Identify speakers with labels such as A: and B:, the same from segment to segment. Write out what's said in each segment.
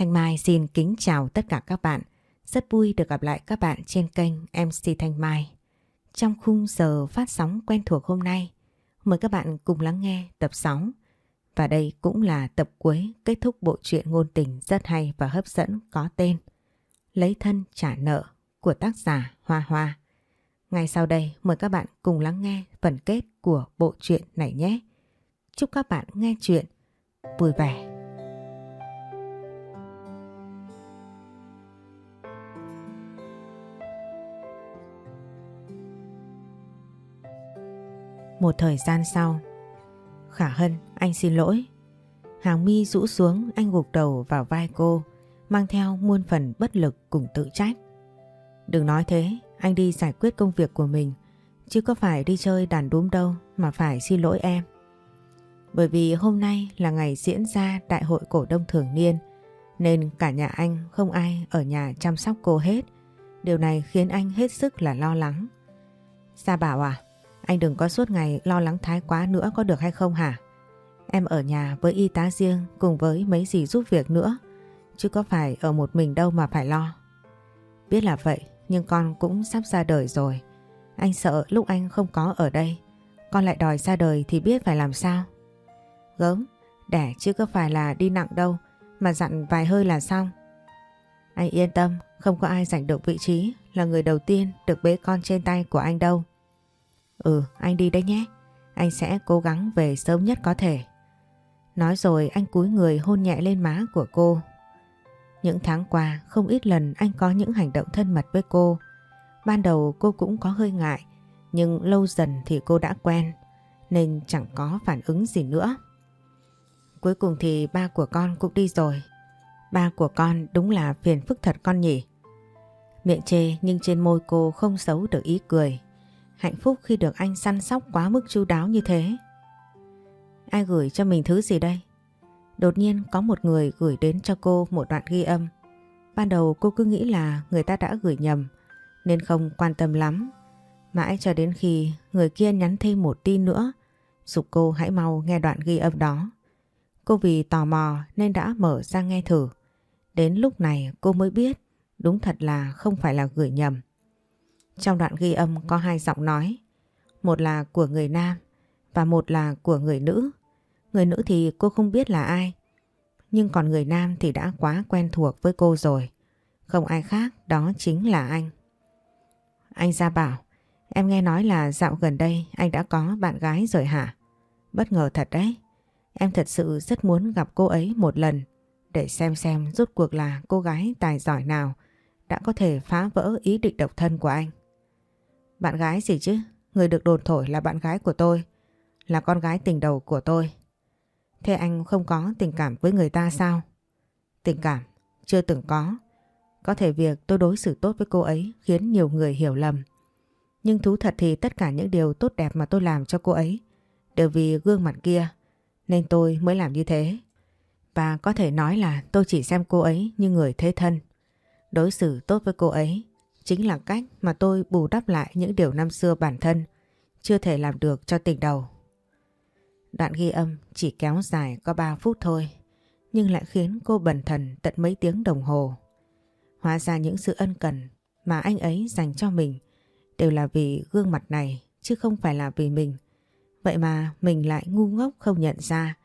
A: Thanh Mai xin kính chào tất cả các bạn. Rất vui được gặp lại các bạn trên kênh MC Thanh Mai. Trong khung giờ phát sóng quen thuộc hôm nay, mời các bạn cùng lắng nghe tập 6. Và đây cũng là tập cuối kết thúc bộ truyện ngôn tình rất hay và hấp dẫn có tên Lấy thân trả nợ của tác giả Hoa Hoa. Ngay sau đây mời các bạn cùng lắng nghe phần kết của bộ truyện này nhé. Chúc các bạn nghe chuyện vui vẻ. Một thời gian sau. Khả Hân, anh xin lỗi. Hàng mi rũ xuống, anh gục đầu vào vai cô, Mang theo muôn phần bất lực cùng tự trách. Đừng nói thế, Anh đi giải quyết công việc của mình, Chứ có phải đi chơi đàn đúm đâu Mà phải xin lỗi em. Bởi vì hôm nay là ngày diễn ra Đại hội cổ đông thường niên, Nên cả nhà anh không ai ở nhà chăm sóc cô hết. Điều này khiến anh hết sức là lo lắng. Gia bảo à anh đừng có suốt ngày lo lắng thái quá nữa có được hay không hả? Em ở nhà với y tá riêng cùng với mấy gì giúp việc nữa. Chứ có phải ở một mình đâu mà phải lo. Biết là vậy nhưng con cũng sắp ra đời rồi. Anh sợ lúc anh không có ở đây. Con lại đòi ra đời thì biết phải làm sao. Gớm, đẻ chứ có phải là đi nặng đâu mà dặn vài hơi là xong. Anh yên tâm, không có ai giành được vị trí là người đầu tiên được bế con trên tay của anh đâu. Ừ anh đi đấy nhé. Anh sẽ cố gắng về sớm nhất có thể. Nói rồi anh cúi người hôn nhẹ lên má của cô. Những tháng qua, không ít lần anh có những hành động thân mật với cô. Ban đầu cô cũng có hơi ngại, Nhưng lâu dần thì cô đã quen, Nên chẳng có phản ứng gì nữa. Cuối cùng thì ba của con cũng đi rồi. Ba của con đúng là phiền phức thật con nhỉ. Miệng chê nhưng trên môi cô không xấu được ý cười. Hạnh phúc khi được anh săn sóc quá mức chu đáo như thế. Ai gửi cho mình thứ gì đây? Đột nhiên có một người gửi đến cho cô một đoạn ghi âm. Ban đầu cô cứ nghĩ là người ta đã gửi nhầm, nên không quan tâm lắm. Mãi cho đến khi người kia nhắn thêm một tin nữa, dục cô hãy mau nghe đoạn ghi âm đó. Cô vì tò mò nên đã mở ra nghe thử. Đến lúc này cô mới biết đúng thật là không phải là gửi nhầm. Trong đoạn ghi âm có hai giọng nói. Một là của người nam và một là của người nữ. Người nữ thì cô không biết là ai. Nhưng còn người nam thì đã quá quen thuộc với cô rồi. Không ai khác đó chính là anh. Anh ra bảo, em nghe nói là dạo gần đây anh đã có bạn gái rồi hả? Bất ngờ thật đấy. Em thật sự rất muốn gặp cô ấy một lần để xem xem rút cuộc là cô gái tài giỏi nào đã có thể phá vỡ ý định độc thân của anh. Bạn gái gì chứ? Người được đồn thổi là bạn gái của tôi. Là con gái tình đầu của tôi. Thế anh không có tình cảm với người ta sao? Tình cảm? Chưa từng có. Có thể việc tôi đối xử tốt với cô ấy khiến nhiều người hiểu lầm. Nhưng thú thật thì tất cả những điều tốt đẹp mà tôi làm cho cô ấy đều vì gương mặt kia, nên tôi mới làm như thế. Và có thể nói là tôi chỉ xem cô ấy như người thế thân. Đối xử tốt với cô ấy Chính là cách mà tôi bù đắp lại những điều năm xưa bản thân, chưa thể làm được cho tình đầu. Đoạn ghi âm chỉ kéo dài có 3 phút thôi, nhưng lại khiến cô bần thần tận mấy tiếng đồng hồ. Hóa ra những sự ân cần mà anh ấy dành cho mình đều là vì gương mặt này, chứ không phải là vì mình. Vậy mà mình lại ngu ngốc không nhận ra,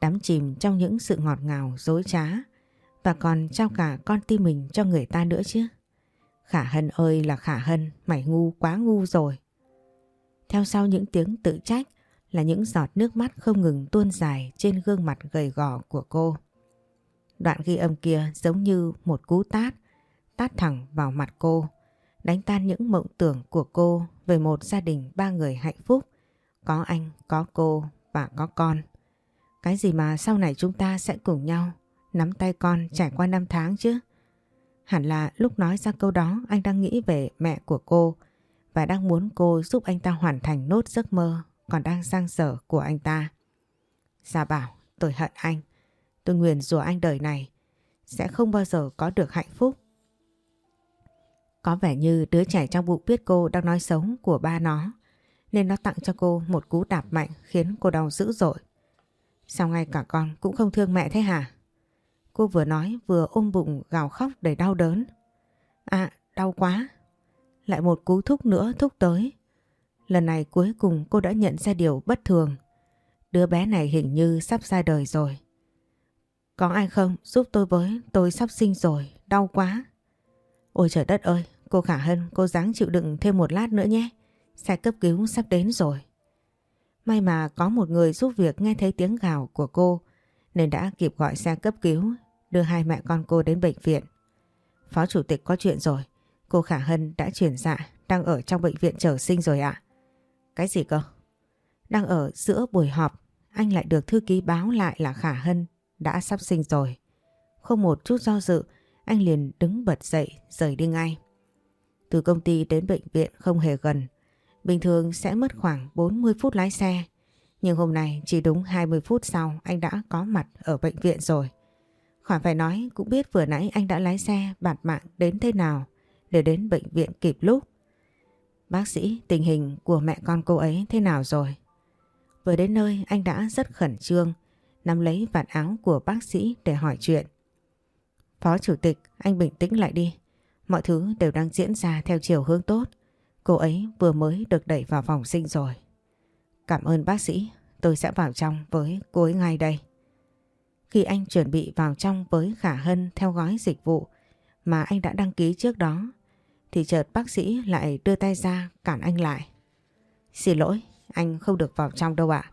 A: đắm chìm trong những sự ngọt ngào dối trá và còn trao cả con tim mình cho người ta nữa chứ. Khả Hân ơi là Khả Hân, mày ngu quá ngu rồi. Theo sau những tiếng tự trách là những giọt nước mắt không ngừng tuôn dài trên gương mặt gầy gò của cô. Đoạn ghi âm kia giống như một cú tát, tát thẳng vào mặt cô, đánh tan những mộng tưởng của cô về một gia đình ba người hạnh phúc, có anh, có cô và có con. Cái gì mà sau này chúng ta sẽ cùng nhau nắm tay con trải qua năm tháng chứ? Hẳn là lúc nói ra câu đó, anh đang nghĩ về mẹ của cô và đang muốn cô giúp anh ta hoàn thành nốt giấc mơ còn đang sang sở của anh ta. Gia bảo, tôi hận anh. Tôi nguyền rủa anh đời này sẽ không bao giờ có được hạnh phúc. Có vẻ như đứa trẻ trong bụng biết cô đang nói xấu của ba nó, nên nó tặng cho cô một cú đạp mạnh khiến cô đau dữ dội. Sao ngay cả con cũng không thương mẹ thế hả? Cô vừa nói vừa ôm bụng gào khóc đầy đau đớn. À, đau quá. Lại một cú thúc nữa thúc tới. Lần này cuối cùng cô đã nhận ra điều bất thường. Đứa bé này hình như sắp ra đời rồi. Có ai không giúp tôi với, tôi sắp sinh rồi, đau quá. Ôi trời đất ơi, cô Khả Hân, cô dáng chịu đựng thêm một lát nữa nhé. Xe cấp cứu sắp đến rồi. May mà có một người giúp việc nghe thấy tiếng gào của cô nên đã kịp gọi xe cấp cứu đưa hai mẹ con cô đến bệnh viện. Phó chủ tịch có chuyện rồi. Cô Khả Hân đã chuyển dạ, đang ở trong bệnh viện chờ sinh rồi ạ. Cái gì cơ? Đang ở giữa buổi họp, anh lại được thư ký báo lại là Khả Hân đã sắp sinh rồi. Không một chút do dự, anh liền đứng bật dậy, rời đi ngay. Từ công ty đến bệnh viện không hề gần. Bình thường sẽ mất khoảng 40 phút lái xe. Nhưng hôm nay chỉ đúng 20 phút sau anh đã có mặt ở bệnh viện rồi. Khỏi phải nói cũng biết vừa nãy anh đã lái xe bạt mạng đến thế nào để đến bệnh viện kịp lúc. Bác sĩ tình hình của mẹ con cô ấy thế nào rồi? Vừa đến nơi anh đã rất khẩn trương nắm lấy vạt áo của bác sĩ để hỏi chuyện. Phó chủ tịch, anh bình tĩnh lại đi. Mọi thứ đều đang diễn ra theo chiều hướng tốt. Cô ấy vừa mới được đẩy vào phòng sinh rồi. Cảm ơn bác sĩ, tôi sẽ vào trong với cô ấy ngay đây. Khi anh chuẩn bị vào trong với Khả Hân theo gói dịch vụ mà anh đã đăng ký trước đó, thì chợt bác sĩ lại đưa tay ra cản anh lại. Xin lỗi, anh không được vào trong đâu ạ.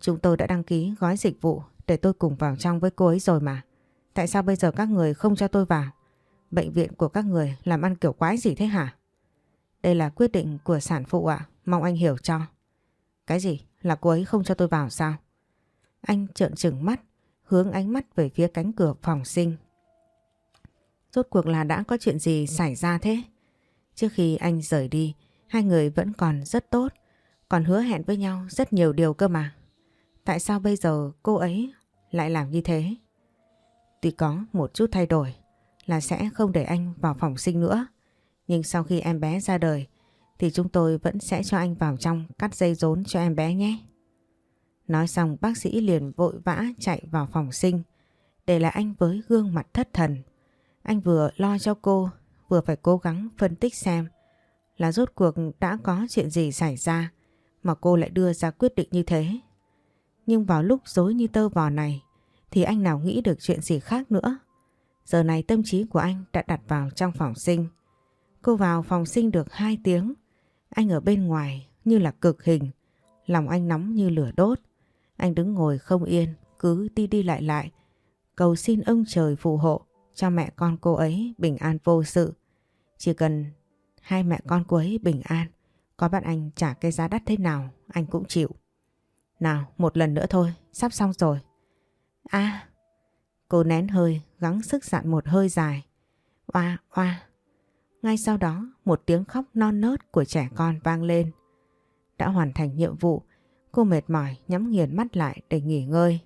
A: Chúng tôi đã đăng ký gói dịch vụ để tôi cùng vào trong với cô ấy rồi mà. Tại sao bây giờ các người không cho tôi vào? Bệnh viện của các người làm ăn kiểu quái gì thế hả? Đây là quyết định của sản phụ ạ, mong anh hiểu cho. Cái gì? Là cô ấy không cho tôi vào sao? Anh trợn trừng mắt, hướng ánh mắt về phía cánh cửa phòng sinh. Rốt cuộc là đã có chuyện gì xảy ra thế? Trước khi anh rời đi, hai người vẫn còn rất tốt, còn hứa hẹn với nhau rất nhiều điều cơ mà. Tại sao bây giờ cô ấy lại làm như thế? Tuy có một chút thay đổi là sẽ không để anh vào phòng sinh nữa. Nhưng sau khi em bé ra đời thì chúng tôi vẫn sẽ cho anh vào trong, cắt dây rốn cho em bé nhé. Nói xong, bác sĩ liền vội vã chạy vào phòng sinh, để lại anh với gương mặt thất thần. Anh vừa lo cho cô, vừa phải cố gắng phân tích xem là rốt cuộc đã có chuyện gì xảy ra mà cô lại đưa ra quyết định như thế. Nhưng vào lúc dối như tơ vò này, thì anh nào nghĩ được chuyện gì khác nữa. Giờ này tâm trí của anh đã đặt vào trong phòng sinh. Cô vào phòng sinh được 2 tiếng. Anh ở bên ngoài như là cực hình. Lòng anh nóng như lửa đốt. Anh đứng ngồi không yên, cứ đi đi lại lại. Cầu xin ông trời phù hộ cho mẹ con cô ấy bình an vô sự. Chỉ cần hai mẹ con cô ấy bình an, có bạn anh trả cái giá đắt thế nào anh cũng chịu. Nào, một lần nữa thôi, sắp xong rồi. À, cô nén hơi, gắng sức dặn một hơi dài. Oa, oa. Ngay sau đó, một tiếng khóc non nớt của trẻ con vang lên. Đã hoàn thành nhiệm vụ, cô mệt mỏi nhắm nghiền mắt lại để nghỉ ngơi.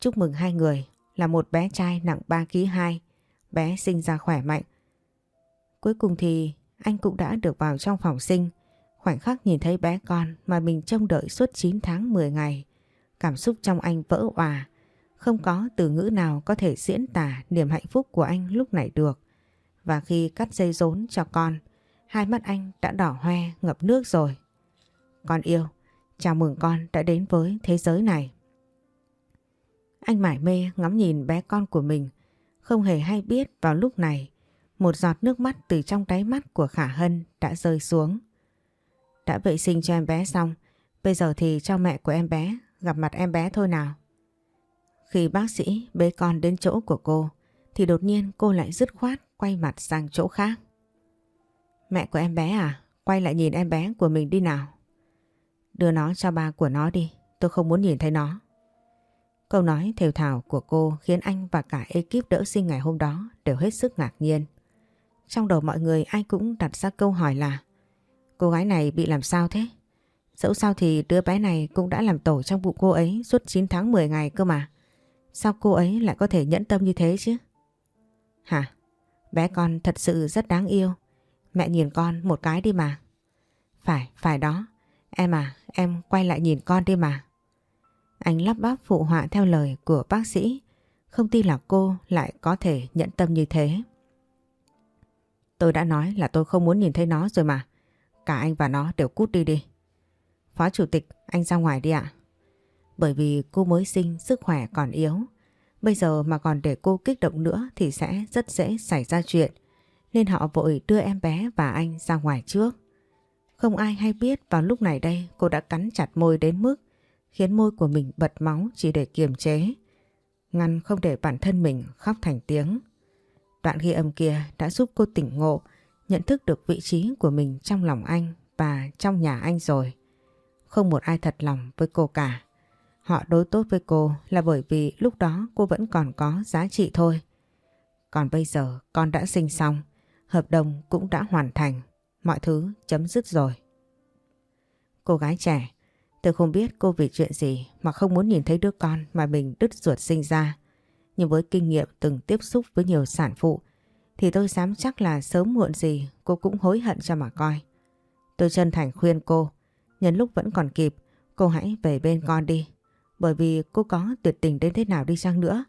A: Chúc mừng hai người là một bé trai nặng 3 kg 2, bé sinh ra khỏe mạnh. Cuối cùng thì anh cũng đã được vào trong phòng sinh, Khoảnh khắc nhìn thấy bé con mà mình trông đợi suốt 9 tháng 10 ngày, cảm xúc trong anh vỡ hòa Không có từ ngữ nào có thể diễn tả niềm hạnh phúc của anh lúc này được. Và khi cắt dây rốn cho con, hai mắt anh đã đỏ hoe ngập nước rồi. Con yêu, chào mừng con đã đến với thế giới này. Anh mải mê ngắm nhìn bé con của mình, không hề hay biết vào lúc này một giọt nước mắt từ trong đáy mắt của Khả Hân đã rơi xuống. Đã vệ sinh cho em bé xong, bây giờ thì cho mẹ của em bé gặp mặt em bé thôi nào. Khi bác sĩ bế con đến chỗ của cô, thì đột nhiên cô lại dứt khoát quay mặt sang chỗ khác. Mẹ của em bé à, quay lại nhìn em bé của mình đi nào. Đưa nó cho ba của nó đi, tôi không muốn nhìn thấy nó. Câu nói thều thảo của cô khiến anh và cả ekip đỡ sinh ngày hôm đó đều hết sức ngạc nhiên. Trong đầu mọi người ai cũng đặt ra câu hỏi là Cô gái này bị làm sao thế? Dẫu sao thì đứa bé này cũng đã làm tổ trong bụng cô ấy suốt 9 tháng 10 ngày cơ mà. Sao cô ấy lại có thể nhẫn tâm như thế chứ? Hả? Bé con thật sự rất đáng yêu. Mẹ nhìn con một cái đi mà. Phải, phải đó. Em à, em quay lại nhìn con đi mà. Anh lắp bắp phụ họa theo lời của bác sĩ. Không tin là cô lại có thể nhận tâm như thế. Tôi đã nói là tôi không muốn nhìn thấy nó rồi mà. Cả anh và nó đều cút đi đi. Phó chủ tịch, anh ra ngoài đi ạ. Bởi vì cô mới sinh, sức khỏe còn yếu. Bây giờ mà còn để cô kích động nữa thì sẽ rất dễ xảy ra chuyện. Nên họ vội đưa em bé và anh ra ngoài trước. Không ai hay biết vào lúc này đây cô đã cắn chặt môi đến mức khiến môi của mình bật máu chỉ để kiềm chế. Ngăn không để bản thân mình khóc thành tiếng. Đoạn ghi âm kia đã giúp cô tỉnh ngộ, nhận thức được vị trí của mình trong lòng anh và trong nhà anh rồi. Không một ai thật lòng với cô cả. Họ đối tốt với cô là bởi vì lúc đó cô vẫn còn có giá trị thôi. Còn bây giờ con đã sinh xong, hợp đồng cũng đã hoàn thành, mọi thứ chấm dứt rồi. Cô gái trẻ, tôi không biết cô vì chuyện gì mà không muốn nhìn thấy đứa con mà mình đứt ruột sinh ra. Nhưng với kinh nghiệm từng tiếp xúc với nhiều sản phụ thì tôi dám chắc là sớm muộn gì cô cũng hối hận cho mà coi. Tôi chân thành khuyên cô, nhân lúc vẫn còn kịp, cô hãy về bên con đi. Bởi vì cô có tuyệt tình đến thế nào đi chăng nữa,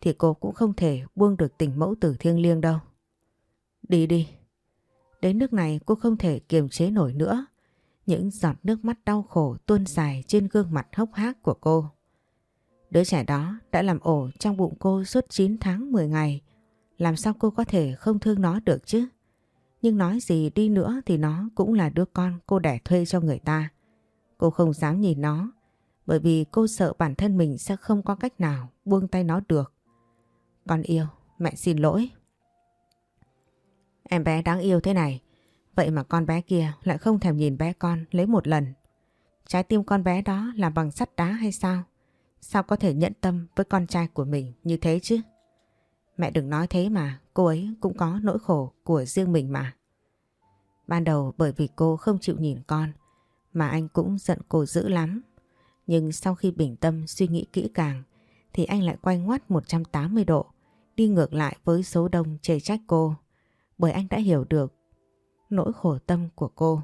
A: thì cô cũng không thể buông được tình mẫu tử thiêng liêng đâu. Đi đi. Đến nước này cô không thể kiềm chế nổi nữa. Những giọt nước mắt đau khổ tuôn dài trên gương mặt hốc hác của cô. Đứa trẻ đó đã làm ổ trong bụng cô suốt 9 tháng 10 ngày. Làm sao cô có thể không thương nó được chứ? Nhưng nói gì đi nữa thì nó cũng là đứa con cô đẻ thuê cho người ta. Cô không dám nhìn nó bởi vì cô sợ bản thân mình sẽ không có cách nào buông tay nó được. Con yêu, mẹ xin lỗi. Em bé đáng yêu thế này, vậy mà con bé kia lại không thèm nhìn bé con lấy một lần. Trái tim con bé đó là bằng sắt đá hay sao? Sao có thể nhận tâm với con trai của mình như thế chứ? Mẹ đừng nói thế mà, cô ấy cũng có nỗi khổ của riêng mình mà. Ban đầu bởi vì cô không chịu nhìn con, mà anh cũng giận cô dữ lắm. Nhưng sau khi bình tâm suy nghĩ kỹ càng, thì anh lại quay ngoắt 180 độ, đi ngược lại với số đông chê trách cô. Bởi anh đã hiểu được nỗi khổ tâm của cô.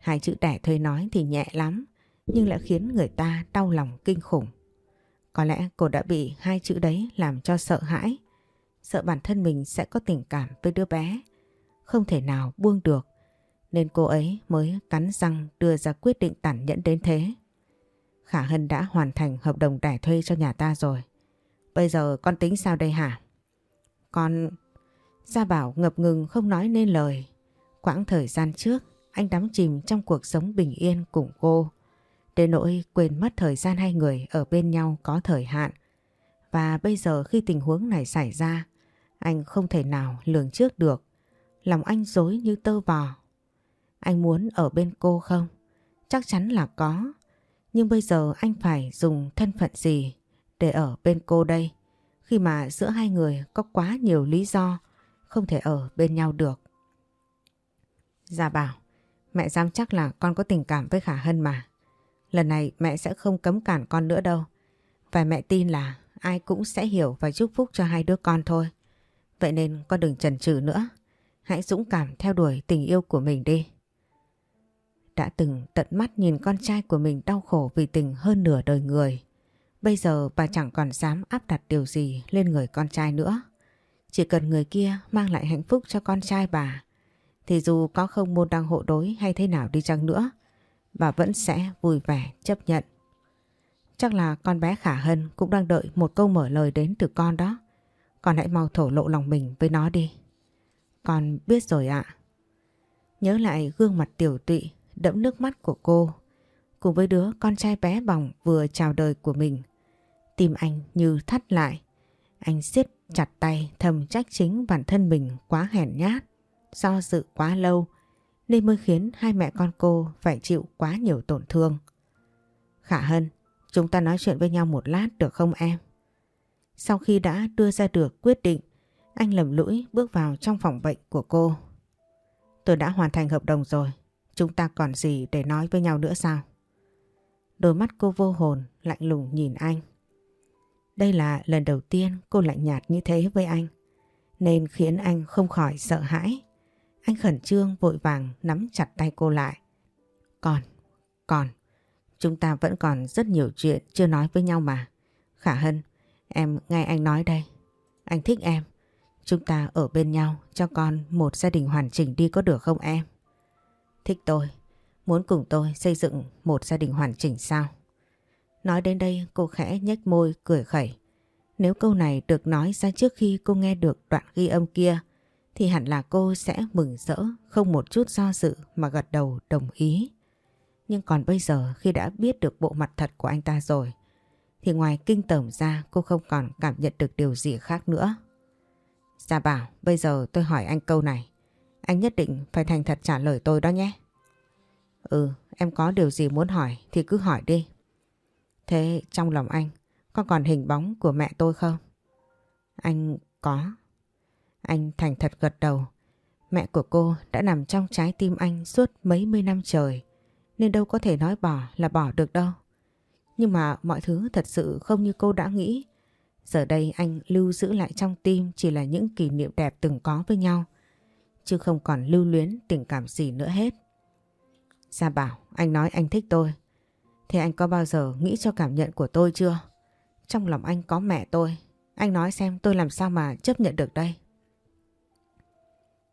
A: Hai chữ đẻ thuê nói thì nhẹ lắm, nhưng lại khiến người ta đau lòng kinh khủng. Có lẽ cô đã bị hai chữ đấy làm cho sợ hãi. Sợ bản thân mình sẽ có tình cảm với đứa bé. Không thể nào buông được. Nên cô ấy mới cắn răng đưa ra quyết định tàn nhẫn đến thế. Khả Hân đã hoàn thành hợp đồng đẻ thuê cho nhà ta rồi. Bây giờ con tính sao đây hả? Con... Gia Bảo ngập ngừng không nói nên lời. Quãng thời gian trước, anh đắm chìm trong cuộc sống bình yên cùng cô. Đến nỗi quên mất thời gian hai người ở bên nhau có thời hạn. Và bây giờ khi tình huống này xảy ra, anh không thể nào lường trước được. Lòng anh dối như tơ vò. Anh muốn ở bên cô không? Chắc chắn là có. Nhưng bây giờ anh phải dùng thân phận gì để ở bên cô đây? Khi mà giữa hai người có quá nhiều lý do không thể ở bên nhau được. Gia bảo, mẹ dám chắc là con có tình cảm với Khả Hân mà. Lần này mẹ sẽ không cấm cản con nữa đâu. Và mẹ tin là ai cũng sẽ hiểu và chúc phúc cho hai đứa con thôi. Vậy nên con đừng chần chừ nữa. Hãy dũng cảm theo đuổi tình yêu của mình đi. Đã từng tận mắt nhìn con trai của mình đau khổ vì tình hơn nửa đời người. Bây giờ bà chẳng còn dám áp đặt điều gì lên người con trai nữa. Chỉ cần người kia mang lại hạnh phúc cho con trai bà, thì dù có không môn đăng hộ đối hay thế nào đi chăng nữa, bà vẫn sẽ vui vẻ chấp nhận. Chắc là con bé Khả Hân cũng đang đợi một câu mở lời đến từ con đó. Con hãy mau thổ lộ lòng mình với nó đi. Con biết rồi ạ. Nhớ lại gương mặt tiểu tụy đẫm nước mắt của cô cùng với đứa con trai bé bỏng vừa chào đời của mình. Tim anh như thắt lại. Anh siết chặt tay thầm trách chính bản thân mình quá hèn nhát, do dự quá lâu nên mới khiến hai mẹ con cô phải chịu quá nhiều tổn thương. Khả Hân, chúng ta nói chuyện với nhau một lát được không em? Sau khi đã đưa ra được quyết định, anh lầm lũi bước vào trong phòng bệnh của cô. Tôi đã hoàn thành hợp đồng rồi, chúng ta còn gì để nói với nhau nữa sao? Đôi mắt cô vô hồn, lạnh lùng nhìn anh. Đây là lần đầu tiên cô lạnh nhạt như thế với anh, nên khiến anh không khỏi sợ hãi. Anh khẩn trương vội vàng nắm chặt tay cô lại. Còn, còn, chúng ta vẫn còn rất nhiều chuyện chưa nói với nhau mà. Khả Hân, Em nghe anh nói đây. Anh thích em. Chúng ta ở bên nhau cho con một gia đình hoàn chỉnh đi có được không em? Thích tôi. Muốn cùng tôi xây dựng một gia đình hoàn chỉnh sao? Nói đến đây cô khẽ nhếch môi cười khẩy. Nếu câu này được nói ra trước khi cô nghe được đoạn ghi âm kia thì hẳn là cô sẽ mừng rỡ không một chút do dự mà gật đầu đồng ý. Nhưng còn bây giờ khi đã biết được bộ mặt thật của anh ta rồi thì ngoài kinh tởm ra cô không còn cảm nhận được điều gì khác nữa. Gia Bảo, bây giờ tôi hỏi anh câu này. Anh nhất định phải thành thật trả lời tôi đó nhé. Ừ, em có điều gì muốn hỏi thì cứ hỏi đi. Thế trong lòng anh có còn hình bóng của mẹ tôi không? Anh có. Anh thành thật gật đầu. Mẹ của cô đã nằm trong trái tim anh suốt mấy mươi năm trời. Nên đâu có thể nói bỏ là bỏ được đâu. Nhưng mà mọi thứ thật sự không như cô đã nghĩ. Giờ đây anh lưu giữ lại trong tim chỉ là những kỷ niệm đẹp từng có với nhau. Chứ không còn lưu luyến tình cảm gì nữa hết. Gia bảo, anh nói anh thích tôi. Thế anh có bao giờ nghĩ cho cảm nhận của tôi chưa? Trong lòng anh có mẹ tôi. Anh nói xem tôi làm sao mà chấp nhận được đây.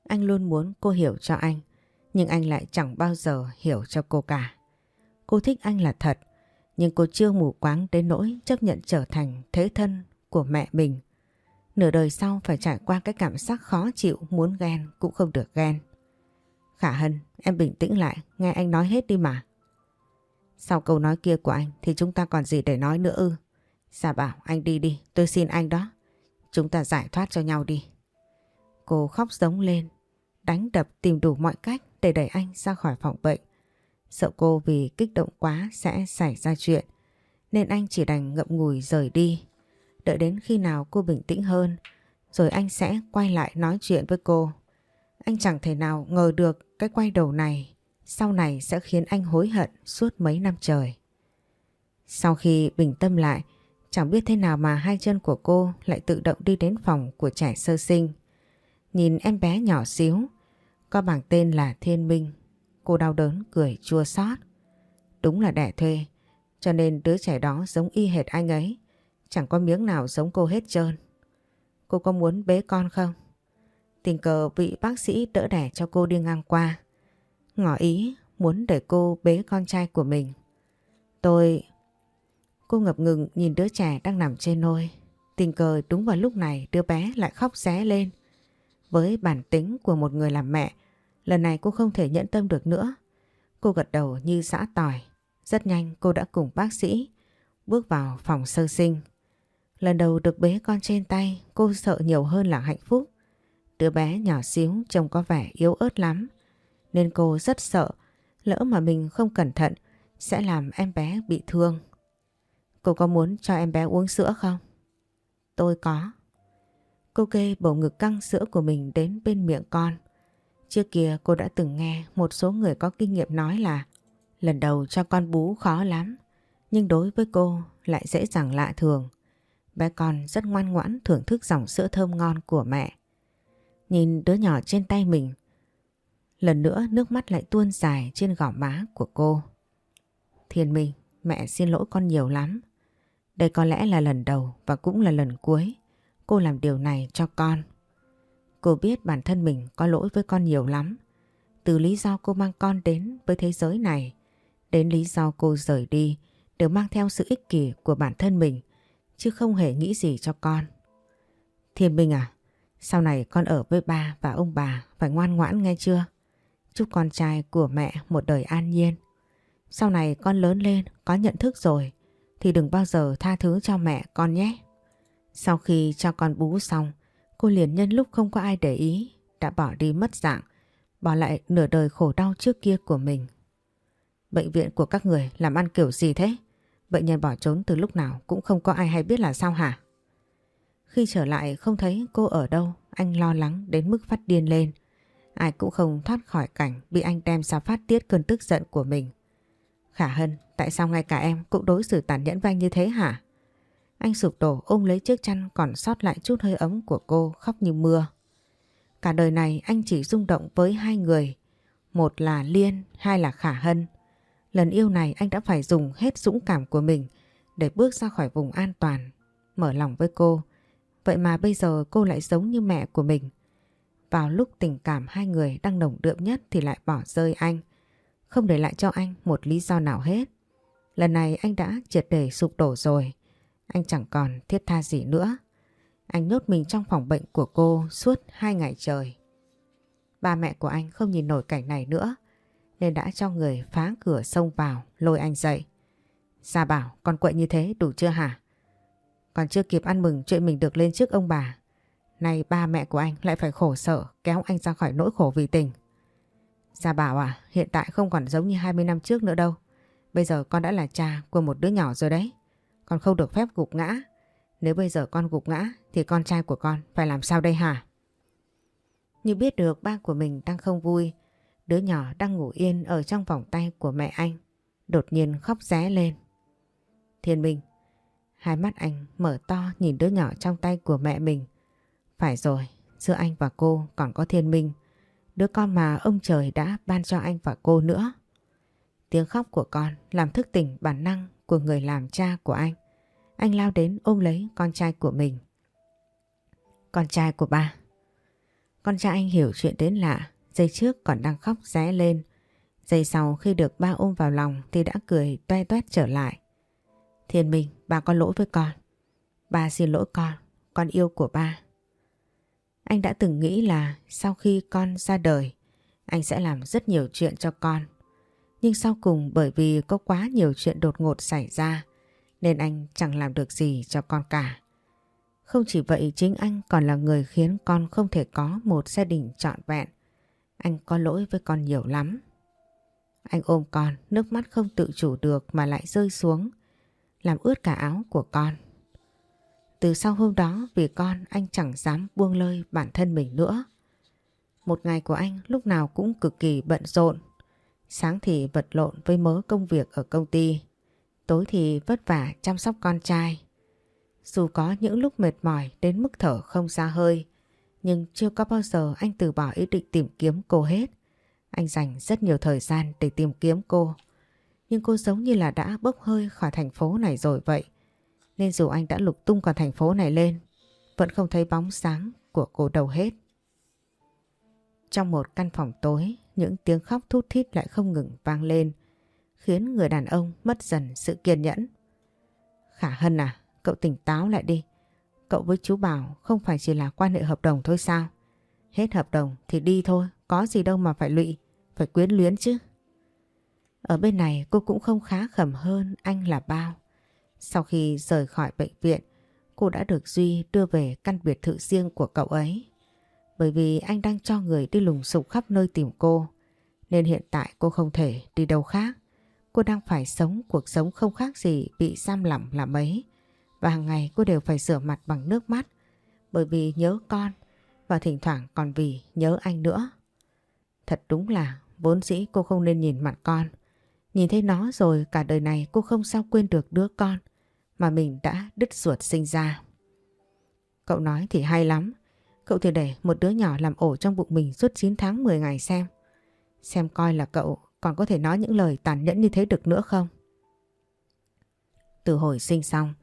A: Anh luôn muốn cô hiểu cho anh. Nhưng anh lại chẳng bao giờ hiểu cho cô cả. Cô thích anh là thật. Nhưng cô chưa mù quáng đến nỗi chấp nhận trở thành thế thân của mẹ mình. Nửa đời sau phải trải qua cái cảm giác khó chịu muốn ghen cũng không được ghen. Khả Hân, em bình tĩnh lại, nghe anh nói hết đi mà. Sau câu nói kia của anh thì chúng ta còn gì để nói nữa ư? Dạ bảo anh đi đi, tôi xin anh đó. Chúng ta giải thoát cho nhau đi. Cô khóc giống lên, đánh đập tìm đủ mọi cách để đẩy anh ra khỏi phòng bệnh. Sợ cô vì kích động quá sẽ xảy ra chuyện, nên anh chỉ đành ngậm ngùi rời đi. Đợi đến khi nào cô bình tĩnh hơn, rồi anh sẽ quay lại nói chuyện với cô. Anh chẳng thể nào ngờ được cái quay đầu này sau này sẽ khiến anh hối hận suốt mấy năm trời. Sau khi bình tâm lại, chẳng biết thế nào mà hai chân của cô lại tự động đi đến phòng của trẻ sơ sinh. Nhìn em bé nhỏ xíu, có bảng tên là Thiên Minh, cô đau đớn cười chua xót. Đúng là đẻ thuê, cho nên đứa trẻ đó giống y hệt anh ấy, chẳng có miếng nào giống cô hết trơn. Cô có muốn bế con không? Tình cờ vị bác sĩ đỡ đẻ cho cô đi ngang qua. Ngỏ ý muốn để cô bế con trai của mình. Tôi... Cô ngập ngừng nhìn đứa trẻ đang nằm trên nôi. Tình cờ đúng vào lúc này đứa bé lại khóc ré lên. Với bản tính của một người làm mẹ, lần này cô không thể nhẫn tâm được nữa. Cô gật đầu như xã tỏi. Rất nhanh cô đã cùng bác sĩ bước vào phòng sơ sinh. Lần đầu được bế con trên tay, cô sợ nhiều hơn là hạnh phúc. Đứa bé nhỏ xíu trông có vẻ yếu ớt lắm nên cô rất sợ lỡ mà mình không cẩn thận sẽ làm em bé bị thương. Cô có muốn cho em bé uống sữa không? Tôi có. Cô kê bầu ngực căng sữa của mình đến bên miệng con. Trước kia cô đã từng nghe một số người có kinh nghiệm nói là lần đầu cho con bú khó lắm. Nhưng đối với cô lại dễ dàng lạ thường. Bé con rất ngoan ngoãn thưởng thức dòng sữa thơm ngon của mẹ. Nhìn đứa nhỏ trên tay mình Lần nữa nước mắt lại tuôn dài trên gò má của cô. Thiên Minh, mẹ xin lỗi con nhiều lắm. Đây có lẽ là lần đầu và cũng là lần cuối cô làm điều này cho con. Cô biết bản thân mình có lỗi với con nhiều lắm. Từ lý do cô mang con đến với thế giới này, đến lý do cô rời đi đều mang theo sự ích kỷ của bản thân mình, chứ không hề nghĩ gì cho con. Thiên Minh à, sau này con ở với ba và ông bà phải ngoan ngoãn nghe chưa? Chúc con trai của mẹ một đời an nhiên. Sau này con lớn lên, có nhận thức rồi, thì đừng bao giờ tha thứ cho mẹ con nhé. Sau khi cho con bú xong, cô liền nhân lúc không có ai để ý, đã bỏ đi mất dạng, bỏ lại nửa đời khổ đau trước kia của mình. Bệnh viện của các người làm ăn kiểu gì thế? Bệnh nhân bỏ trốn từ lúc nào cũng không có ai hay biết là sao hả? Khi trở lại không thấy cô ở đâu, anh lo lắng đến mức phát điên lên. Ai cũng không thoát khỏi cảnh bị anh đem ra phát tiết cơn tức giận của mình. Khả Hân, tại sao ngay cả em cũng đối xử tàn nhẫn với anh như thế hả? Anh sụp đổ ôm lấy chiếc chăn còn sót lại chút hơi ấm của cô khóc như mưa. Cả đời này anh chỉ rung động với hai người. Một là Liên, hai là Khả Hân. Lần yêu này anh đã phải dùng hết dũng cảm của mình để bước ra khỏi vùng an toàn, mở lòng với cô. Vậy mà bây giờ cô lại giống như mẹ của mình. Vào lúc tình cảm hai người đang nồng đượm nhất thì lại bỏ rơi anh. Không để lại cho anh một lý do nào hết. Lần này anh đã triệt để sụp đổ rồi. Anh chẳng còn thiết tha gì nữa. Anh nhốt mình trong phòng bệnh của cô suốt hai ngày trời. Ba mẹ của anh không nhìn nổi cảnh này nữa nên đã cho người phá cửa xông vào lôi anh dậy. Gia bảo con quậy như thế đủ chưa hả? Còn chưa kịp ăn mừng chuyện mình được lên trước ông bà. Nay ba mẹ của anh lại phải khổ sở kéo anh ra khỏi nỗi khổ vì tình. Gia bảo à, hiện tại không còn giống như 20 năm trước nữa đâu. Bây giờ con đã là cha của một đứa nhỏ rồi đấy. Con không được phép gục ngã. Nếu bây giờ con gục ngã thì con trai của con phải làm sao đây hả? Như biết được ba của mình đang không vui, đứa nhỏ đang ngủ yên ở trong vòng tay của mẹ anh. Đột nhiên khóc ré lên. Thiên Minh, hai mắt anh mở to nhìn đứa nhỏ trong tay của mẹ mình. Phải rồi, giữa anh và cô còn có Thiên Minh, đứa con mà ông trời đã ban cho anh và cô nữa. Tiếng khóc của con làm thức tỉnh bản năng của người làm cha của anh. Anh lao đến ôm lấy con trai của mình. Con trai của ba. Con trai anh hiểu chuyện đến lạ, giây trước còn đang khóc ré lên. Giây sau khi được ba ôm vào lòng thì đã cười toe toét trở lại. Thiên Minh, ba có lỗi với con. Ba xin lỗi con, con yêu của ba. Anh đã từng nghĩ là sau khi con ra đời, anh sẽ làm rất nhiều chuyện cho con. Nhưng sau cùng bởi vì có quá nhiều chuyện đột ngột xảy ra, nên anh chẳng làm được gì cho con cả. Không chỉ vậy chính anh còn là người khiến con không thể có một gia đình trọn vẹn. Anh có lỗi với con nhiều lắm. Anh ôm con, nước mắt không tự chủ được mà lại rơi xuống, làm ướt cả áo của con. Từ sau hôm đó vì con anh chẳng dám buông lơi bản thân mình nữa. Một ngày của anh lúc nào cũng cực kỳ bận rộn. Sáng thì vật lộn với mớ công việc ở công ty. Tối thì vất vả chăm sóc con trai. Dù có những lúc mệt mỏi đến mức thở không ra hơi, nhưng chưa có bao giờ anh từ bỏ ý định tìm kiếm cô hết. Anh dành rất nhiều thời gian để tìm kiếm cô. Nhưng cô giống như là đã bốc hơi khỏi thành phố này rồi vậy. Nên dù anh đã lục tung cả thành phố này lên, vẫn không thấy bóng sáng của cô đâu hết. Trong một căn phòng tối, những tiếng khóc thút thít lại không ngừng vang lên, khiến người đàn ông mất dần sự kiên nhẫn. Khả Hân à, cậu tỉnh táo lại đi. Cậu với chú Bảo không phải chỉ là quan hệ hợp đồng thôi sao? Hết hợp đồng thì đi thôi, có gì đâu mà phải lụy, phải quyến luyến chứ. Ở bên này cô cũng không khá khẩm hơn anh là bao. Sau khi rời khỏi bệnh viện, cô đã được Duy đưa về căn biệt thự riêng của cậu ấy. Bởi vì anh đang cho người đi lùng sục khắp nơi tìm cô, nên hiện tại cô không thể đi đâu khác. Cô đang phải sống cuộc sống không khác gì bị giam lỏng là ấy. Và hàng ngày cô đều phải rửa mặt bằng nước mắt bởi vì nhớ con và thỉnh thoảng còn vì nhớ anh nữa. Thật đúng là vốn dĩ cô không nên nhìn mặt con. Nhìn thấy nó rồi cả đời này cô không sao quên được đứa con mà mình đã đứt ruột sinh ra. Cậu nói thì hay lắm. Cậu thì để một đứa nhỏ làm ổ trong bụng mình suốt 9 tháng 10 ngày xem. Xem coi là cậu còn có thể nói những lời tàn nhẫn như thế được nữa không? Từ hồi sinh xong,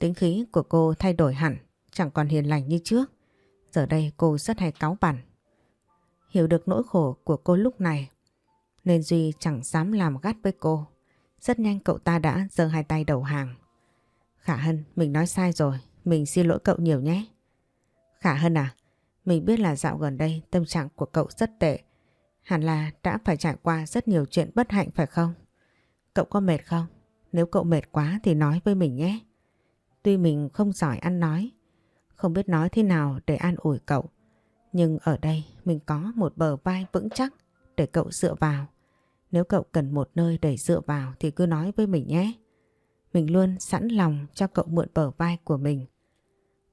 A: tính khí của cô thay đổi hẳn, chẳng còn hiền lành như trước. Giờ đây cô rất hay cáu bẳn. Hiểu được nỗi khổ của cô lúc này, nên Duy chẳng dám làm gắt với cô. Rất nhanh cậu ta đã giơ hai tay đầu hàng. Khả Hân, mình nói sai rồi, mình xin lỗi cậu nhiều nhé. Khả Hân à, mình biết là dạo gần đây tâm trạng của cậu rất tệ. Hẳn là đã phải trải qua rất nhiều chuyện bất hạnh phải không? Cậu có mệt không? Nếu cậu mệt quá thì nói với mình nhé. Tuy mình không giỏi ăn nói, không biết nói thế nào để an ủi cậu. Nhưng ở đây mình có một bờ vai vững chắc để cậu dựa vào. Nếu cậu cần một nơi để dựa vào thì cứ nói với mình nhé. Mình luôn sẵn lòng cho cậu mượn bờ vai của mình.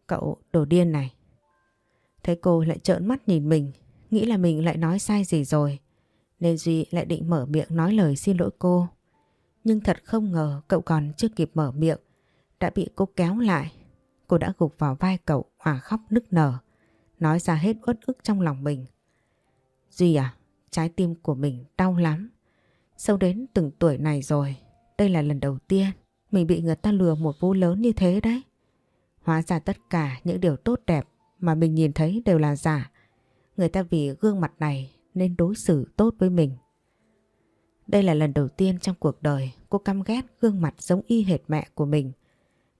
A: Cậu đồ điên này. Thấy cô lại trợn mắt nhìn mình, nghĩ là mình lại nói sai gì rồi. Nên Duy lại định mở miệng nói lời xin lỗi cô. Nhưng thật không ngờ cậu còn chưa kịp mở miệng, đã bị cô kéo lại. Cô đã gục vào vai cậu, hòa khóc nức nở, nói ra hết uất ức trong lòng mình. Duy à, trái tim của mình đau lắm. Sâu đến từng tuổi này rồi, đây là lần đầu tiên mình bị người ta lừa một vú lớn như thế đấy. Hóa ra tất cả những điều tốt đẹp mà mình nhìn thấy đều là giả. Người ta vì gương mặt này nên đối xử tốt với mình. Đây là lần đầu tiên trong cuộc đời cô căm ghét gương mặt giống y hệt mẹ của mình.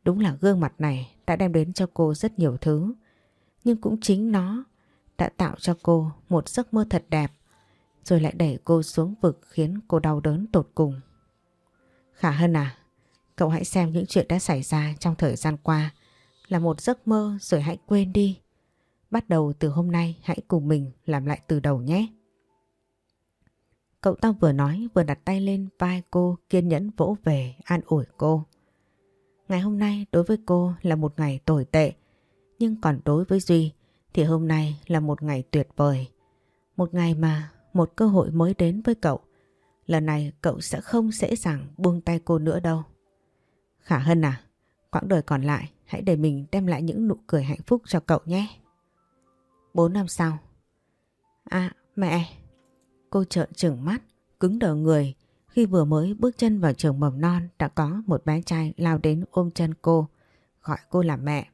A: Đúng là gương mặt này đã đem đến cho cô rất nhiều thứ. Nhưng cũng chính nó đã tạo cho cô một giấc mơ thật đẹp rồi lại đẩy cô xuống vực khiến cô đau đớn tột cùng. Khả Hân à, cậu hãy xem những chuyện đã xảy ra trong thời gian qua là một giấc mơ rồi hãy quên đi. Bắt đầu từ hôm nay hãy cùng mình làm lại từ đầu nhé. Cậu ta vừa nói vừa đặt tay lên vai cô kiên nhẫn vỗ về an ủi cô. Ngày hôm nay đối với cô là một ngày tồi tệ, nhưng còn đối với Duy thì hôm nay là một ngày tuyệt vời. Một ngày mà một cơ hội mới đến với cậu. Lần này cậu sẽ không dễ dàng buông tay cô nữa đâu. Khả Hân à, quãng đời còn lại hãy để mình đem lại những nụ cười hạnh phúc cho cậu nhé. Bốn năm sau. À, mẹ! Cô trợn trừng mắt, cứng đờ người khi vừa mới bước chân vào trường mầm non đã có một bé trai lao đến ôm chân cô, gọi cô là mẹ.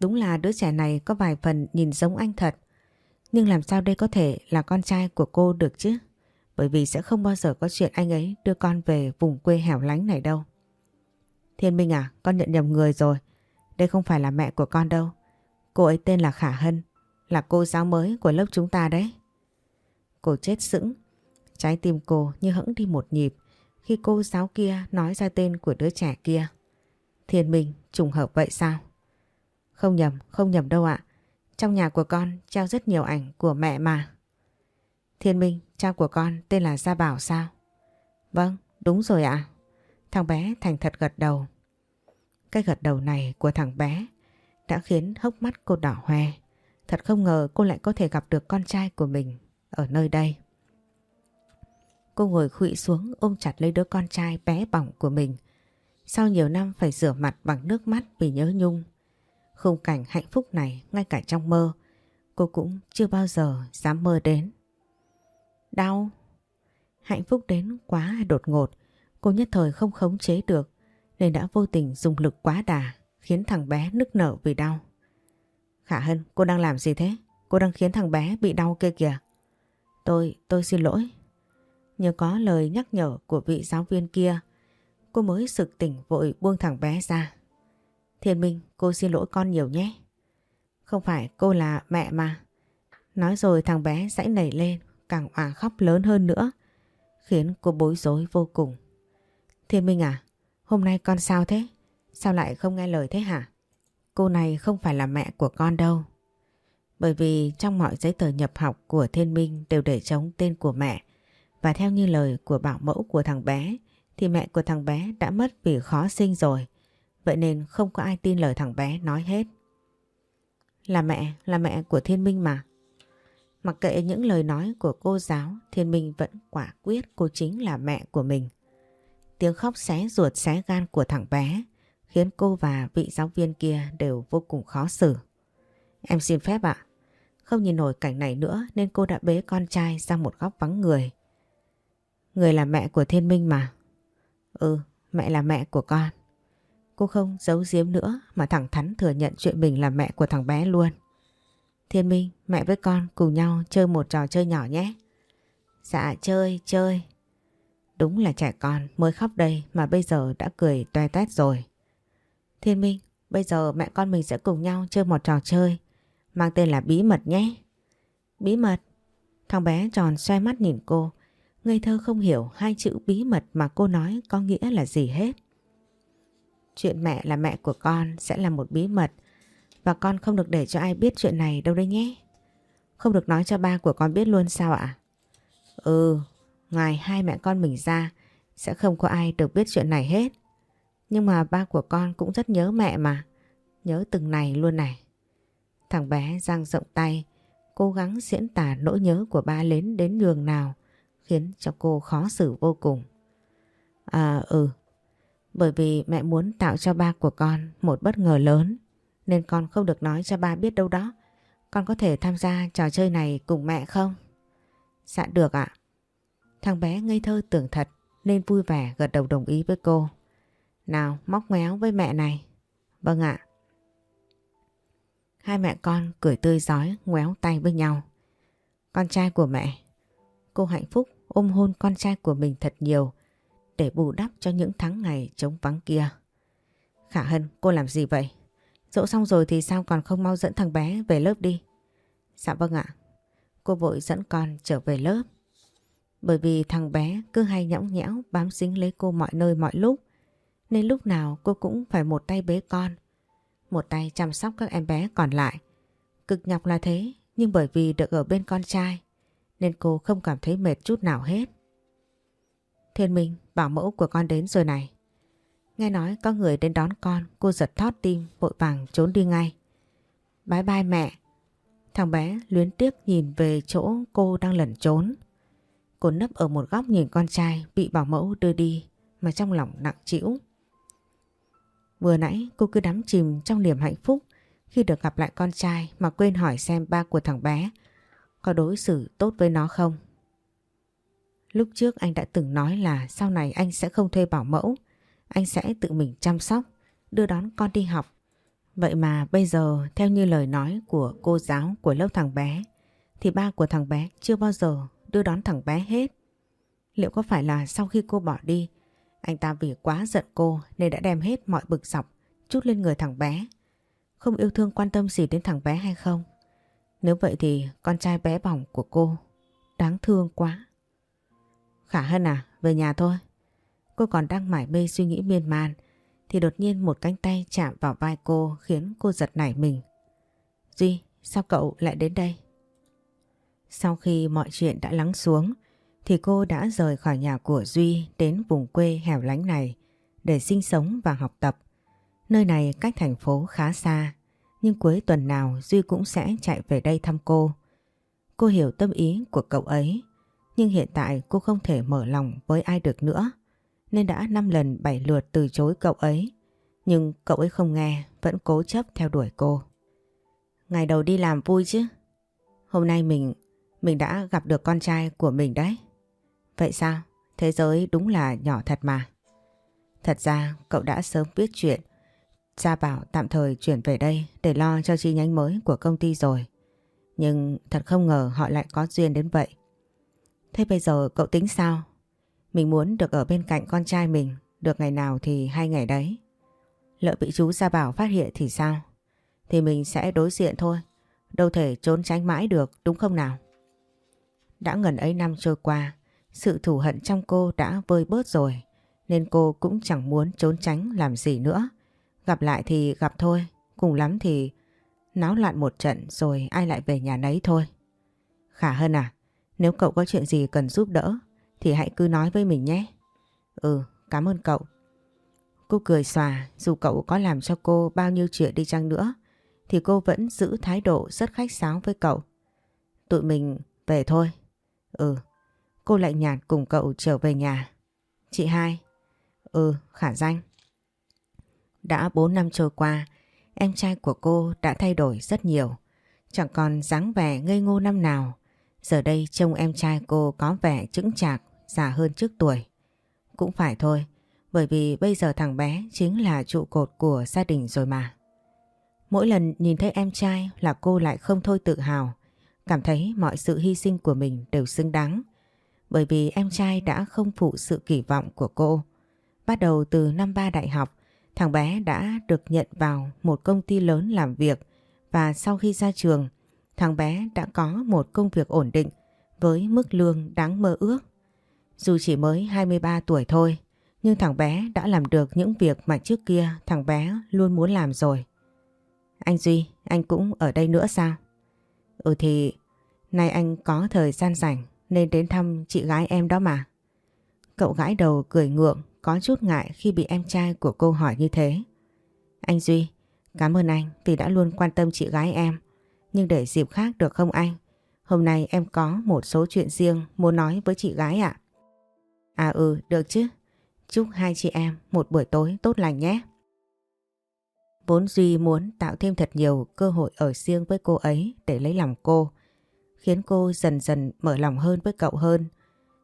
A: Đúng là đứa trẻ này có vài phần nhìn giống anh thật, nhưng làm sao đây có thể là con trai của cô được chứ? Bởi vì sẽ không bao giờ có chuyện anh ấy đưa con về vùng quê hẻo lánh này đâu. Thiên Minh à, con nhận nhầm người rồi. Đây không phải là mẹ của con đâu. Cô ấy tên là Khả Hân, là cô giáo mới của lớp chúng ta đấy. Cô chết sững, trái tim cô như hững đi một nhịp khi cô giáo kia nói ra tên của đứa trẻ kia. Thiên Minh trùng hợp vậy sao? Không nhầm, không nhầm đâu ạ. Trong nhà của con treo rất nhiều ảnh của mẹ mà. Thiên Minh, cha của con tên là Gia Bảo sao? Vâng, đúng rồi ạ. Thằng bé thành thật gật đầu. Cái gật đầu này của thằng bé đã khiến hốc mắt cô đỏ hoe. Thật không ngờ cô lại có thể gặp được con trai của mình ở nơi đây. Cô ngồi khụy xuống ôm chặt lấy đứa con trai bé bỏng của mình. Sau nhiều năm phải rửa mặt bằng nước mắt vì nhớ nhung. Khung cảnh hạnh phúc này ngay cả trong mơ cô cũng chưa bao giờ dám mơ đến. Đau. Hạnh phúc đến quá đột ngột. Cô nhất thời không khống chế được nên đã vô tình dùng lực quá đà khiến thằng bé nức nở vì đau. Khả Hân, cô đang làm gì thế? Cô đang khiến thằng bé bị đau kia kìa. Tôi, tôi xin lỗi. Nhờ có lời nhắc nhở của vị giáo viên kia, cô mới sực tỉnh vội buông thằng bé ra. Thiên Minh, cô xin lỗi con nhiều nhé. Không phải cô là mẹ mà. Nói rồi thằng bé dãy nảy lên, càng òa khóc lớn hơn nữa, khiến cô bối rối vô cùng. Thiên Minh à, hôm nay con sao thế? Sao lại không nghe lời thế hả? Cô này không phải là mẹ của con đâu. Bởi vì trong mọi giấy tờ nhập học của Thiên Minh đều để chống tên của mẹ. Và theo như lời của bảo mẫu của thằng bé thì mẹ của thằng bé đã mất vì khó sinh rồi. Vậy nên không có ai tin lời thằng bé nói hết. Là mẹ, là mẹ của Thiên Minh mà. Mặc kệ những lời nói của cô giáo, Thiên Minh vẫn quả quyết cô chính là mẹ của mình. Tiếng khóc xé ruột xé gan của thằng bé khiến cô và vị giáo viên kia đều vô cùng khó xử. Em xin phép ạ. Không nhìn nổi cảnh này nữa nên cô đã bế con trai sang một góc vắng người. Người là mẹ của Thiên Minh mà. Ừ, mẹ là mẹ của con. Cô không giấu giếm nữa mà thẳng thắn thừa nhận chuyện mình là mẹ của thằng bé luôn. Thiên Minh, mẹ với con cùng nhau chơi một trò chơi nhỏ nhé. Dạ chơi, chơi. Đúng là trẻ con mới khóc đây mà bây giờ đã cười toe toét rồi. Thiên Minh, bây giờ mẹ con mình sẽ cùng nhau chơi một trò chơi mang tên là bí mật nhé. Bí mật? Thằng bé tròn xoay mắt nhìn cô, ngây thơ không hiểu hai chữ bí mật mà cô nói có nghĩa là gì hết. Chuyện mẹ là mẹ của con sẽ là một bí mật và con không được để cho ai biết chuyện này đâu đấy nhé. Không được nói cho ba của con biết luôn sao ạ? Ừ, ngoài hai mẹ con mình ra sẽ không có ai được biết chuyện này hết. Nhưng mà ba của con cũng rất nhớ mẹ mà. Nhớ từng này luôn này. Thằng bé giang rộng tay, cố gắng diễn tả nỗi nhớ của ba lớn đến nhường nào, khiến cho cô khó xử vô cùng. À ừ, bởi vì mẹ muốn tạo cho ba của con một bất ngờ lớn, nên con không được nói cho ba biết đâu đó. Con có thể tham gia trò chơi này cùng mẹ không? Dạ được ạ. Thằng bé ngây thơ tưởng thật nên vui vẻ gật đầu đồng ý với cô. Nào móc méo với mẹ này. Vâng ạ. Hai mẹ con cười tươi giói ngoéo tay với nhau. Con trai của mẹ. Cô hạnh phúc ôm hôn con trai của mình thật nhiều để bù đắp cho những tháng ngày trống vắng kia. Khả Hân, cô làm gì vậy? Dỗ xong rồi thì sao còn không mau dẫn thằng bé về lớp đi? Dạ vâng ạ. Cô vội dẫn con trở về lớp. Bởi vì thằng bé cứ hay nhõng nhẽo bám dính lấy cô mọi nơi mọi lúc. Nên lúc nào cô cũng phải một tay bế con. Một tay chăm sóc các em bé còn lại. Cực nhọc là thế, nhưng bởi vì được ở bên con trai nên cô không cảm thấy mệt chút nào hết. Thiên Minh, bảo mẫu của con đến rồi này. Nghe nói có người đến đón con, cô giật thót tim, vội vàng trốn đi ngay. Bye bye mẹ. Thằng bé luyến tiếc nhìn về chỗ cô đang lẩn trốn. Cô nấp ở một góc nhìn con trai bị bảo mẫu đưa đi mà trong lòng nặng trĩu. Vừa nãy cô cứ đắm chìm trong niềm hạnh phúc khi được gặp lại con trai mà quên hỏi xem ba của thằng bé có đối xử tốt với nó không. Lúc trước anh đã từng nói là sau này anh sẽ không thuê bảo mẫu, anh sẽ tự mình chăm sóc, đưa đón con đi học. Vậy mà bây giờ theo như lời nói của cô giáo của lớp thằng bé thì ba của thằng bé chưa bao giờ đưa đón thằng bé hết. Liệu có phải là sau khi cô bỏ đi anh ta vì quá giận cô nên đã đem hết mọi bực dọc chút lên người thằng bé. Không yêu thương quan tâm gì đến thằng bé hay không? Nếu vậy thì con trai bé bỏng của cô đáng thương quá. Khả Hân à, về nhà thôi. Cô còn đang mải mê suy nghĩ miên man thì đột nhiên một cánh tay chạm vào vai cô khiến cô giật nảy mình. Duy, sao cậu lại đến đây? Sau khi mọi chuyện đã lắng xuống thì cô đã rời khỏi nhà của Duy đến vùng quê hẻo lánh này để sinh sống và học tập. Nơi này cách thành phố khá xa nhưng cuối tuần nào Duy cũng sẽ chạy về đây thăm cô. Cô hiểu tâm ý của cậu ấy nhưng hiện tại cô không thể mở lòng với ai được nữa nên đã năm lần bảy lượt từ chối cậu ấy. Nhưng cậu ấy không nghe, vẫn cố chấp theo đuổi cô. Ngày đầu đi làm vui chứ. Hôm nay mình, mình đã gặp được con trai của mình đấy. Vậy sao? Thế giới đúng là nhỏ thật mà. Thật ra cậu đã sớm biết chuyện. Gia Bảo tạm thời chuyển về đây để lo cho chi nhánh mới của công ty rồi. Nhưng thật không ngờ họ lại có duyên đến vậy. Thế bây giờ cậu tính sao? Mình muốn được ở bên cạnh con trai mình, được ngày nào thì hai ngày đấy. Lỡ bị chú Gia Bảo phát hiện thì sao? Thì mình sẽ đối diện thôi, đâu thể trốn tránh mãi được đúng không nào? Đã ngần ấy năm trôi qua, sự thù hận trong cô đã vơi bớt rồi, nên cô cũng chẳng muốn trốn tránh làm gì nữa. Gặp lại thì gặp thôi, cùng lắm thì náo loạn một trận rồi ai lại về nhà nấy thôi. Khả hơn à, nếu cậu có chuyện gì cần giúp đỡ thì hãy cứ nói với mình nhé. Ừ, cảm ơn cậu. Cô cười xòa, dù cậu có làm cho cô bao nhiêu chuyện đi chăng nữa thì cô vẫn giữ thái độ rất khách sáo với cậu. Tụi mình về thôi. Ừ, cô lạnh nhạt cùng cậu trở về nhà. Chị hai. Ừ, khả danh. Đã 4 năm trôi qua, em trai của cô đã thay đổi rất nhiều. Chẳng còn dáng vẻ ngây ngô năm nào Giờ đây trông em trai cô có vẻ chững chạc, già hơn trước tuổi. Cũng phải thôi, bởi vì bây giờ thằng bé chính là trụ cột của gia đình rồi mà. Mỗi lần nhìn thấy em trai là cô lại không thôi tự hào, cảm thấy mọi sự hy sinh của mình đều xứng đáng. Bởi vì em trai đã không phụ sự kỳ vọng của cô. Bắt đầu từ năm ba đại học, thằng bé đã được nhận vào một công ty lớn làm việc và sau khi ra trường, thằng bé đã có một công việc ổn định với mức lương đáng mơ ước. Dù chỉ mới 23 tuổi thôi, nhưng thằng bé đã làm được những việc mà trước kia thằng bé luôn muốn làm rồi. Anh Duy, anh cũng ở đây nữa sao? Ừ thì, nay anh có thời gian rảnh nên đến thăm chị gái em đó mà. Cậu gãi đầu cười ngượng, có chút ngại khi bị em trai của cô hỏi như thế. Anh Duy, cảm ơn anh vì đã luôn quan tâm chị gái em. Nhưng để dịp khác được không anh? Hôm nay em có một số chuyện riêng muốn nói với chị gái ạ. À? ừ, được chứ. Chúc hai chị em một buổi tối tốt lành nhé. Vốn Duy muốn tạo thêm thật nhiều cơ hội ở riêng với cô ấy để lấy lòng cô, khiến cô dần dần mở lòng hơn với cậu hơn.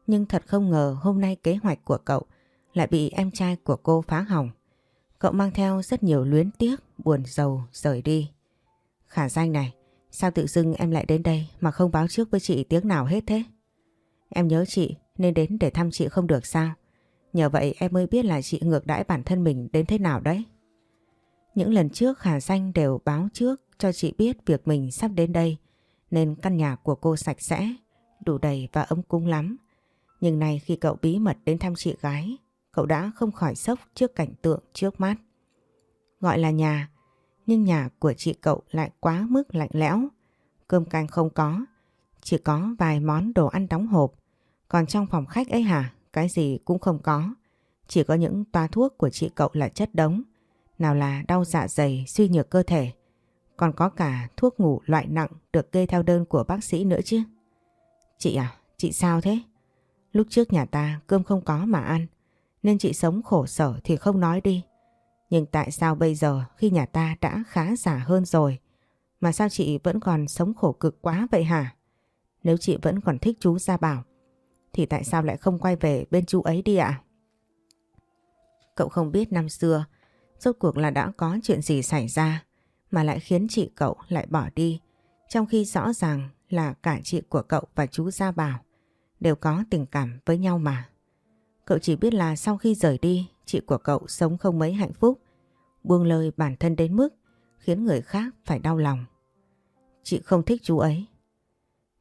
A: Nhưng thật không ngờ hôm nay kế hoạch của cậu lại bị em trai của cô phá hỏng. Cậu mang theo rất nhiều luyến tiếc, buồn giàu rời đi. Khả danh này, sao tự dưng em lại đến đây mà không báo trước với chị tiếng nào hết thế? Em nhớ chị nên đến để thăm chị không được sao? Nhờ vậy em mới biết là chị ngược đãi bản thân mình đến thế nào đấy. Những lần trước Khả Danh đều báo trước cho chị biết việc mình sắp đến đây nên căn nhà của cô sạch sẽ, đủ đầy và ấm cúng lắm. Nhưng nay khi cậu bí mật đến thăm chị gái, cậu đã không khỏi sốc trước cảnh tượng trước mắt. Gọi là nhà, nhưng nhà của chị cậu lại quá mức lạnh lẽo. Cơm canh không có, chỉ có vài món đồ ăn đóng hộp. Còn trong phòng khách ấy hả, cái gì cũng không có. Chỉ có những toa thuốc của chị cậu là chất đống. Nào là đau dạ dày, suy nhược cơ thể. Còn có cả thuốc ngủ loại nặng được kê theo đơn của bác sĩ nữa chứ. Chị à, chị sao thế? Lúc trước nhà ta cơm không có mà ăn. Nên chị sống khổ sở thì không nói đi. Nhưng tại sao bây giờ khi nhà ta đã khá giả hơn rồi, mà sao chị vẫn còn sống khổ cực quá vậy hả? Nếu chị vẫn còn thích chú Gia Bảo, thì tại sao lại không quay về bên chú ấy đi ạ? Cậu không biết năm xưa, rốt cuộc là đã có chuyện gì xảy ra, mà lại khiến chị cậu lại bỏ đi, trong khi rõ ràng là cả chị của cậu và chú Gia Bảo đều có tình cảm với nhau mà. Cậu chỉ biết là sau khi rời đi chị của cậu sống không mấy hạnh phúc buông lời bản thân đến mức khiến người khác phải đau lòng. Chị không thích chú ấy.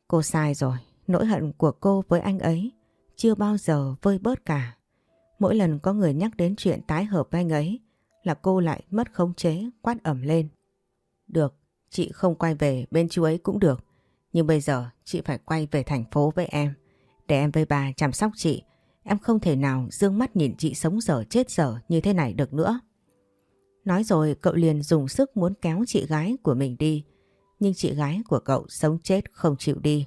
A: Cô sai rồi, nỗi hận của cô với anh ấy chưa bao giờ vơi bớt cả. Mỗi lần có người nhắc đến chuyện tái hợp với anh ấy là cô lại mất khống chế quát ẩm lên. Được, chị không quay về bên chú ấy cũng được. Nhưng bây giờ chị phải quay về thành phố với em. Để em với bà chăm sóc chị. Em không thể nào dương mắt nhìn chị sống dở chết dở như thế này được nữa. Nói rồi cậu liền dùng sức muốn kéo chị gái của mình đi. Nhưng chị gái của cậu sống chết không chịu đi.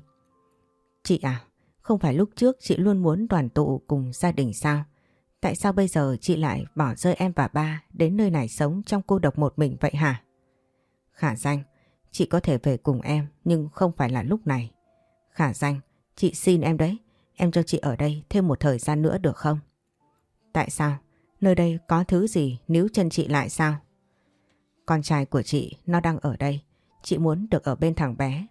A: Chị à, không phải lúc trước chị luôn muốn đoàn tụ cùng gia đình sao? Tại sao bây giờ chị lại bỏ rơi em và ba đến nơi này sống trong cô độc một mình vậy hả? Khả danh, chị có thể về cùng em nhưng không phải là lúc này. Khả danh, chị xin em đấy, em cho chị ở đây thêm một thời gian nữa được không? Tại sao? Nơi đây có thứ gì níu chân chị lại sao? Con trai của chị, nó đang ở đây. Chị muốn được ở bên thằng bé.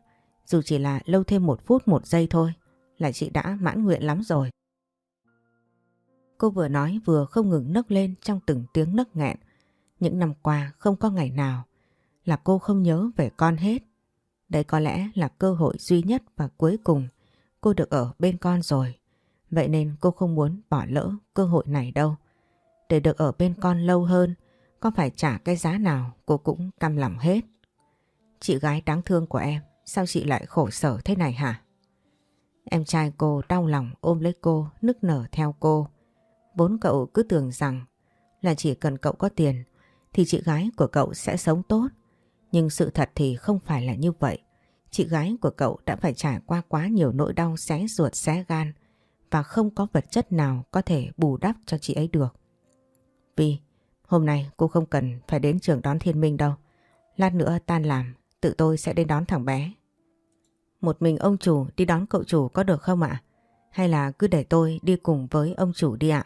A: Dù chỉ là lâu thêm một phút, một giây thôi là chị đã mãn nguyện lắm rồi. Cô vừa nói vừa không ngừng nấc lên trong từng tiếng nấc nghẹn. Những năm qua không có ngày nào là cô không nhớ về con hết. Đây có lẽ là cơ hội duy nhất và cuối cùng cô được ở bên con rồi. Vậy nên cô không muốn bỏ lỡ cơ hội này đâu. Để được ở bên con lâu hơn, con phải trả cái giá nào cô cũng căm lòng hết. Chị gái đáng thương của em, sao chị lại khổ sở thế này hả? Em trai cô đau lòng ôm lấy cô, nức nở theo cô. Vốn cậu cứ tưởng rằng là chỉ cần cậu có tiền thì chị gái của cậu sẽ sống tốt. Nhưng sự thật thì không phải là như vậy. Chị gái của cậu đã phải trải qua quá nhiều nỗi đau xé ruột xé gan và không có vật chất nào có thể bù đắp cho chị ấy được. vì hôm nay cô không cần phải đến trường đón Thiên Minh đâu. Lát nữa tan làm, tự tôi sẽ đến đón thằng bé. Một mình ông chủ đi đón cậu chủ có được không ạ? Hay là cứ để tôi đi cùng với ông chủ đi ạ?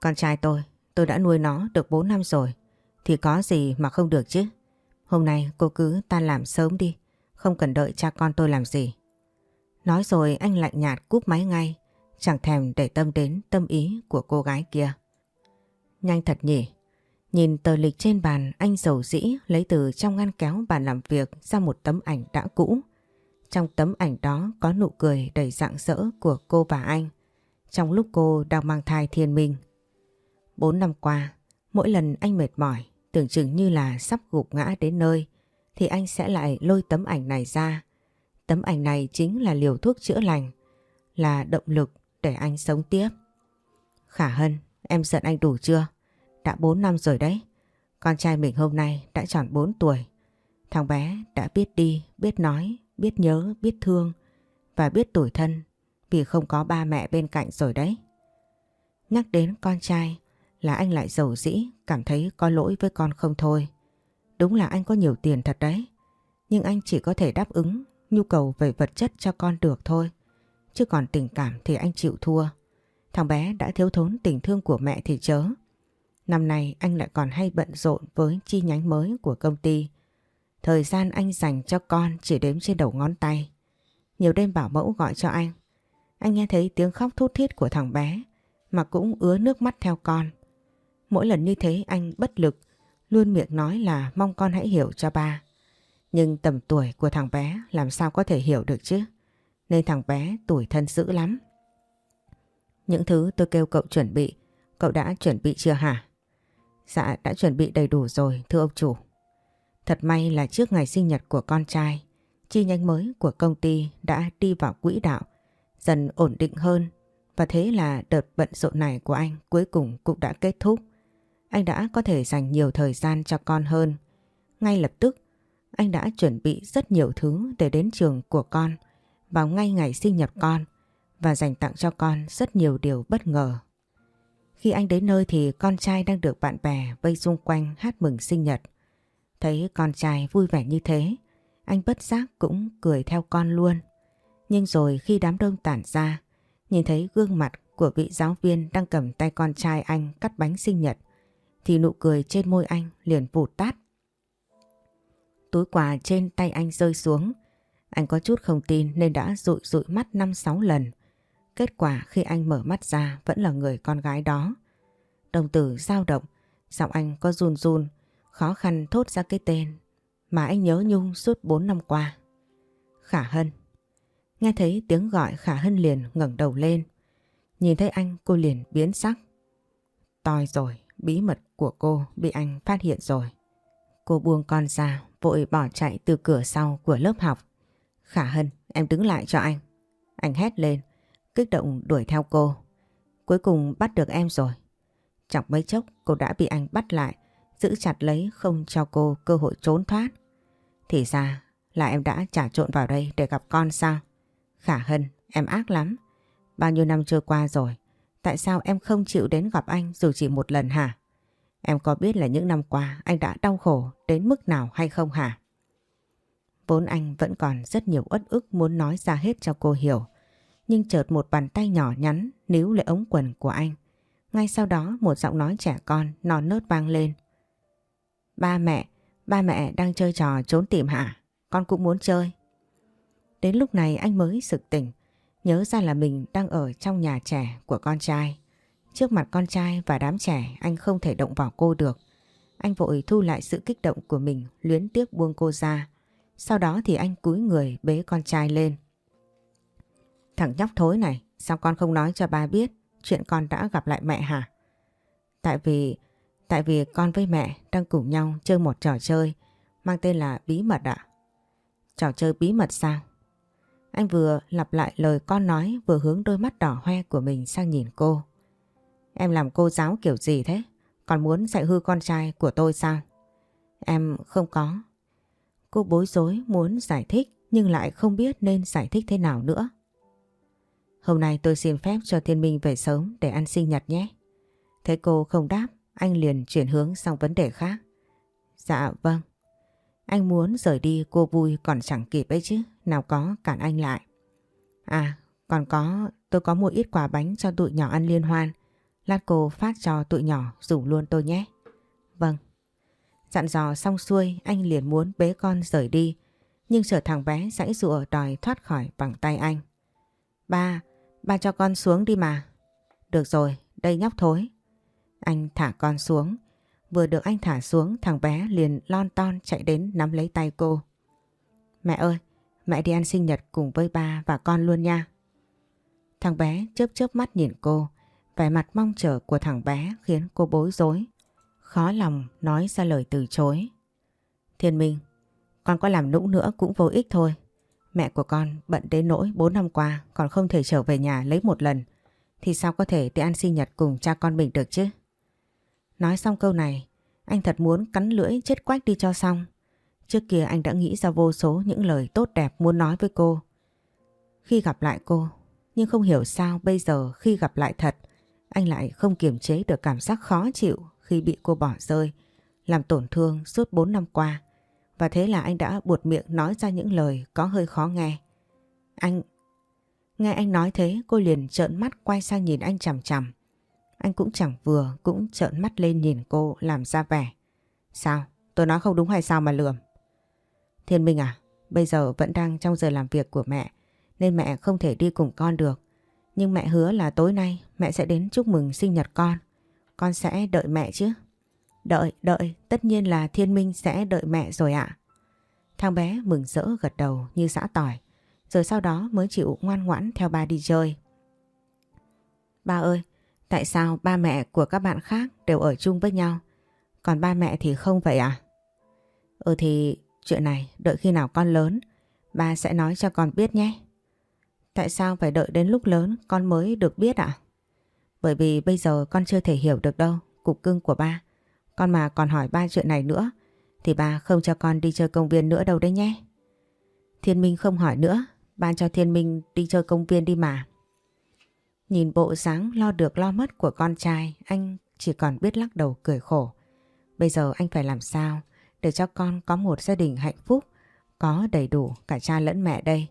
A: Con trai tôi, tôi đã nuôi nó được 4 năm rồi. Thì có gì mà không được chứ? Hôm nay cô cứ tan làm sớm đi, không cần đợi cha con tôi làm gì. Nói rồi anh lạnh nhạt cúp máy ngay, chẳng thèm để tâm đến tâm ý của cô gái kia. Nhanh thật nhỉ. Nhìn tờ lịch trên bàn anh dầu dĩ lấy từ trong ngăn kéo bàn làm việc ra một tấm ảnh đã cũ. Trong tấm ảnh đó có nụ cười đầy rạng rỡ của cô và anh trong lúc cô đang mang thai thiên minh. Bốn năm qua, mỗi lần anh mệt mỏi, tưởng chừng như là sắp gục ngã đến nơi, thì anh sẽ lại lôi tấm ảnh này ra. Tấm ảnh này chính là liều thuốc chữa lành, là động lực để anh sống tiếp. Khả Hân, em giận anh đủ chưa? Đã 4 năm rồi đấy. Con trai mình hôm nay đã tròn 4 tuổi. Thằng bé đã biết đi, biết nói, biết nhớ, biết thương và biết tủi thân vì không có ba mẹ bên cạnh rồi đấy. Nhắc đến con trai là anh lại giàu dĩ, cảm thấy có lỗi với con không thôi. Đúng là anh có nhiều tiền thật đấy, nhưng anh chỉ có thể đáp ứng nhu cầu về vật chất cho con được thôi. Chứ còn tình cảm thì anh chịu thua. Thằng bé đã thiếu thốn tình thương của mẹ thì chớ. Năm nay anh lại còn hay bận rộn với chi nhánh mới của công ty. Thời gian anh dành cho con chỉ đếm trên đầu ngón tay. Nhiều đêm bảo mẫu gọi cho anh. Anh nghe thấy tiếng khóc thút thít của thằng bé mà cũng ứa nước mắt theo con. Mỗi lần như thế anh bất lực, luôn miệng nói là mong con hãy hiểu cho ba. Nhưng tầm tuổi của thằng bé làm sao có thể hiểu được chứ? Nên thằng bé tuổi thân dữ lắm. Những thứ tôi kêu cậu chuẩn bị, cậu đã chuẩn bị chưa hả? Dạ đã chuẩn bị đầy đủ rồi thưa ông chủ. Thật may là trước ngày sinh nhật của con trai, chi nhánh mới của công ty đã đi vào quỹ đạo, dần ổn định hơn và thế là đợt bận rộn này của anh cuối cùng cũng đã kết thúc. Anh đã có thể dành nhiều thời gian cho con hơn. Ngay lập tức, anh đã chuẩn bị rất nhiều thứ để đến trường của con vào ngay ngày sinh nhật con và dành tặng cho con rất nhiều điều bất ngờ. Khi anh đến nơi thì con trai đang được bạn bè vây xung quanh hát mừng sinh nhật. Thấy con trai vui vẻ như thế, anh bất giác cũng cười theo con luôn. Nhưng rồi khi đám đông tản ra, nhìn thấy gương mặt của vị giáo viên đang cầm tay con trai anh cắt bánh sinh nhật, thì nụ cười trên môi anh liền vụt tắt. Túi quà trên tay anh rơi xuống, anh có chút không tin nên đã rụi rụi mắt 5-6 lần. Kết quả khi anh mở mắt ra vẫn là người con gái đó. Đồng tử dao động, giọng anh có run run, khó khăn thốt ra cái tên mà anh nhớ nhung suốt 4 năm qua. Khả Hân. Nghe thấy tiếng gọi Khả Hân liền ngẩng đầu lên. Nhìn thấy anh cô liền biến sắc. Tòi rồi, bí mật của cô bị anh phát hiện rồi. Cô buông con ra, vội bỏ chạy từ cửa sau của lớp học. Khả Hân, em đứng lại cho anh. Anh hét lên, kích động đuổi theo cô. Cuối cùng bắt được em rồi. Chẳng mấy chốc cô đã bị anh bắt lại, giữ chặt lấy không cho cô cơ hội trốn thoát. Thì ra là em đã trả trộn vào đây để gặp con sao? Khả Hân, em ác lắm. Bao nhiêu năm trôi qua rồi, tại sao em không chịu đến gặp anh dù chỉ một lần hả? Em có biết là những năm qua anh đã đau khổ đến mức nào hay không hả? Vốn anh vẫn còn rất nhiều uất ức muốn nói ra hết cho cô hiểu. Nhưng chợt một bàn tay nhỏ nhắn níu lấy ống quần của anh. Ngay sau đó một giọng nói trẻ con non nớt vang lên. Ba mẹ, ba mẹ đang chơi trò trốn tìm hả? Con cũng muốn chơi. Đến lúc này anh mới sực tỉnh, nhớ ra là mình đang ở trong nhà trẻ của con trai. Trước mặt con trai và đám trẻ anh không thể động vào cô được. Anh vội thu lại sự kích động của mình luyến tiếc buông cô ra. Sau đó thì anh cúi người bế con trai lên. Thằng nhóc thối này, sao con không nói cho ba biết chuyện con đã gặp lại mẹ hả? Tại vì, tại vì con với mẹ đang cùng nhau chơi một trò chơi mang tên là bí mật ạ. Trò chơi bí mật sao? Anh vừa lặp lại lời con nói vừa hướng đôi mắt đỏ hoe của mình sang nhìn cô. Em làm cô giáo kiểu gì thế? Còn muốn dạy hư con trai của tôi sao? Em không có. Cô bối rối muốn giải thích nhưng lại không biết nên giải thích thế nào nữa. Hôm nay tôi xin phép cho Thiên Minh về sớm để ăn sinh nhật nhé. Thấy cô không đáp, anh liền chuyển hướng sang vấn đề khác. Dạ vâng. Anh muốn rời đi cô vui còn chẳng kịp ấy chứ, nào có cản anh lại. À, còn có, tôi có một ít quà bánh cho tụi nhỏ ăn liên hoan. Lát cô phát cho tụi nhỏ rủ luôn tôi nhé. Vâng. Dặn dò xong xuôi anh liền muốn bế con rời đi. Nhưng sợ thằng bé giãy rụa đòi thoát khỏi bằng tay anh. Ba, ba cho con xuống đi mà. Được rồi, đây nhóc thối. Anh thả con xuống. Vừa được anh thả xuống thằng bé liền lon ton chạy đến nắm lấy tay cô. Mẹ ơi, mẹ đi ăn sinh nhật cùng với ba và con luôn nha. Thằng bé chớp chớp mắt nhìn cô. Vẻ mặt mong chờ của thằng bé khiến cô bối rối. Khó lòng nói ra lời từ chối. Thiên Minh, con có làm nũng nữa cũng vô ích thôi. Mẹ của con bận đến nỗi 4 năm qua còn không thể trở về nhà lấy một lần. Thì sao có thể đi ăn sinh nhật cùng cha con mình được chứ? Nói xong câu này, anh thật muốn cắn lưỡi chết quách đi cho xong. Trước kia anh đã nghĩ ra vô số những lời tốt đẹp muốn nói với cô. Khi gặp lại cô, nhưng không hiểu sao bây giờ khi gặp lại thật, anh lại không kiềm chế được cảm giác khó chịu khi bị cô bỏ rơi, làm tổn thương suốt 4 năm qua. Và thế là anh đã buột miệng nói ra những lời có hơi khó nghe. Anh... Nghe anh nói thế cô liền trợn mắt quay sang nhìn anh chằm chằm. Anh cũng chẳng vừa cũng trợn mắt lên nhìn cô làm ra vẻ. Sao? Tôi nói không đúng hay sao mà lườm? Thiên Minh à, bây giờ vẫn đang trong giờ làm việc của mẹ nên mẹ không thể đi cùng con được. Nhưng mẹ hứa là tối nay mẹ sẽ đến chúc mừng sinh nhật con. Con sẽ đợi mẹ chứ? Đợi, đợi, tất nhiên là Thiên Minh sẽ đợi mẹ rồi ạ. Thằng bé mừng rỡ gật đầu như xã tỏi, rồi sau đó mới chịu ngoan ngoãn theo ba đi chơi. Ba ơi, tại sao ba mẹ của các bạn khác đều ở chung với nhau, còn ba mẹ thì không vậy à? Ừ thì chuyện này đợi khi nào con lớn, ba sẽ nói cho con biết nhé. Tại sao phải đợi đến lúc lớn con mới được biết ạ? Bởi vì bây giờ con chưa thể hiểu được đâu, cục cưng của ba. Con mà còn hỏi ba chuyện này nữa thì ba không cho con đi chơi công viên nữa đâu đấy nhé. Thiên Minh không hỏi nữa, ba cho Thiên Minh đi chơi công viên đi mà. Nhìn bộ dáng lo được lo mất của con trai, anh chỉ còn biết lắc đầu cười khổ. Bây giờ anh phải làm sao để cho con có một gia đình hạnh phúc, có đầy đủ cả cha lẫn mẹ đây.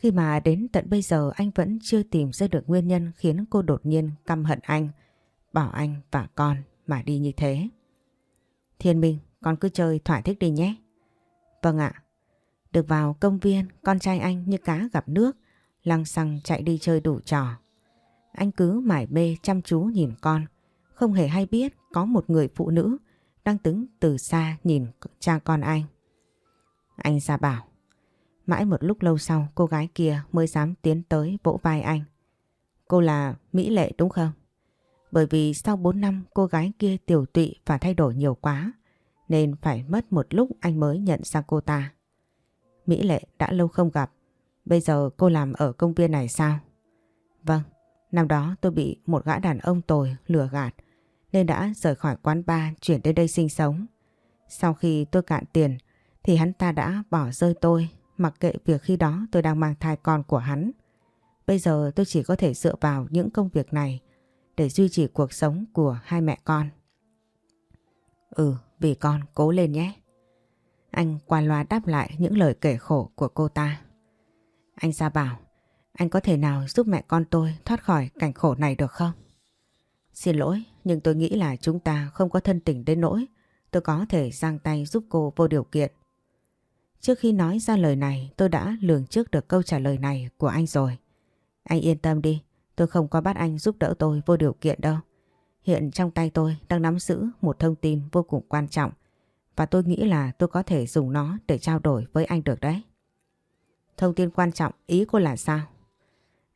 A: Khi mà đến tận bây giờ anh vẫn chưa tìm ra được nguyên nhân khiến cô đột nhiên căm hận anh, bỏ anh và con mà đi như thế. Thiên Minh, con cứ chơi thoải thích đi nhé. Vâng ạ. Được vào công viên, con trai anh như cá gặp nước, lăng xăng chạy đi chơi đủ trò. Anh cứ mải mê chăm chú nhìn con, không hề hay biết có một người phụ nữ đang đứng từ xa nhìn cha con anh. Anh ra bảo. Mãi một lúc lâu sau cô gái kia mới dám tiến tới vỗ vai anh. Cô là Mỹ Lệ đúng không? Bởi vì sau 4 năm cô gái kia tiểu tụy và thay đổi nhiều quá nên phải mất một lúc anh mới nhận ra cô ta. Mỹ Lệ đã lâu không gặp, bây giờ cô làm ở công viên này sao? Vâng, năm đó tôi bị một gã đàn ông tồi lừa gạt nên đã rời khỏi quán bar chuyển đến đây sinh sống. Sau khi tôi cạn tiền thì hắn ta đã bỏ rơi tôi mặc kệ việc khi đó tôi đang mang thai con của hắn. Bây giờ tôi chỉ có thể dựa vào những công việc này để duy trì cuộc sống của hai mẹ con. Ừ, vì con cố lên nhé. Anh qua loa đáp lại những lời kể khổ của cô ta. Anh ra bảo, anh có thể nào giúp mẹ con tôi thoát khỏi cảnh khổ này được không? Xin lỗi, nhưng tôi nghĩ là chúng ta không có thân tình đến nỗi tôi có thể giang tay giúp cô vô điều kiện. Trước khi nói ra lời này tôi đã lường trước được câu trả lời này của anh rồi. Anh yên tâm đi, tôi không có bắt anh giúp đỡ tôi vô điều kiện đâu. Hiện trong tay tôi đang nắm giữ một thông tin vô cùng quan trọng và tôi nghĩ là tôi có thể dùng nó để trao đổi với anh được đấy. Thông tin quan trọng ý cô là sao?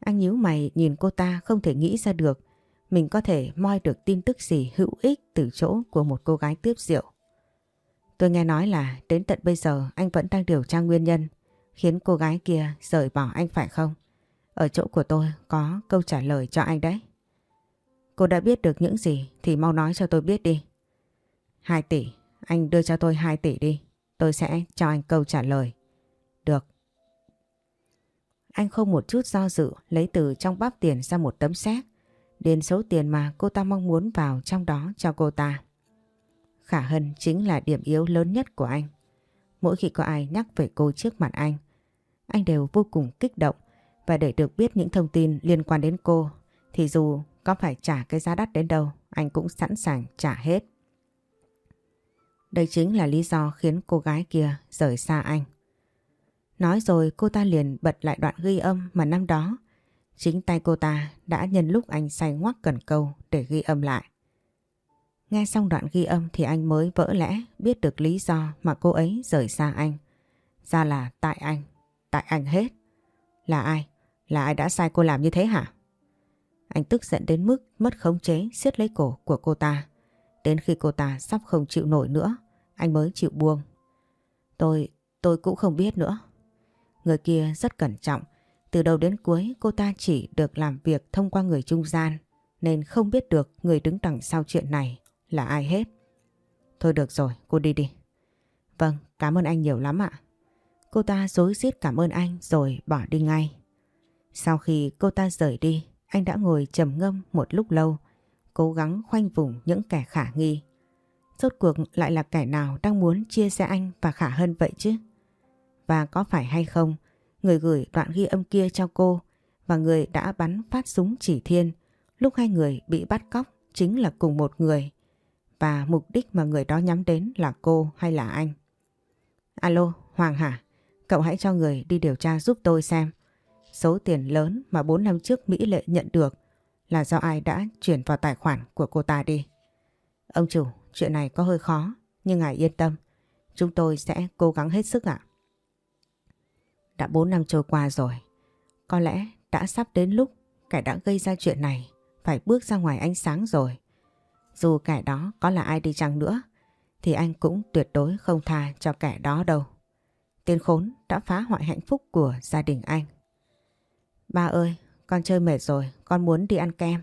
A: Anh nhíu mày nhìn cô ta không thể nghĩ ra được mình có thể moi được tin tức gì hữu ích từ chỗ của một cô gái tiếp rượu. Tôi nghe nói là đến tận bây giờ anh vẫn đang điều tra nguyên nhân khiến cô gái kia rời bỏ anh phải không? Ở chỗ của tôi có câu trả lời cho anh đấy. Cô đã biết được những gì thì mau nói cho tôi biết đi. 2 tỷ, anh đưa cho tôi 2 tỷ đi. Tôi sẽ cho anh câu trả lời. Được. Anh không một chút do dự lấy từ trong bắp tiền ra một tấm séc. Điền số tiền mà cô ta mong muốn vào trong đó cho cô ta. Khả Hân chính là điểm yếu lớn nhất của anh. Mỗi khi có ai nhắc về cô trước mặt anh, anh đều vô cùng kích động và để được biết những thông tin liên quan đến cô thì dù có phải trả cái giá đắt đến đâu anh cũng sẵn sàng trả hết. Đây chính là lý do khiến cô gái kia rời xa anh. Nói rồi cô ta liền bật lại đoạn ghi âm mà năm đó chính tay cô ta đã nhân lúc anh say ngoắc cần câu để ghi âm lại. Nghe xong đoạn ghi âm thì anh mới vỡ lẽ biết được lý do mà cô ấy rời xa anh. Ra là tại anh, tại anh hết. Là ai? Là ai đã sai cô làm như thế hả? Anh tức giận đến mức mất khống chế siết lấy cổ của cô ta. Đến khi cô ta sắp không chịu nổi nữa, anh mới chịu buông. Tôi, tôi cũng không biết nữa. Người kia rất cẩn trọng. Từ đầu đến cuối cô ta chỉ được làm việc thông qua người trung gian nên không biết được người đứng đằng sau chuyện này là ai hết. Thôi được rồi, cô đi đi. Vâng, cảm ơn anh nhiều lắm ạ. Cô ta dối rít cảm ơn anh rồi bỏ đi ngay. Sau khi cô ta rời đi, anh đã ngồi trầm ngâm một lúc lâu, cố gắng khoanh vùng những kẻ khả nghi. Rốt cuộc lại là kẻ nào đang muốn chia sẻ anh và Khả Hân vậy chứ? Và có phải hay không, người gửi đoạn ghi âm kia cho cô và người đã bắn phát súng chỉ thiên lúc hai người bị bắt cóc chính là cùng một người và mục đích mà người đó nhắm đến là cô hay là anh. Alo, Hoàng hả? Cậu hãy cho người đi điều tra giúp tôi xem. Số tiền lớn mà 4 năm trước Mỹ Lệ nhận được là do ai đã chuyển vào tài khoản của cô ta đi. Ông chủ, chuyện này có hơi khó, nhưng ngài yên tâm. Chúng tôi sẽ cố gắng hết sức ạ. Đã 4 năm trôi qua rồi. Có lẽ đã sắp đến lúc kẻ đã gây ra chuyện này phải bước ra ngoài ánh sáng rồi. Dù kẻ đó có là ai đi chăng nữa thì anh cũng tuyệt đối không tha cho kẻ đó đâu. Tên khốn đã phá hoại hạnh phúc của gia đình anh. Ba ơi, con chơi mệt rồi, con muốn đi ăn kem.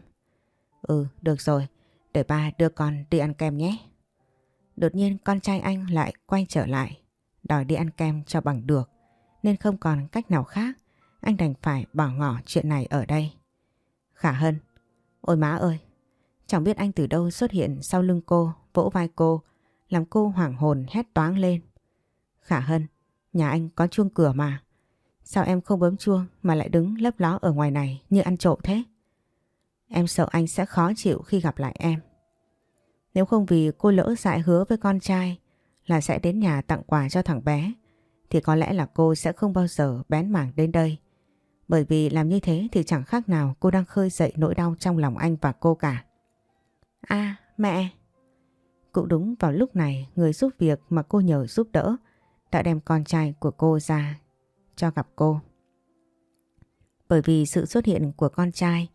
A: Ừ, được rồi, để ba đưa con đi ăn kem nhé. Đột nhiên con trai anh lại quay trở lại, đòi đi ăn kem cho bằng được, nên không còn cách nào khác, anh đành phải bỏ ngỏ chuyện này ở đây. Khả Hân, ôi má ơi, chẳng biết anh từ đâu xuất hiện sau lưng cô, vỗ vai cô, làm cô hoảng hồn hét toáng lên. Khả Hân, nhà anh có chuông cửa mà. Sao em không bấm chuông mà lại đứng lấp ló ở ngoài này như ăn trộm thế? Em sợ anh sẽ khó chịu khi gặp lại em. Nếu không vì cô lỡ dại hứa với con trai là sẽ đến nhà tặng quà cho thằng bé thì có lẽ là cô sẽ không bao giờ bén mảng đến đây. Bởi vì làm như thế thì chẳng khác nào cô đang khơi dậy nỗi đau trong lòng anh và cô cả. À, mẹ! Cũng đúng vào lúc này người giúp việc mà cô nhờ giúp đỡ đã đem con trai của cô ra cho gặp cô. Bởi vì sự xuất hiện của con trai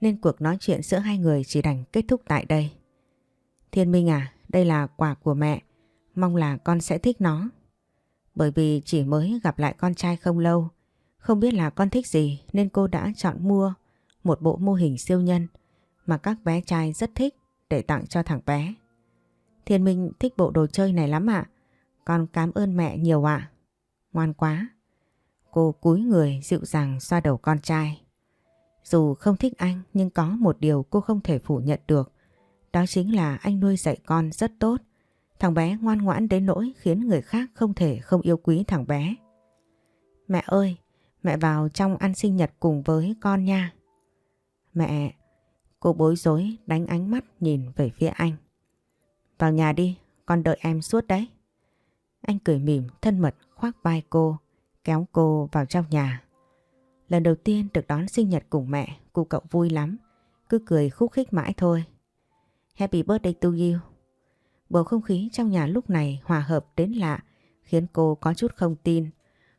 A: nên cuộc nói chuyện giữa hai người chỉ đành kết thúc tại đây. Thiên Minh à, đây là quà của mẹ, mong là con sẽ thích nó. Bởi vì chỉ mới gặp lại con trai không lâu, không biết là con thích gì nên cô đã chọn mua một bộ mô hình siêu nhân mà các bé trai rất thích để tặng cho thằng bé. Thiên Minh thích bộ đồ chơi này lắm ạ. Con cảm ơn mẹ nhiều ạ. Ngoan quá. Cô cúi người dịu dàng xoa đầu con trai. Dù không thích anh nhưng có một điều cô không thể phủ nhận được. Đó chính là anh nuôi dạy con rất tốt. Thằng bé ngoan ngoãn đến nỗi khiến người khác không thể không yêu quý thằng bé. Mẹ ơi, mẹ vào trong ăn sinh nhật cùng với con nha. Mẹ, cô bối rối đánh ánh mắt nhìn về phía anh. Vào nhà đi, con đợi em suốt đấy. Anh cười mỉm thân mật khoác vai cô, kéo cô vào trong nhà. Lần đầu tiên được đón sinh nhật cùng mẹ, cô cậu vui lắm, cứ cười khúc khích mãi thôi. Happy birthday to you. Bầu không khí trong nhà lúc này hòa hợp đến lạ, khiến cô có chút không tin.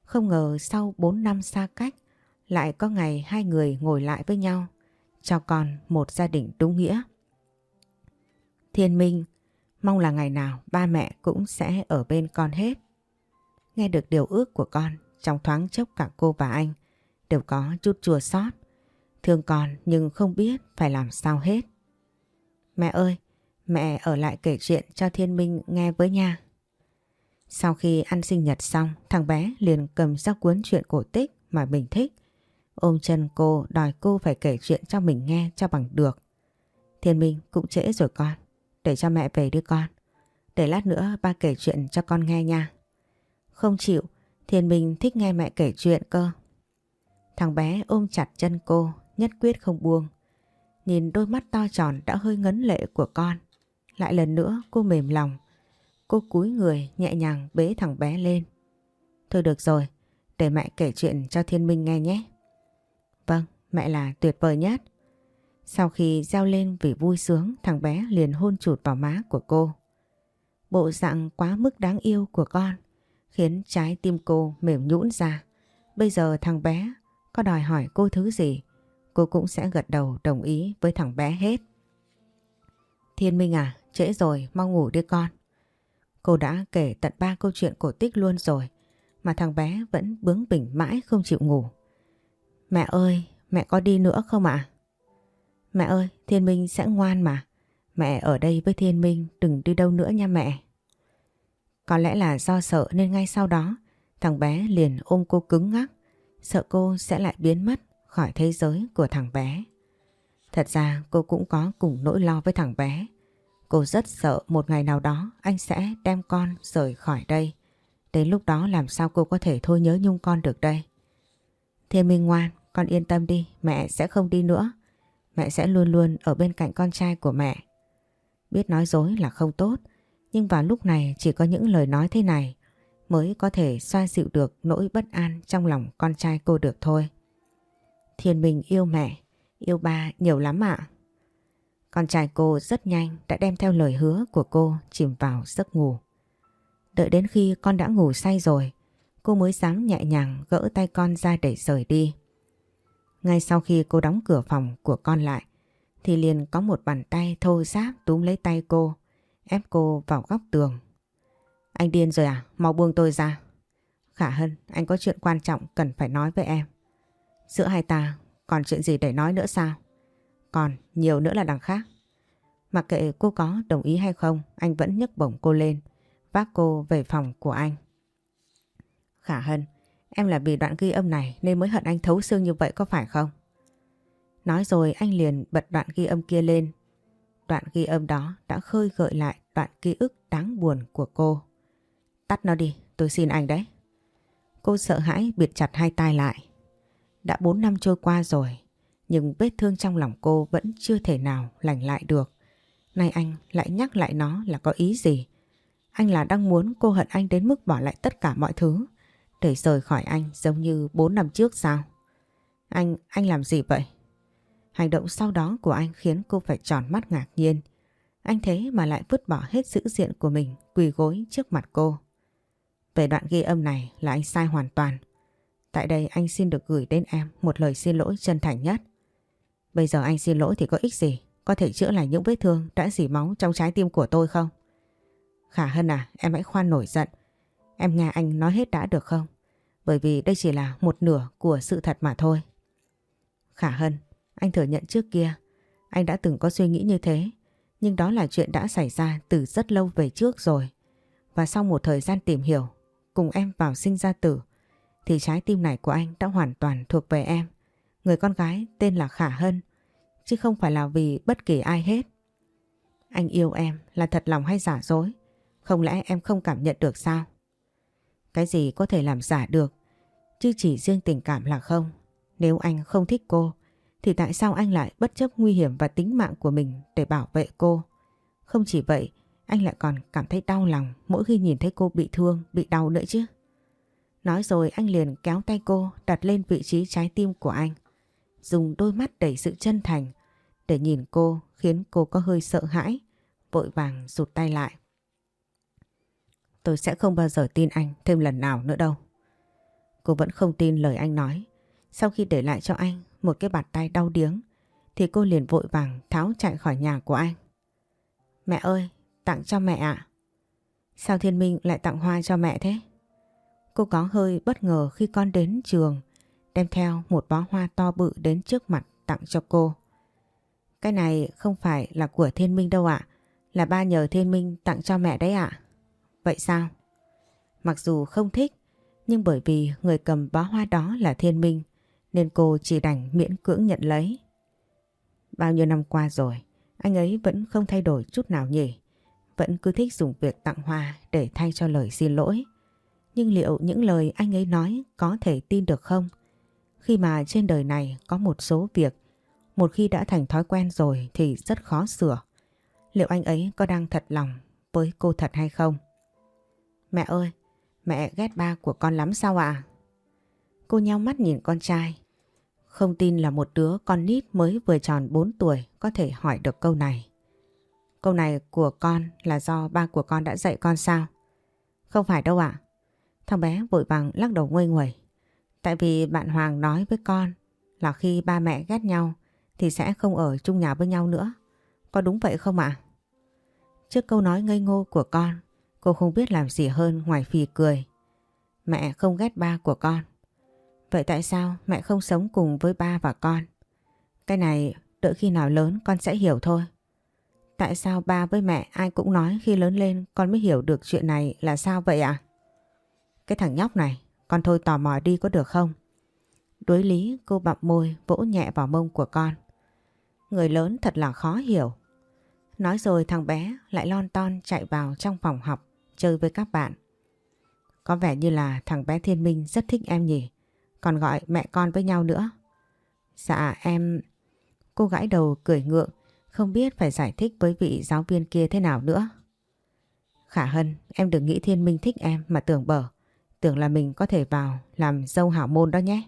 A: Không ngờ sau 4 năm xa cách, lại có ngày hai người ngồi lại với nhau, cho con một gia đình đúng nghĩa. Thiên Minh, mong là ngày nào ba mẹ cũng sẽ ở bên con hết. Nghe được điều ước của con, trong thoáng chốc cả cô và anh đều có chút chua xót. Thương con nhưng không biết phải làm sao hết. Mẹ ơi, mẹ ở lại kể chuyện cho Thiên Minh nghe với nha. Sau khi ăn sinh nhật xong, thằng bé liền cầm ra cuốn chuyện cổ tích mà mình thích. Ôm chân cô đòi cô phải kể chuyện cho mình nghe cho bằng được. Thiên Minh cũng trễ rồi con, để cho mẹ về đi con. Để lát nữa ba kể chuyện cho con nghe nha. Không chịu, Thiên Minh thích nghe mẹ kể chuyện cơ. Thằng bé ôm chặt chân cô, nhất quyết không buông. Nhìn đôi mắt to tròn đã hơi ngấn lệ của con. Lại lần nữa cô mềm lòng. Cô cúi người nhẹ nhàng bế thằng bé lên. Thôi được rồi, để mẹ kể chuyện cho Thiên Minh nghe nhé. Vâng, mẹ là tuyệt vời nhất. Sau khi reo lên vì vui sướng, thằng bé liền hôn chụt vào má của cô. Bộ dạng quá mức đáng yêu của con khiến trái tim cô mềm nhũn ra. Bây giờ thằng bé có đòi hỏi cô thứ gì, cô cũng sẽ gật đầu đồng ý với thằng bé hết. Thiên Minh à, trễ rồi, mau ngủ đi con. Cô đã kể tận ba câu chuyện cổ tích luôn rồi, mà thằng bé vẫn bướng bỉnh mãi không chịu ngủ. Mẹ ơi, mẹ có đi nữa không ạ? Mẹ ơi, Thiên Minh sẽ ngoan mà. Mẹ ở đây với Thiên Minh, đừng đi đâu nữa nha mẹ. Có lẽ là do sợ nên ngay sau đó thằng bé liền ôm cô cứng ngắc, sợ cô sẽ lại biến mất khỏi thế giới của thằng bé. Thật ra cô cũng có cùng nỗi lo với thằng bé. Cô rất sợ một ngày nào đó anh sẽ đem con rời khỏi đây. Đến lúc đó làm sao cô có thể thôi nhớ nhung con được đây. Thiên Minh ngoan, con yên tâm đi, mẹ sẽ không đi nữa. Mẹ sẽ luôn luôn ở bên cạnh con trai của mẹ. Biết nói dối là không tốt, nhưng vào lúc này chỉ có những lời nói thế này mới có thể xoa dịu được nỗi bất an trong lòng con trai cô được thôi. Thiên Minh yêu mẹ, yêu ba nhiều lắm ạ. Con trai cô rất nhanh đã đem theo lời hứa của cô chìm vào giấc ngủ. Đợi đến khi con đã ngủ say rồi, cô mới dám nhẹ nhàng gỡ tay con ra để rời đi. Ngay sau khi cô đóng cửa phòng của con lại, thì liền có một bàn tay thô ráp túm lấy tay cô, ép cô vào góc tường. Anh điên rồi à? Mau buông tôi ra. Khả Hân, anh có chuyện quan trọng cần phải nói với em. Giữa hai ta còn chuyện gì để nói nữa sao? Còn nhiều nữa là đằng khác. Mặc kệ cô có đồng ý hay không, anh vẫn nhấc bổng cô lên, vác cô về phòng của anh. Khả Hân, em là vì đoạn ghi âm này nên mới hận anh thấu xương như vậy có phải không? Nói rồi anh liền bật đoạn ghi âm kia lên. Đoạn ghi âm đó đã khơi gợi lại đoạn ký ức đáng buồn của cô. Tắt nó đi, tôi xin anh đấy. Cô sợ hãi biệt chặt hai tay lại. Đã 4 năm trôi qua rồi, nhưng vết thương trong lòng cô vẫn chưa thể nào lành lại được. Nay anh lại nhắc lại nó là có ý gì? Anh là đang muốn cô hận anh đến mức bỏ lại tất cả mọi thứ để rời khỏi anh giống như 4 năm trước sao? Anh, anh làm gì vậy? Hành động sau đó của anh khiến cô phải tròn mắt ngạc nhiên. Anh thế mà lại vứt bỏ hết sự diện của mình quỳ gối trước mặt cô. Về đoạn ghi âm này là anh sai hoàn toàn. Tại đây anh xin được gửi đến em một lời xin lỗi chân thành nhất. Bây giờ anh xin lỗi thì có ích gì? Có thể chữa lành những vết thương đã dỉ máu trong trái tim của tôi không? Khả Hân à, em hãy khoan nổi giận. Em nghe anh nói hết đã được không? Bởi vì đây chỉ là một nửa của sự thật mà thôi. Khả Hân, anh thừa nhận trước kia, anh đã từng có suy nghĩ như thế. Nhưng đó là chuyện đã xảy ra từ rất lâu về trước rồi. Và sau một thời gian tìm hiểu, cùng em vào sinh ra tử, thì trái tim này của anh đã hoàn toàn thuộc về em. Người con gái tên là Khả Hân, chứ không phải là vì bất kỳ ai hết. Anh yêu em là thật lòng hay giả dối? Không lẽ em không cảm nhận được sao? Cái gì có thể làm giả được, chứ chỉ riêng tình cảm là không. Nếu anh không thích cô, thì tại sao anh lại bất chấp nguy hiểm và tính mạng của mình để bảo vệ cô? Không chỉ vậy, anh lại còn cảm thấy đau lòng mỗi khi nhìn thấy cô bị thương, bị đau nữa chứ. Nói rồi anh liền kéo tay cô đặt lên vị trí trái tim của anh. Dùng đôi mắt đầy sự chân thành để nhìn cô khiến cô có hơi sợ hãi, vội vàng rụt tay lại. Tôi sẽ không bao giờ tin anh thêm lần nào nữa đâu. Cô vẫn không tin lời anh nói. Sau khi để lại cho anh một cái bàn tay đau điếng thì cô liền vội vàng tháo chạy khỏi nhà của anh. Mẹ ơi, tặng cho mẹ ạ. Sao Thiên Minh lại tặng hoa cho mẹ thế? Cô có hơi bất ngờ khi con đến trường đem theo một bó hoa to bự đến trước mặt tặng cho cô. Cái này không phải là của Thiên Minh đâu ạ, là ba nhờ Thiên Minh tặng cho mẹ đấy ạ. Vậy sao? Mặc dù không thích, nhưng bởi vì người cầm bó hoa đó là Thiên Minh, nên cô chỉ đành miễn cưỡng nhận lấy. Bao nhiêu năm qua rồi, anh ấy vẫn không thay đổi chút nào nhỉ. Vẫn cứ thích dùng việc tặng hoa để thay cho lời xin lỗi. Nhưng liệu những lời anh ấy nói có thể tin được không? Khi mà trên đời này có một số việc, một khi đã thành thói quen rồi thì rất khó sửa. Liệu anh ấy có đang thật lòng với cô thật hay không? Mẹ ơi, mẹ ghét ba của con lắm sao ạ? Cô nhau mắt nhìn con trai. Không tin là một đứa con nít mới vừa tròn 4 tuổi có thể hỏi được câu này. Câu này của con là do ba của con đã dạy con sao? Không phải đâu ạ. Thằng bé vội vàng lắc đầu nguôi nguẩy. Tại vì bạn Hoàng nói với con là khi ba mẹ ghét nhau thì sẽ không ở chung nhà với nhau nữa. Có đúng vậy không ạ? Trước câu nói ngây ngô của con, cô không biết làm gì hơn ngoài phì cười. Mẹ không ghét ba của con. Vậy tại sao mẹ không sống cùng với ba và con? Cái này đợi khi nào lớn con sẽ hiểu thôi. Tại sao ba với mẹ ai cũng nói khi lớn lên con mới hiểu được chuyện này là sao vậy ạ? Cái thằng nhóc này, con thôi tò mò đi có được không? Đối lý cô bặm môi vỗ nhẹ vào mông của con. Người lớn thật là khó hiểu. Nói rồi thằng bé lại lon ton chạy vào trong phòng học chơi với các bạn. Có vẻ như là thằng bé Thiên Minh rất thích em nhỉ? Còn gọi mẹ con với nhau nữa. Dạ em... Cô gãi đầu cười ngượng, không biết phải giải thích với vị giáo viên kia thế nào nữa. Khả Hân, em đừng nghĩ Thiên Minh thích em mà tưởng bở. Tưởng là mình có thể vào làm dâu hảo môn đó nhé.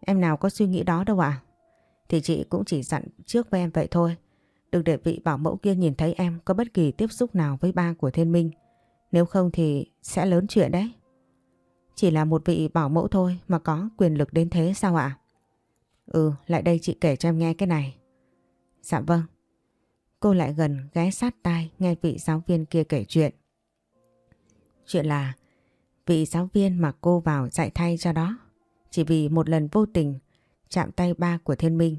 A: Em nào có suy nghĩ đó đâu ạ. Thì chị cũng chỉ dặn trước với em vậy thôi. Đừng để vị bảo mẫu kia nhìn thấy em có bất kỳ tiếp xúc nào với ba của Thiên Minh. Nếu không thì sẽ lớn chuyện đấy. Chỉ là một vị bảo mẫu thôi mà có quyền lực đến thế sao ạ? Ừ, lại đây chị kể cho em nghe cái này. Dạ vâng. Cô lại gần ghé sát tai nghe vị giáo viên kia kể chuyện. Chuyện là vị giáo viên mà cô vào dạy thay cho đó. Chỉ vì một lần vô tình chạm tay ba của thiên minh.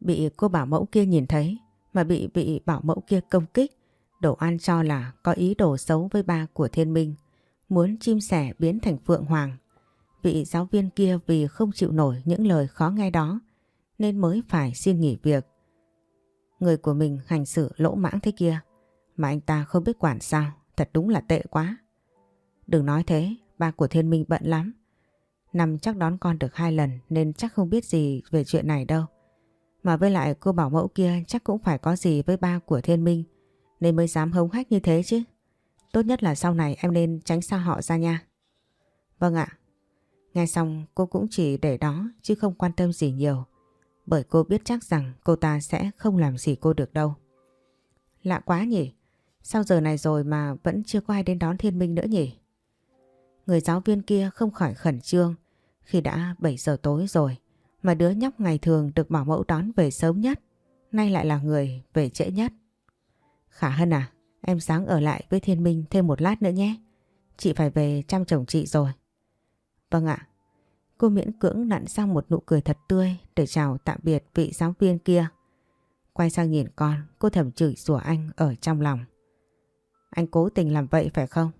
A: Bị cô bảo mẫu kia nhìn thấy mà bị vị bảo mẫu kia công kích. Đổ an cho là có ý đồ xấu với ba của thiên minh. Muốn chim sẻ biến thành phượng hoàng. Vị giáo viên kia vì không chịu nổi những lời khó nghe đó nên mới phải xin nghỉ việc. Người của mình hành xử lỗ mãng thế kia mà anh ta không biết quản sao, thật đúng là tệ quá. Đừng nói thế, ba của Thiên Minh bận lắm. Năm chắc đón con được hai lần nên chắc không biết gì về chuyện này đâu. Mà với lại cô bảo mẫu kia chắc cũng phải có gì với ba của Thiên Minh nên mới dám hống hách như thế chứ. Tốt nhất là sau này em nên tránh xa họ ra nha. Vâng ạ. Nghe xong, cô cũng chỉ để đó, chứ không quan tâm gì nhiều. Bởi cô biết chắc rằng cô ta sẽ không làm gì cô được đâu. Lạ quá nhỉ? Sao giờ này rồi mà vẫn chưa có ai đến đón Thiên Minh nữa nhỉ? Người giáo viên kia không khỏi khẩn trương khi đã 7 giờ tối rồi, mà đứa nhóc ngày thường được bảo mẫu đón về sớm nhất, nay lại là người về trễ nhất. Khả Hân à, em sáng ở lại với Thiên Minh thêm một lát nữa nhé. Chị phải về chăm chồng chị rồi. Vâng ạ. Cô miễn cưỡng nặn sang một nụ cười thật tươi để chào tạm biệt vị giáo viên kia. Quay sang nhìn con, cô thầm chửi rủa anh ở trong lòng. Anh cố tình làm vậy phải không?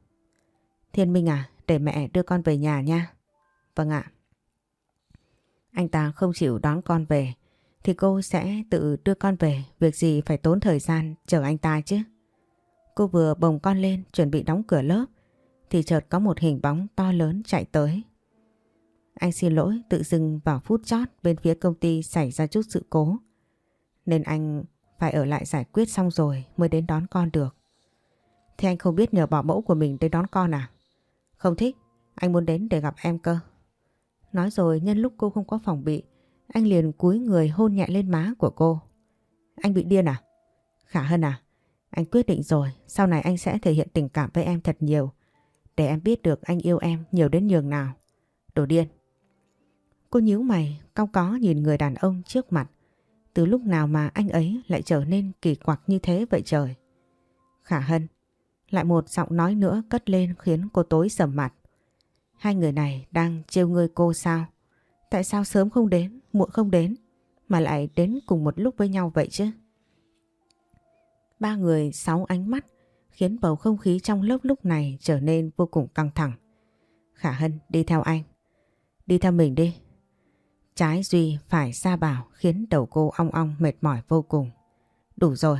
A: Thiên Minh à, để mẹ đưa con về nhà nha. Vâng ạ. Anh ta không chịu đón con về thì cô sẽ tự đưa con về. Việc gì phải tốn thời gian chờ anh ta chứ. Cô vừa bồng con lên chuẩn bị đóng cửa lớp thì chợt có một hình bóng to lớn chạy tới. Anh xin lỗi tự dưng vào phút chót bên phía công ty xảy ra chút sự cố. Nên anh phải ở lại giải quyết xong rồi mới đến đón con được. Thế anh không biết nhờ bảo mẫu của mình đến đón con à? Không thích, anh muốn đến để gặp em cơ. Nói rồi nhân lúc cô không có phòng bị, anh liền cúi người hôn nhẹ lên má của cô. Anh bị điên à? Khả Hân à? Anh quyết định rồi, sau này anh sẽ thể hiện tình cảm với em thật nhiều. Để em biết được anh yêu em nhiều đến nhường nào. Đồ điên. Cô nhíu mày, cao có nhìn người đàn ông trước mặt. Từ lúc nào mà anh ấy lại trở nên kỳ quặc như thế vậy trời? Khả Hân, lại một giọng nói nữa cất lên khiến cô tối sầm mặt. Hai người này đang trêu ngươi cô sao? Tại sao sớm không đến, muộn không đến, mà lại đến cùng một lúc với nhau vậy chứ? Ba người sáu ánh mắt khiến bầu không khí trong lớp lúc này trở nên vô cùng căng thẳng. Khả Hân đi theo anh. Đi theo mình đi. Trái Duy phải xa bảo khiến đầu cô ong ong mệt mỏi vô cùng. Đủ rồi.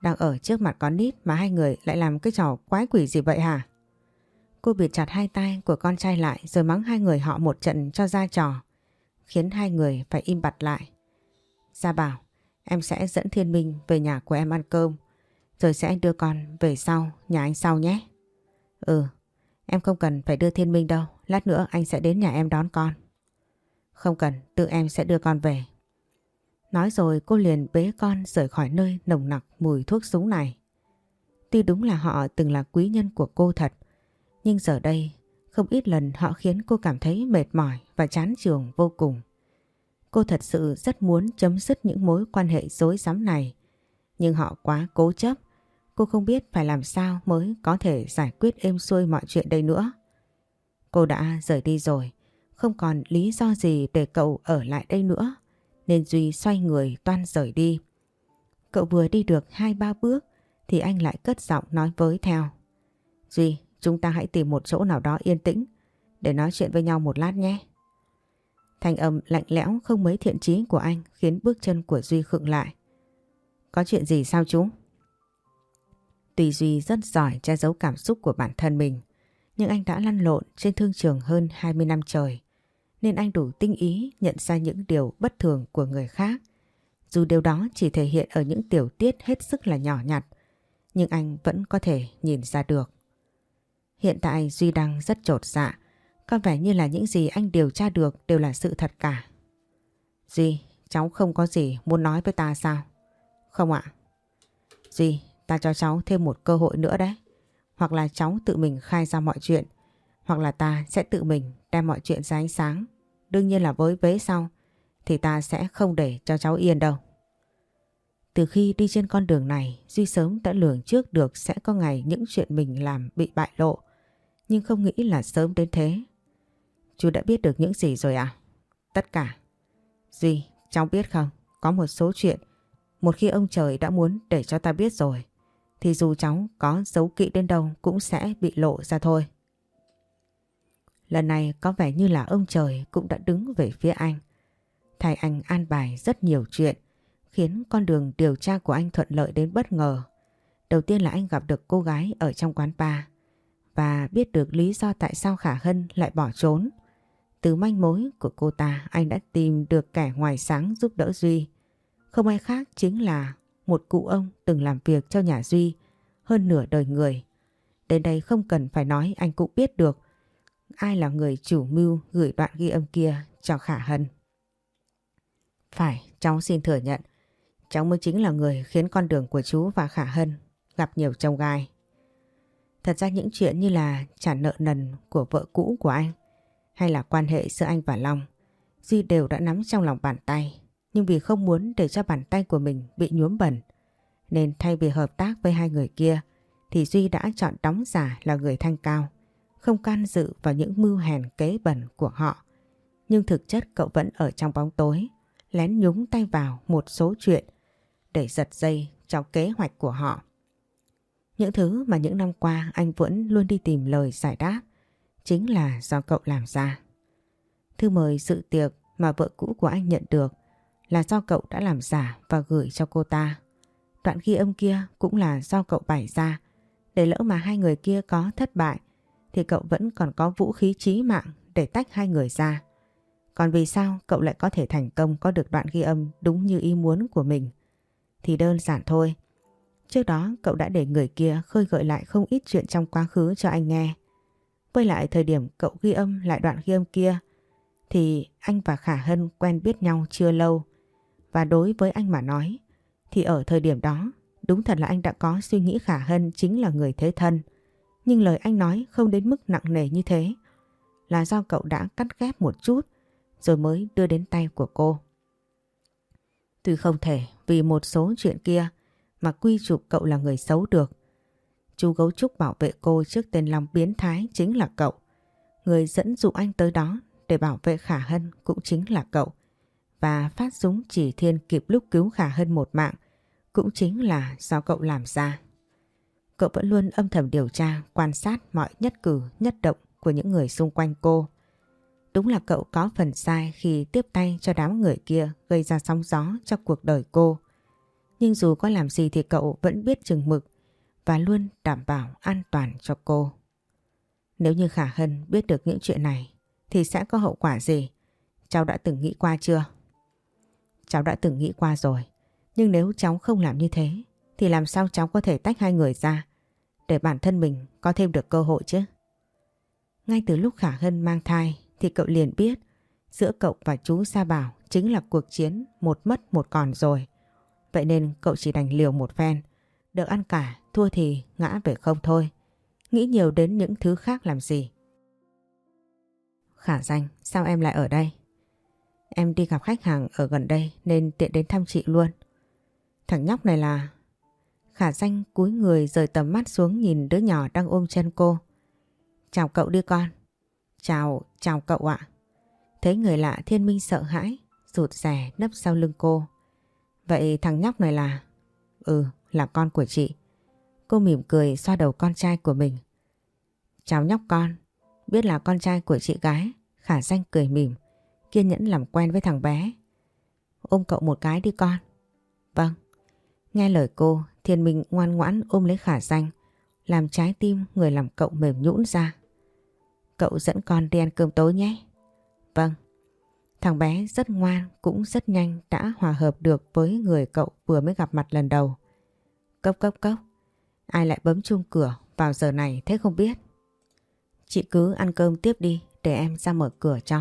A: Đang ở trước mặt con nít mà hai người lại làm cái trò quái quỷ gì vậy hả? Cô bịt chặt hai tay của con trai lại rồi mắng hai người họ một trận cho ra trò. Khiến hai người phải im bặt lại. Gia bảo, em sẽ dẫn Thiên Minh về nhà của em ăn cơm. Rồi sẽ đưa con về sau, nhà anh sau nhé. Ừ, em không cần phải đưa Thiên Minh đâu. Lát nữa anh sẽ đến nhà em đón con. Không cần, tự em sẽ đưa con về. Nói rồi cô liền bế con rời khỏi nơi nồng nặc mùi thuốc súng này. Tuy đúng là họ từng là quý nhân của cô thật, nhưng giờ đây không ít lần họ khiến cô cảm thấy mệt mỏi và chán trường vô cùng. Cô thật sự rất muốn chấm dứt những mối quan hệ dối rắm này, nhưng họ quá cố chấp. Cô không biết phải làm sao mới có thể giải quyết êm xuôi mọi chuyện đây nữa. Cô đã rời đi rồi, không còn lý do gì để cậu ở lại đây nữa nên Duy xoay người toan rời đi. Cậu vừa đi được hai ba bước thì anh lại cất giọng nói với theo. Duy, chúng ta hãy tìm một chỗ nào đó yên tĩnh để nói chuyện với nhau một lát nhé. Thành âm lạnh lẽo không mấy thiện chí của anh khiến bước chân của Duy khựng lại. Có chuyện gì sao chú? Tuy Duy rất giỏi che giấu cảm xúc của bản thân mình, nhưng anh đã lăn lộn trên thương trường hơn 20 năm trời nên anh đủ tinh ý nhận ra những điều bất thường của người khác. Dù điều đó chỉ thể hiện ở những tiểu tiết hết sức là nhỏ nhặt, nhưng anh vẫn có thể nhìn ra được. Hiện tại Duy đang rất trột dạ. Có vẻ như là những gì anh điều tra được đều là sự thật cả. Duy, cháu không có gì muốn nói với ta sao? Không ạ. Duy, ta cho cháu thêm một cơ hội nữa đấy. Hoặc là cháu tự mình khai ra mọi chuyện. Hoặc là ta sẽ tự mình đem mọi chuyện ra ánh sáng. Đương nhiên là với vế sau thì ta sẽ không để cho cháu yên đâu. Từ khi đi trên con đường này, Duy sớm đã lường trước được sẽ có ngày những chuyện mình làm bị bại lộ. Nhưng không nghĩ là sớm đến thế. Chú đã biết được những gì rồi à? Tất cả. Duy, cháu biết không? Có một số chuyện, một khi ông trời đã muốn để cho ta biết rồi, thì dù cháu có giấu kỹ đến đâu cũng sẽ bị lộ ra thôi. Lần này có vẻ như là ông trời cũng đã đứng về phía anh. Thầy anh an bài rất nhiều chuyện, khiến con đường điều tra của anh thuận lợi đến bất ngờ. Đầu tiên là anh gặp được cô gái ở trong quán bar và biết được lý do tại sao Khả Hân lại bỏ trốn. Từ manh mối của cô ta anh đã tìm được kẻ ngoài sáng giúp đỡ Duy. Không ai khác chính là một cụ ông từng làm việc cho nhà Duy hơn nửa đời người. Đến đây không cần phải nói anh cũng biết được ai là người chủ mưu gửi đoạn ghi âm kia cho Khả Hân. Phải, cháu xin thừa nhận. Cháu mới chính là người khiến con đường của chú và Khả Hân gặp nhiều trông gai. Thật ra những chuyện như là trả nợ nần của vợ cũ của anh hay là quan hệ giữa anh và Long Duy đều đã nắm trong lòng bàn tay nhưng vì không muốn để cho bàn tay của mình bị nhuốm bẩn nên thay vì hợp tác với hai người kia thì Duy đã chọn đóng giả là người thanh cao không can dự vào những mưu hèn kế bẩn của họ. Nhưng thực chất cậu vẫn ở trong bóng tối, lén nhúng tay vào một số chuyện để giật dây cho kế hoạch của họ. Những thứ mà những năm qua anh vẫn luôn đi tìm lời giải đáp chính là do cậu làm ra. Thư mời sự tiệc mà vợ cũ của anh nhận được là do cậu đã làm giả và gửi cho cô ta. Đoạn ghi âm kia cũng là do cậu bày ra để lỡ mà hai người kia có thất bại, thì cậu vẫn còn có vũ khí chí mạng để tách hai người ra. Còn vì sao cậu lại có thể thành công có được đoạn ghi âm đúng như ý muốn của mình? Thì đơn giản thôi. Trước đó, cậu đã để người kia khơi gợi lại không ít chuyện trong quá khứ cho anh nghe. quay lại thời điểm cậu ghi âm lại đoạn ghi âm kia, thì anh và Khả Hân quen biết nhau chưa lâu. Và đối với anh mà nói, thì ở thời điểm đó, đúng thật là anh đã có suy nghĩ Khả Hân chính là người thế thân. Nhưng lời anh nói không đến mức nặng nề như thế, là do cậu đã cắt ghép một chút, rồi mới đưa đến tay của cô. Tuy không thể vì một số chuyện kia mà quy chụp cậu là người xấu được. Chú gấu trúc bảo vệ cô trước tên lòng biến thái chính là cậu. Người dẫn dụ anh tới đó để bảo vệ Khả Hân cũng chính là cậu. Và phát súng chỉ thiên kịp lúc cứu Khả Hân một mạng cũng chính là do cậu làm ra. Cậu vẫn luôn âm thầm điều tra, quan sát mọi nhất cử, nhất động của những người xung quanh cô. Đúng là cậu có phần sai khi tiếp tay cho đám người kia gây ra sóng gió cho cuộc đời cô. Nhưng dù có làm gì thì cậu vẫn biết chừng mực và luôn đảm bảo an toàn cho cô. Nếu như Khả Hân biết được những chuyện này, thì sẽ có hậu quả gì? Cháu đã từng nghĩ qua chưa? Cháu đã từng nghĩ qua rồi. Nhưng nếu cháu không làm như thế, thì làm sao cháu có thể tách hai người ra để bản thân mình có thêm được cơ hội chứ? Ngay từ lúc Khả Hân mang thai, thì cậu liền biết giữa cậu và chú Sa Bảo chính là cuộc chiến một mất một còn rồi. Vậy nên cậu chỉ đành liều một phen, được ăn cả, thua thì ngã về không thôi. Nghĩ nhiều đến những thứ khác làm gì. Khả danh, sao em lại ở đây? Em đi gặp khách hàng ở gần đây nên tiện đến thăm chị luôn. Thằng nhóc này là... Khả danh cúi người rời tầm mắt xuống nhìn đứa nhỏ đang ôm chân cô. Chào cậu đi con. Chào, chào cậu ạ. Thấy người lạ thiên minh sợ hãi, rụt rè nấp sau lưng cô. Vậy thằng nhóc này là... Ừ, là con của chị. Cô mỉm cười xoa đầu con trai của mình. cháu nhóc con, biết là con trai của chị gái. Khả danh cười mỉm, kiên nhẫn làm quen với thằng bé. Ôm cậu một cái đi con. Vâng. Nghe lời cô, Thiên Minh ngoan ngoãn ôm lấy khả danh, làm trái tim người làm cậu mềm nhũn ra. Cậu dẫn con đi ăn cơm tối nhé. Vâng. Thằng bé rất ngoan cũng rất nhanh đã hòa hợp được với người cậu vừa mới gặp mặt lần đầu. Cốc cốc cốc. Ai lại bấm chuông cửa vào giờ này thế không biết. Chị cứ ăn cơm tiếp đi để em ra mở cửa cho.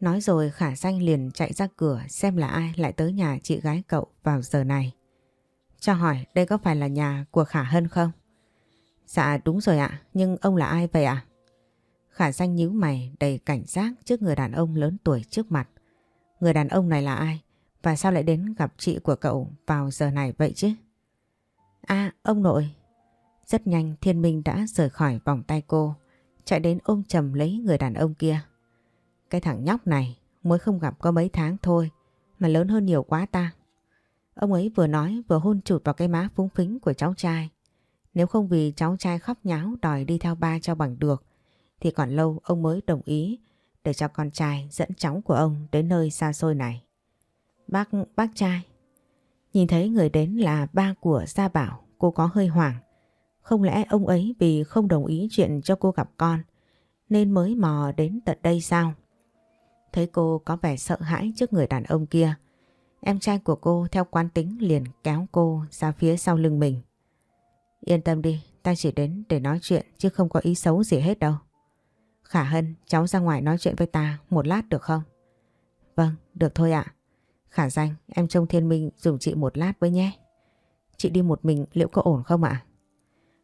A: Nói rồi Khả Danh liền chạy ra cửa xem là ai lại tới nhà chị gái cậu vào giờ này. Cho hỏi đây có phải là nhà của Khả Hân không? Dạ đúng rồi ạ, nhưng ông là ai vậy ạ? Khả Danh nhíu mày đầy cảnh giác trước người đàn ông lớn tuổi trước mặt. Người đàn ông này là ai? Và sao lại đến gặp chị của cậu vào giờ này vậy chứ? À, ông nội. Rất nhanh Thiên Minh đã rời khỏi vòng tay cô, chạy đến ôm chầm lấy người đàn ông kia. Cái thằng nhóc này mới không gặp có mấy tháng thôi mà lớn hơn nhiều quá ta. Ông ấy vừa nói vừa hôn chụt vào cái má phúng phính của cháu trai. Nếu không vì cháu trai khóc nháo đòi đi theo ba cho bằng được thì còn lâu ông mới đồng ý để cho con trai dẫn cháu của ông đến nơi xa xôi này. Bác, bác trai. Nhìn thấy người đến là ba của Gia Bảo, cô có hơi hoảng. Không lẽ ông ấy vì không đồng ý chuyện cho cô gặp con nên mới mò đến tận đây sao? Thấy cô có vẻ sợ hãi trước người đàn ông kia. Em trai của cô theo quán tính liền kéo cô ra phía sau lưng mình. Yên tâm đi, ta chỉ đến để nói chuyện chứ không có ý xấu gì hết đâu. Khả Hân, cháu ra ngoài nói chuyện với ta một lát được không? Vâng, được thôi ạ. Khả Danh, em trông Thiên Minh dùng chị một lát với nhé. Chị đi một mình liệu có ổn không ạ?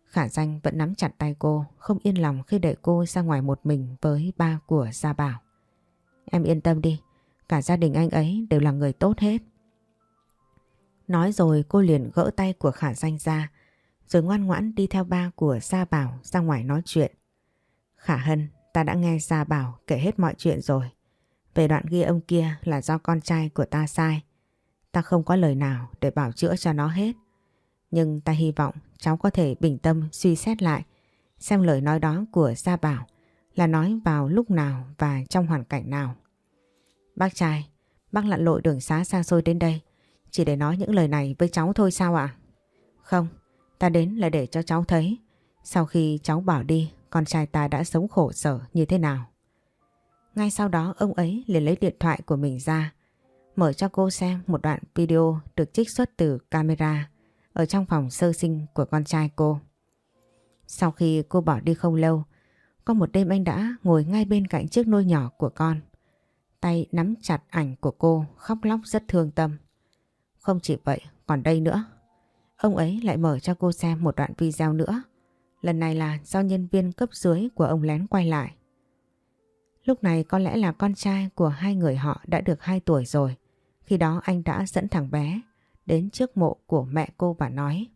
A: Khả Danh vẫn nắm chặt tay cô, không yên lòng khi đẩy cô ra ngoài một mình với ba của Gia Bảo. Em yên tâm đi, cả gia đình anh ấy đều là người tốt hết. Nói rồi cô liền gỡ tay của Khả Danh ra, rồi ngoan ngoãn đi theo ba của Gia Bảo ra ngoài nói chuyện. Khả Hân, ta đã nghe Gia Bảo kể hết mọi chuyện rồi. Về đoạn ghi âm kia là do con trai của ta sai. Ta không có lời nào để bảo chữa cho nó hết. Nhưng ta hy vọng cháu có thể bình tâm suy xét lại xem lời nói đó của Gia Bảo là nói vào lúc nào và trong hoàn cảnh nào. Bác trai, bác lặn lội đường xá xa xôi đến đây chỉ để nói những lời này với cháu thôi sao ạ? Không, ta đến là để cho cháu thấy sau khi cháu bảo đi con trai ta đã sống khổ sở như thế nào. Ngay sau đó ông ấy liền lấy điện thoại của mình ra mở cho cô xem một đoạn video được trích xuất từ camera ở trong phòng sơ sinh của con trai cô. Sau khi cô bỏ đi không lâu, có một đêm anh đã ngồi ngay bên cạnh chiếc nôi nhỏ của con. Tay nắm chặt ảnh của cô khóc lóc rất thương tâm. Không chỉ vậy, còn đây nữa. Ông ấy lại mở cho cô xem một đoạn video nữa. Lần này là do nhân viên cấp dưới của ông lén quay lại. Lúc này có lẽ là con trai của hai người họ đã được 2 tuổi rồi. Khi đó anh đã dẫn thằng bé đến trước mộ của mẹ cô và nói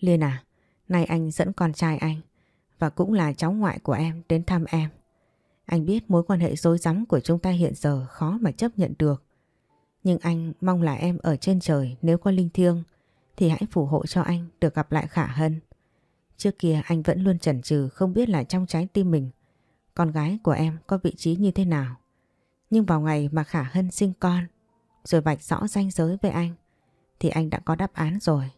A: Liên à, nay anh dẫn con trai anh và cũng là cháu ngoại của em đến thăm em. Anh biết mối quan hệ dối rắm của chúng ta hiện giờ khó mà chấp nhận được. Nhưng anh mong là em ở trên trời nếu có linh thiêng thì hãy phù hộ cho anh được gặp lại Khả Hân. Trước kia anh vẫn luôn chần chừ không biết là trong trái tim mình con gái của em có vị trí như thế nào. Nhưng vào ngày mà Khả Hân sinh con rồi vạch rõ ranh giới với anh thì anh đã có đáp án rồi.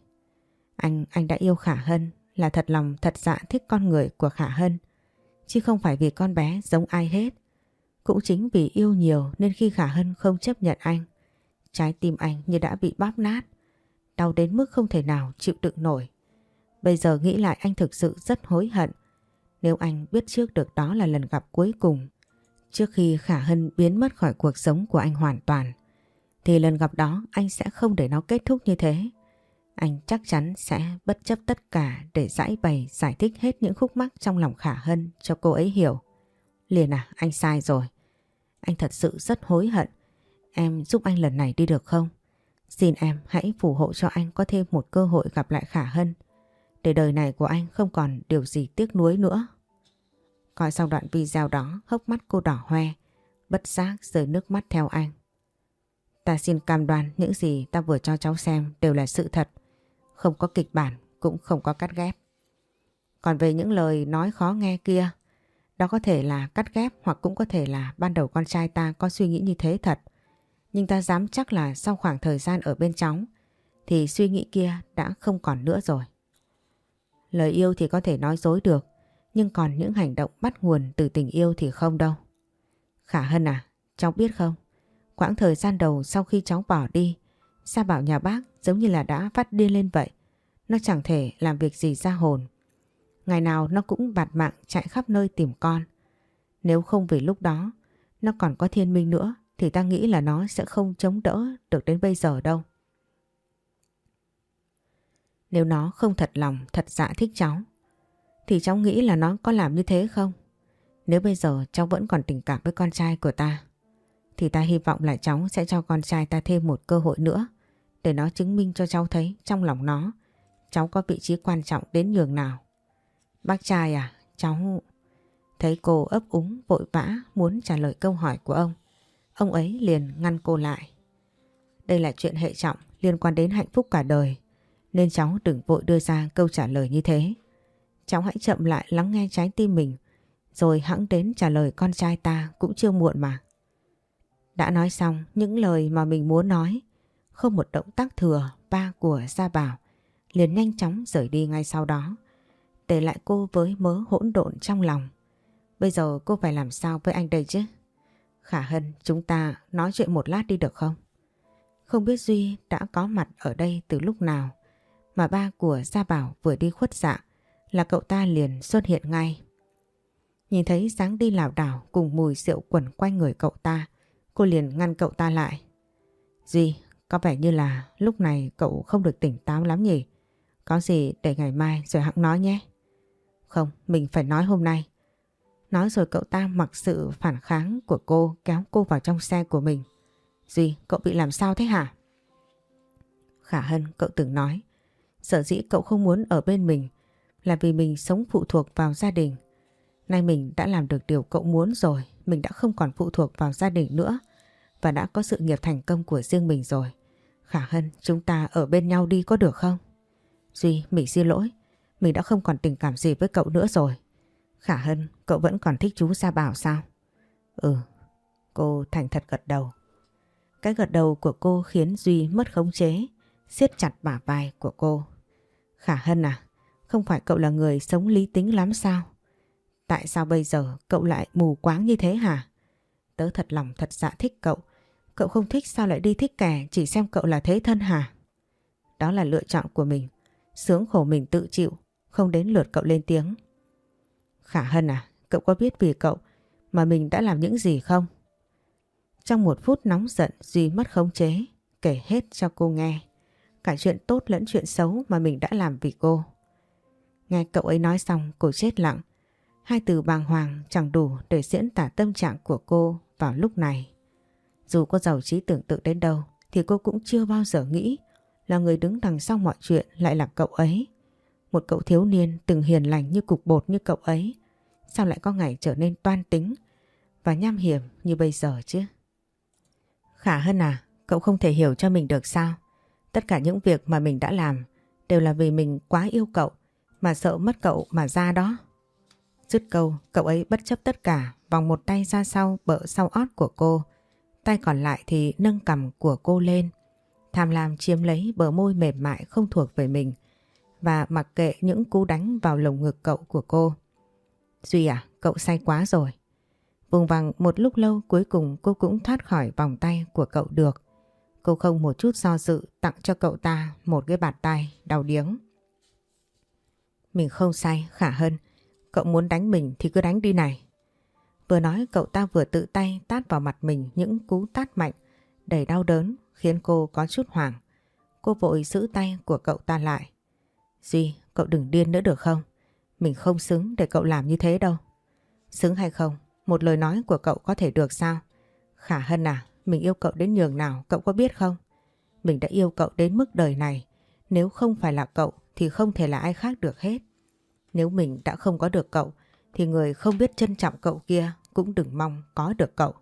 A: Anh, anh đã yêu Khả Hân là thật lòng thật dạ thích con người của Khả Hân chứ không phải vì con bé giống ai hết. Cũng chính vì yêu nhiều nên khi Khả Hân không chấp nhận anh trái tim anh như đã bị bóp nát đau đến mức không thể nào chịu đựng nổi. Bây giờ nghĩ lại anh thực sự rất hối hận nếu anh biết trước được đó là lần gặp cuối cùng trước khi Khả Hân biến mất khỏi cuộc sống của anh hoàn toàn thì lần gặp đó anh sẽ không để nó kết thúc như thế. Anh chắc chắn sẽ bất chấp tất cả để giải bày giải thích hết những khúc mắc trong lòng Khả Hân cho cô ấy hiểu. Liền à, anh sai rồi. Anh thật sự rất hối hận. Em giúp anh lần này đi được không? Xin em hãy phù hộ cho anh có thêm một cơ hội gặp lại Khả Hân. Để đời này của anh không còn điều gì tiếc nuối nữa. Coi xong đoạn video đó, hốc mắt cô đỏ hoe, bất giác rơi nước mắt theo anh. Ta xin cam đoan những gì ta vừa cho cháu xem đều là sự thật. Không có kịch bản, cũng không có cắt ghép. Còn về những lời nói khó nghe kia, đó có thể là cắt ghép hoặc cũng có thể là ban đầu con trai ta có suy nghĩ như thế thật. Nhưng ta dám chắc là sau khoảng thời gian ở bên cháu, thì suy nghĩ kia đã không còn nữa rồi. Lời yêu thì có thể nói dối được, nhưng còn những hành động bắt nguồn từ tình yêu thì không đâu. Khả Hân à, cháu biết không? Quãng thời gian đầu sau khi cháu bỏ đi, Sa bảo nhà bác giống như là đã phát điên lên vậy. Nó chẳng thể làm việc gì ra hồn. Ngày nào nó cũng bạt mạng chạy khắp nơi tìm con. Nếu không vì lúc đó nó còn có thiên minh nữa thì ta nghĩ là nó sẽ không chống đỡ được đến bây giờ đâu. Nếu nó không thật lòng, thật dạ thích cháu thì cháu nghĩ là nó có làm như thế không? Nếu bây giờ cháu vẫn còn tình cảm với con trai của ta thì ta hy vọng là cháu sẽ cho con trai ta thêm một cơ hội nữa để nó chứng minh cho cháu thấy trong lòng nó cháu có vị trí quan trọng đến nhường nào. Bác trai à, cháu... Thấy cô ấp úng vội vã muốn trả lời câu hỏi của ông. Ông ấy liền ngăn cô lại. Đây là chuyện hệ trọng liên quan đến hạnh phúc cả đời. Nên cháu đừng vội đưa ra câu trả lời như thế. Cháu hãy chậm lại lắng nghe trái tim mình. Rồi hãng đến trả lời con trai ta cũng chưa muộn mà. Đã nói xong, những lời mà mình muốn nói. Không một động tác thừa, ba của Gia Bảo liền nhanh chóng rời đi ngay sau đó. Để lại cô với mớ hỗn độn trong lòng. Bây giờ cô phải làm sao với anh đây chứ? Khả Hân, chúng ta nói chuyện một lát đi được không? Không biết Duy đã có mặt ở đây từ lúc nào mà ba của Gia Bảo vừa đi khuất dạ là cậu ta liền xuất hiện ngay. Nhìn thấy dáng đi lảo đảo cùng mùi rượu quẩn quanh người cậu ta, cô liền ngăn cậu ta lại. Duy, có vẻ như là lúc này cậu không được tỉnh táo lắm nhỉ? Có gì để ngày mai rồi hãng nói nhé. Không, mình phải nói hôm nay. Nói rồi cậu ta mặc sự phản kháng của cô kéo cô vào trong xe của mình. Duy, cậu bị làm sao thế hả? Khả Hân, cậu từng nói. Sở dĩ cậu không muốn ở bên mình là vì mình sống phụ thuộc vào gia đình. Nay mình đã làm được điều cậu muốn rồi, mình đã không còn phụ thuộc vào gia đình nữa và đã có sự nghiệp thành công của riêng mình rồi. Khả Hân, chúng ta ở bên nhau đi có được không? Duy, mình xin lỗi. Mình đã không còn tình cảm gì với cậu nữa rồi. Khả Hân, cậu vẫn còn thích chú Gia Bảo sao? Ừ, cô thành thật gật đầu. Cái gật đầu của cô khiến Duy mất khống chế, siết chặt bả vai của cô. Khả Hân à, không phải cậu là người sống lý tính lắm sao? Tại sao bây giờ cậu lại mù quáng như thế hả? Tớ thật lòng thật dạ thích cậu. Cậu không thích sao lại đi thích kẻ chỉ xem cậu là thế thân hả? Đó là lựa chọn của mình. Sướng khổ mình tự chịu, không đến lượt cậu lên tiếng. Khả Hân à, cậu có biết vì cậu mà mình đã làm những gì không? Trong một phút nóng giận Duy mất khống chế, kể hết cho cô nghe. Cả chuyện tốt lẫn chuyện xấu mà mình đã làm vì cô. Nghe cậu ấy nói xong cô chết lặng. Hai từ bàng hoàng chẳng đủ để diễn tả tâm trạng của cô vào lúc này. Dù có giàu trí tưởng tượng đến đâu thì cô cũng chưa bao giờ nghĩ là người đứng đằng sau mọi chuyện lại là cậu ấy. Một cậu thiếu niên từng hiền lành như cục bột như cậu ấy. Sao lại có ngày trở nên toan tính và nham hiểm như bây giờ chứ? Khả Hân à, cậu không thể hiểu cho mình được sao? Tất cả những việc mà mình đã làm đều là vì mình quá yêu cậu mà sợ mất cậu mà ra đó. Dứt câu, cậu ấy bất chấp tất cả vòng một tay ra sau bợ sau ót của cô. Tay còn lại thì nâng cầm của cô lên tham lam chiếm lấy bờ môi mềm mại không thuộc về mình và mặc kệ những cú đánh vào lồng ngực cậu của cô. Duy à, cậu say quá rồi. Vùng vằng một lúc lâu cuối cùng cô cũng thoát khỏi vòng tay của cậu được. Cô không một chút do dự tặng cho cậu ta một cái bạt tay đau điếng. Mình không say, khả hơn. Cậu muốn đánh mình thì cứ đánh đi này. Vừa nói cậu ta vừa tự tay tát vào mặt mình những cú tát mạnh đầy đau đớn khiến cô có chút hoảng. Cô vội giữ tay của cậu ta lại. Duy, cậu đừng điên nữa được không? Mình không xứng để cậu làm như thế đâu. Xứng hay không? Một lời nói của cậu có thể được sao? Khả Hân à, mình yêu cậu đến nhường nào cậu có biết không? Mình đã yêu cậu đến mức đời này. Nếu không phải là cậu thì không thể là ai khác được hết. Nếu mình đã không có được cậu thì người không biết trân trọng cậu kia cũng đừng mong có được cậu.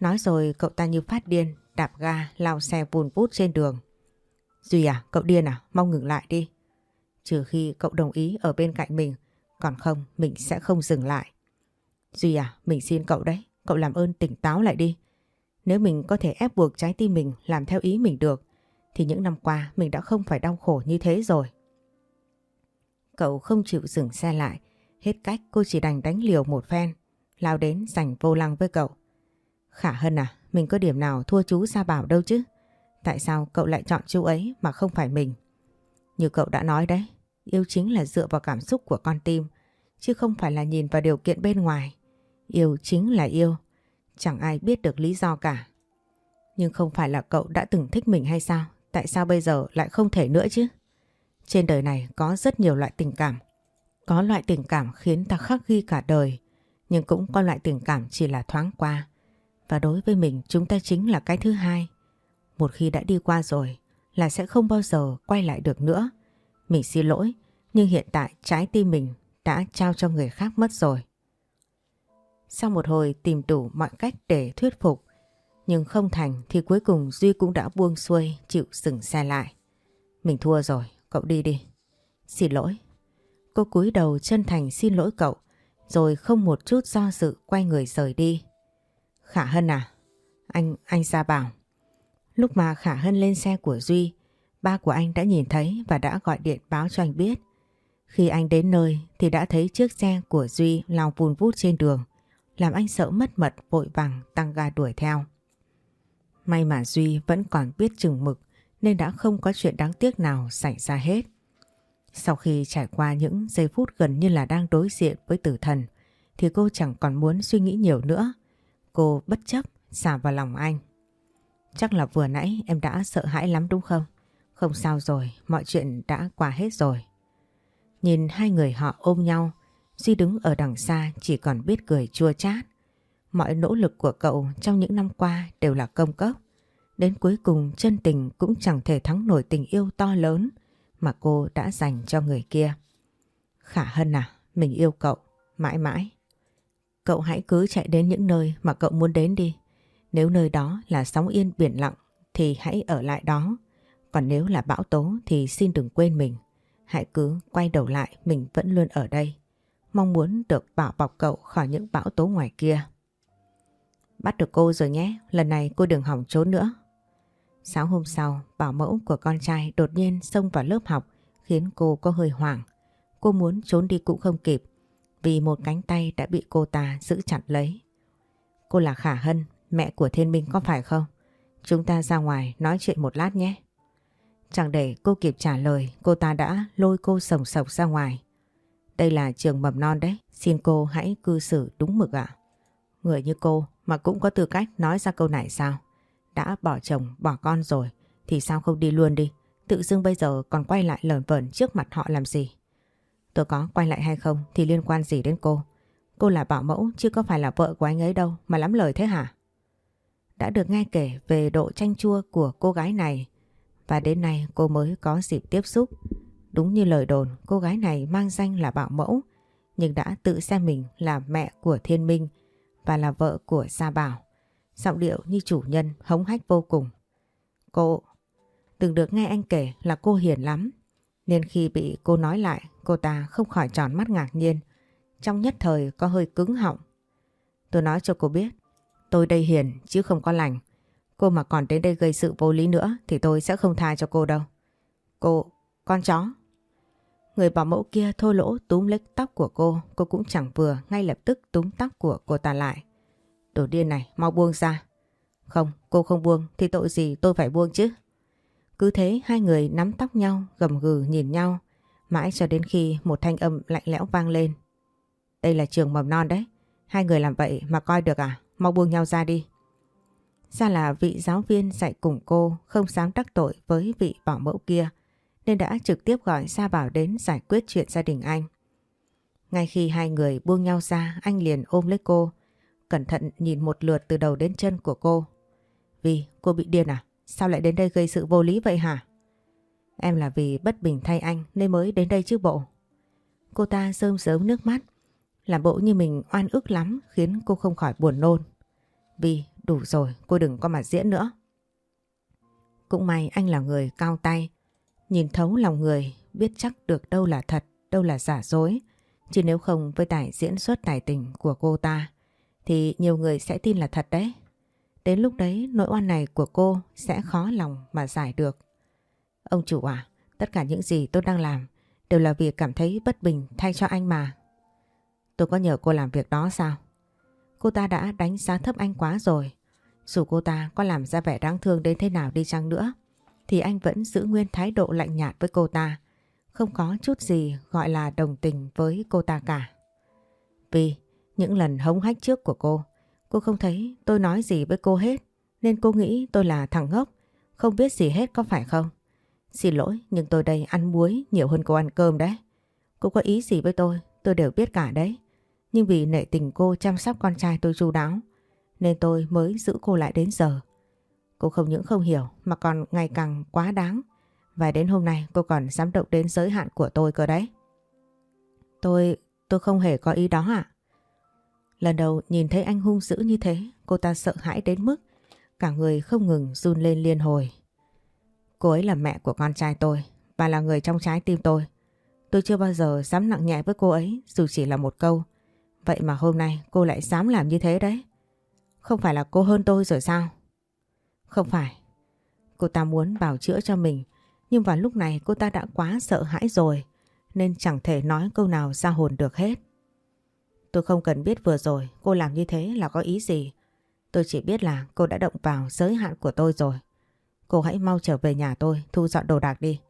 A: Nói rồi cậu ta như phát điên đạp ga lao xe vùn vút trên đường. Duy à, cậu điên à, Mau ngừng lại đi. Trừ khi cậu đồng ý ở bên cạnh mình, còn không mình sẽ không dừng lại. Duy à, mình xin cậu đấy, cậu làm ơn tỉnh táo lại đi. Nếu mình có thể ép buộc trái tim mình làm theo ý mình được, thì những năm qua mình đã không phải đau khổ như thế rồi. Cậu không chịu dừng xe lại, hết cách cô chỉ đành đánh liều một phen, lao đến giành vô lăng với cậu. Khả Hân à, mình có điểm nào thua chú Sa Bảo đâu chứ. Tại sao cậu lại chọn chú ấy mà không phải mình? Như cậu đã nói đấy, Yêu chính là dựa vào cảm xúc của con tim, chứ không phải là nhìn vào điều kiện bên ngoài. Yêu chính là yêu, chẳng ai biết được lý do cả. Nhưng không phải là cậu đã từng thích mình hay sao? Tại sao bây giờ lại không thể nữa chứ? Trên đời này có rất nhiều loại tình cảm. Có loại tình cảm khiến ta khắc ghi cả đời, nhưng cũng có loại tình cảm chỉ là thoáng qua. Và đối với mình chúng ta chính là cái thứ hai. Một khi đã đi qua rồi là sẽ không bao giờ quay lại được nữa. Mình xin lỗi, nhưng hiện tại trái tim mình đã trao cho người khác mất rồi. Sau một hồi tìm đủ mọi cách để thuyết phục, nhưng không thành thì cuối cùng Duy cũng đã buông xuôi chịu dừng xe lại. Mình thua rồi, cậu đi đi. Xin lỗi. Cô cúi đầu chân thành xin lỗi cậu, rồi không một chút do dự quay người rời đi. Khả Hân à? Anh, anh ra bảo. Lúc mà Khả Hân lên xe của Duy, ba của anh đã nhìn thấy và đã gọi điện báo cho anh biết. Khi anh đến nơi thì đã thấy chiếc xe của Duy lao vùn vút trên đường, làm anh sợ mất mật vội vàng tăng ga đuổi theo. May mà Duy vẫn còn biết chừng mực nên đã không có chuyện đáng tiếc nào xảy ra hết. Sau khi trải qua những giây phút gần như là đang đối diện với tử thần thì cô chẳng còn muốn suy nghĩ nhiều nữa. Cô bất chấp xả vào lòng anh. Chắc là vừa nãy em đã sợ hãi lắm đúng không? Không sao rồi, mọi chuyện đã qua hết rồi. Nhìn hai người họ ôm nhau, Duy đứng ở đằng xa chỉ còn biết cười chua chát. Mọi nỗ lực của cậu trong những năm qua đều là công cốc. Đến cuối cùng chân tình cũng chẳng thể thắng nổi tình yêu to lớn mà cô đã dành cho người kia. Khả Hân à, mình yêu cậu, mãi mãi. Cậu hãy cứ chạy đến những nơi mà cậu muốn đến đi. Nếu nơi đó là sóng yên biển lặng thì hãy ở lại đó. Còn nếu là bão tố thì xin đừng quên mình. Hãy cứ quay đầu lại mình vẫn luôn ở đây. Mong muốn được bảo bọc cậu khỏi những bão tố ngoài kia. Bắt được cô rồi nhé, lần này cô đừng hỏng trốn nữa. Sáng hôm sau, bảo mẫu của con trai đột nhiên xông vào lớp học khiến cô có hơi hoảng. Cô muốn trốn đi cũng không kịp vì một cánh tay đã bị cô ta giữ chặt lấy. Cô là Khả Hân, mẹ của Thiên Minh có phải không? Chúng ta ra ngoài nói chuyện một lát nhé. Chẳng để cô kịp trả lời, cô ta đã lôi cô sồng sộc ra ngoài. Đây là trường mầm non đấy, xin cô hãy cư xử đúng mực ạ. Người như cô mà cũng có tư cách nói ra câu này sao? Đã bỏ chồng, bỏ con rồi, thì sao không đi luôn đi? Tự dưng bây giờ còn quay lại lờn vẩn trước mặt họ làm gì? Tôi có quay lại hay không thì liên quan gì đến cô? Cô là bảo mẫu chứ có phải là vợ của anh ấy đâu mà lắm lời thế hả? Đã được nghe kể về độ chanh chua của cô gái này và đến nay cô mới có dịp tiếp xúc. Đúng như lời đồn cô gái này mang danh là bảo mẫu nhưng đã tự xem mình là mẹ của Thiên Minh và là vợ của Gia Bảo. Giọng điệu như chủ nhân hống hách vô cùng. Cô, từng được nghe anh kể là cô hiền lắm nên khi bị cô nói lại cô ta không khỏi tròn mắt ngạc nhiên trong nhất thời có hơi cứng họng. Tôi nói cho cô biết tôi đây hiền chứ không có lành. Cô mà còn đến đây gây sự vô lý nữa thì tôi sẽ không tha cho cô đâu. Cô, con chó. Người bảo mẫu kia thô lỗ túm lấy tóc của cô, cô cũng chẳng vừa ngay lập tức túm tóc của cô ta lại. Đồ điên này, mau buông ra. Không, cô không buông thì tội gì tôi phải buông chứ. Cứ thế hai người nắm tóc nhau, gầm gừ nhìn nhau, mãi cho đến khi một thanh âm lạnh lẽo vang lên. Đây là trường mầm non đấy, hai người làm vậy mà coi được à, mau buông nhau ra đi. Ra là vị giáo viên dạy cùng cô không dám đắc tội với vị bảo mẫu kia nên đã trực tiếp gọi Sa Bảo đến giải quyết chuyện gia đình anh. Ngay khi hai người buông nhau ra anh liền ôm lấy cô cẩn thận nhìn một lượt từ đầu đến chân của cô. Vì cô bị điên à? Sao lại đến đây gây sự vô lý vậy hả? Em là vì bất bình thay anh nên mới đến đây chứ bộ. Cô ta rơm rớm nước mắt, làm bộ như mình oan ức lắm khiến cô không khỏi buồn nôn. Vì đủ rồi, cô đừng có mà diễn nữa. Cũng may anh là người cao tay, nhìn thấu lòng người, biết chắc được đâu là thật, đâu là giả dối. Chứ nếu không với tài diễn xuất tài tình của cô ta, thì nhiều người sẽ tin là thật đấy. Đến lúc đấy nỗi oan này của cô sẽ khó lòng mà giải được. Ông chủ à, tất cả những gì tôi đang làm đều là vì cảm thấy bất bình thay cho anh mà. Tôi có nhờ cô làm việc đó sao? Cô ta đã đánh giá thấp anh quá rồi. Dù cô ta có làm ra vẻ đáng thương đến thế nào đi chăng nữa, thì anh vẫn giữ nguyên thái độ lạnh nhạt với cô ta. không có chút gì gọi là đồng tình với cô ta cả. Vì những lần hống hách trước của cô, cô không thấy tôi nói gì với cô hết, nên cô nghĩ tôi là thằng ngốc, không biết gì hết có phải không? Xin lỗi, nhưng tôi đây ăn muối nhiều hơn cô ăn cơm đấy. Cô có ý gì với tôi, tôi đều biết cả đấy. Nhưng vì nệ tình cô chăm sóc con trai tôi chu đáo, nên tôi mới giữ cô lại đến giờ. Cô không những không hiểu mà còn ngày càng quá đáng. Và đến hôm nay cô còn dám động đến giới hạn của tôi cơ đấy. Tôi, tôi không hề có ý đó ạ. Lần đầu nhìn thấy anh hung dữ như thế, cô ta sợ hãi đến mức cả người không ngừng run lên liên hồi. Cô ấy là mẹ của con trai tôi và là người trong trái tim tôi. Tôi chưa bao giờ dám nặng nhẹ với cô ấy dù chỉ là một câu. Vậy mà hôm nay cô lại dám làm như thế đấy. Không phải là cô hơn tôi rồi sao? Không phải. Cô ta muốn bảo chữa cho mình nhưng vào lúc này cô ta đã quá sợ hãi rồi nên chẳng thể nói câu nào ra hồn được hết. Tôi không cần biết vừa rồi cô làm như thế là có ý gì. Tôi chỉ biết là cô đã động vào giới hạn của tôi rồi. Cô hãy mau trở về nhà tôi thu dọn đồ đạc đi.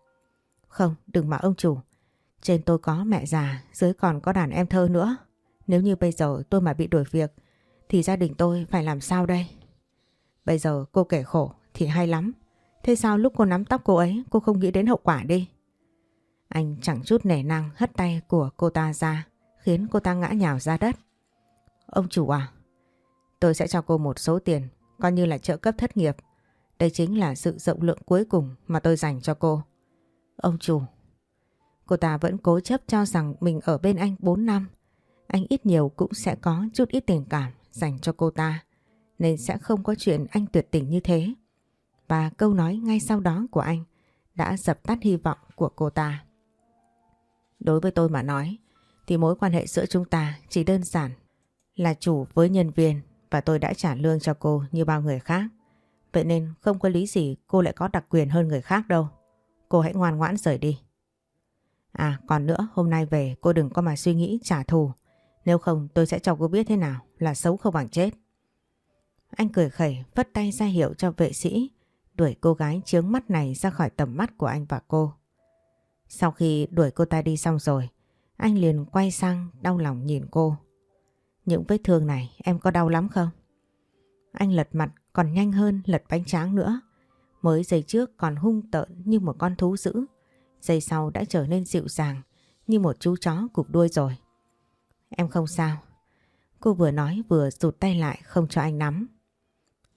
A: Không, đừng mà ông chủ. Trên tôi có mẹ già, dưới còn có đàn em thơ nữa. Nếu như bây giờ tôi mà bị đuổi việc thì gia đình tôi phải làm sao đây? Bây giờ cô kể khổ thì hay lắm. Thế sao lúc cô nắm tóc cô ấy cô không nghĩ đến hậu quả đi? Anh chẳng chút nể năng hất tay của cô ta ra khiến cô ta ngã nhào ra đất. Ông chủ à, tôi sẽ cho cô một số tiền coi như là trợ cấp thất nghiệp. Đây chính là sự rộng lượng cuối cùng mà tôi dành cho cô. Ông chủ, cô ta vẫn cố chấp cho rằng mình ở bên anh 4 năm. Anh ít nhiều cũng sẽ có chút ít tình cảm dành cho cô ta, nên sẽ không có chuyện anh tuyệt tình như thế. Và câu nói ngay sau đó của anh đã dập tắt hy vọng của cô ta. Đối với tôi mà nói, thì mối quan hệ giữa chúng ta chỉ đơn giản là chủ với nhân viên và tôi đã trả lương cho cô như bao người khác. Vậy nên không có lý gì cô lại có đặc quyền hơn người khác đâu. Cô hãy ngoan ngoãn rời đi. À còn nữa, hôm nay về cô đừng có mà suy nghĩ trả thù. Nếu không tôi sẽ cho cô biết thế nào là xấu không bằng chết. Anh cười khẩy vất tay ra hiệu cho vệ sĩ đuổi cô gái chướng mắt này ra khỏi tầm mắt của anh và cô. Sau khi đuổi cô ta đi xong rồi, anh liền quay sang đau lòng nhìn cô. Những vết thương này em có đau lắm không? Anh lật mặt còn nhanh hơn lật bánh tráng nữa. Mới giây trước còn hung tợn như một con thú dữ. Giây sau đã trở nên dịu dàng như một chú chó cục đuôi rồi. Em không sao. Cô vừa nói vừa rụt tay lại không cho anh nắm.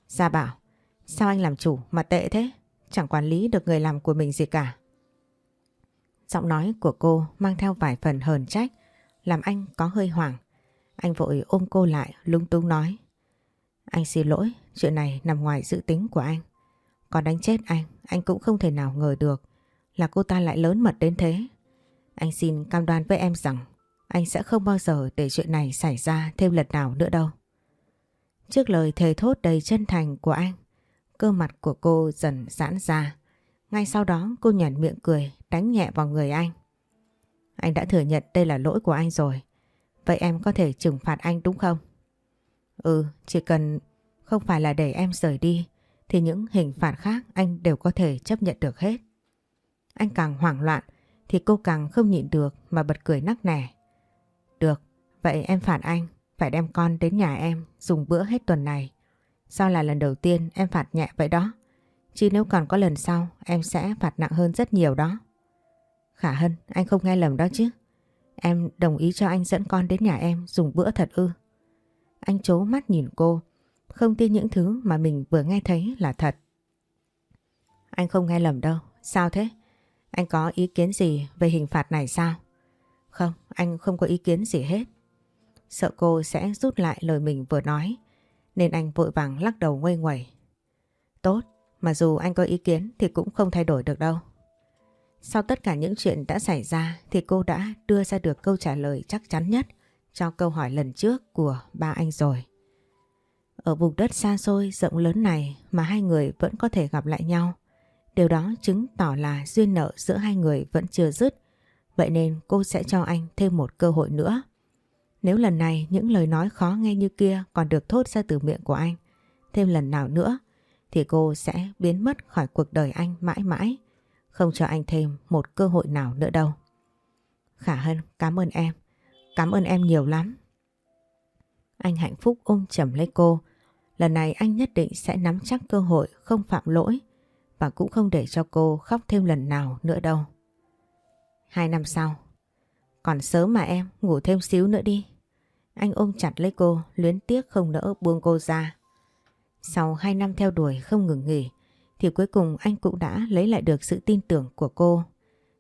A: Gia bảo, sao anh làm chủ mà tệ thế? Chẳng quản lý được người làm của mình gì cả. Giọng nói của cô mang theo vài phần hờn trách làm anh có hơi hoảng. Anh vội ôm cô lại lung tung nói. Anh xin lỗi, chuyện này nằm ngoài dự tính của anh. Còn đánh chết anh, anh cũng không thể nào ngờ được là cô ta lại lớn mật đến thế. Anh xin cam đoan với em rằng anh sẽ không bao giờ để chuyện này xảy ra thêm lần nào nữa đâu. Trước lời thề thốt đầy chân thành của anh, cơ mặt của cô dần giãn ra. Ngay sau đó cô nhảy miệng cười đánh nhẹ vào người anh. Anh đã thừa nhận đây là lỗi của anh rồi. Vậy em có thể trừng phạt anh đúng không? Ừ, chỉ cần không phải là để em rời đi thì những hình phạt khác anh đều có thể chấp nhận được hết. Anh càng hoảng loạn thì cô càng không nhịn được mà bật cười nắc nẻ. Được, vậy em phạt anh phải đem con đến nhà em dùng bữa hết tuần này. Sao là lần đầu tiên em phạt nhẹ vậy đó? Chứ nếu còn có lần sau em sẽ phạt nặng hơn rất nhiều đó. Khả Hân, anh không nghe lầm đó chứ. Em đồng ý cho anh dẫn con đến nhà em dùng bữa thật ư. Anh chố mắt nhìn cô, không tin những thứ mà mình vừa nghe thấy là thật. Anh không nghe lầm đâu, sao thế? Anh có ý kiến gì về hình phạt này sao? Không, anh không có ý kiến gì hết. Sợ cô sẽ rút lại lời mình vừa nói, nên anh vội vàng lắc đầu nguây nguẩy. Tốt, mà dù anh có ý kiến thì cũng không thay đổi được đâu. Sau tất cả những chuyện đã xảy ra thì cô đã đưa ra được câu trả lời chắc chắn nhất cho câu hỏi lần trước của ba anh rồi. Ở vùng đất xa xôi rộng lớn này mà hai người vẫn có thể gặp lại nhau. Điều đó chứng tỏ là duyên nợ giữa hai người vẫn chưa dứt. Vậy nên cô sẽ cho anh thêm một cơ hội nữa. Nếu lần này những lời nói khó nghe như kia còn được thốt ra từ miệng của anh, thêm lần nào nữa thì cô sẽ biến mất khỏi cuộc đời anh mãi mãi, không cho anh thêm một cơ hội nào nữa đâu. Khả Hân cảm ơn em. Cảm ơn em nhiều lắm. Anh hạnh phúc ôm chầm lấy cô. Lần này anh nhất định sẽ nắm chắc cơ hội không phạm lỗi và cũng không để cho cô khóc thêm lần nào nữa đâu. Hai năm sau, còn sớm mà em ngủ thêm xíu nữa đi. Anh ôm chặt lấy cô, luyến tiếc không nỡ buông cô ra. Sau hai năm theo đuổi không ngừng nghỉ, thì cuối cùng anh cũng đã lấy lại được sự tin tưởng của cô.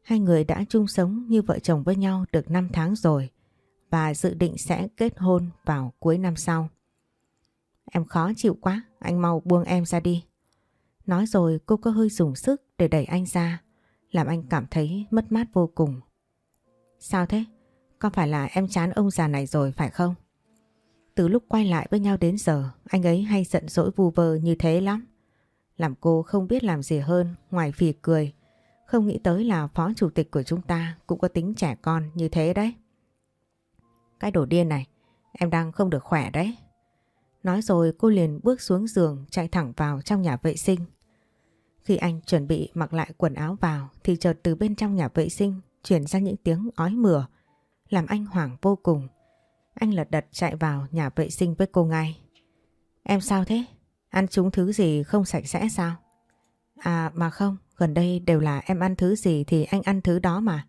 A: Hai người đã chung sống như vợ chồng với nhau được 5 tháng rồi và dự định sẽ kết hôn vào cuối năm sau. Em khó chịu quá, anh mau buông em ra đi. Nói rồi cô có hơi dùng sức để đẩy anh ra, làm anh cảm thấy mất mát vô cùng. Sao thế? Có phải là em chán ông già này rồi phải không? Từ lúc quay lại với nhau đến giờ, anh ấy hay giận dỗi vu vơ như thế lắm. Làm cô không biết làm gì hơn ngoài phì cười. Không nghĩ tới là phó chủ tịch của chúng ta cũng có tính trẻ con như thế đấy. Cái đồ điên này, em đang không được khỏe đấy. Nói rồi cô liền bước xuống giường chạy thẳng vào trong nhà vệ sinh. Khi anh chuẩn bị mặc lại quần áo vào thì chợt từ bên trong nhà vệ sinh chuyển ra những tiếng ói mửa làm anh hoảng vô cùng. Anh lật đật chạy vào nhà vệ sinh với cô ngay. Em sao thế? Ăn chúng thứ gì không sạch sẽ sao? À mà không, gần đây đều là em ăn thứ gì thì anh ăn thứ đó mà.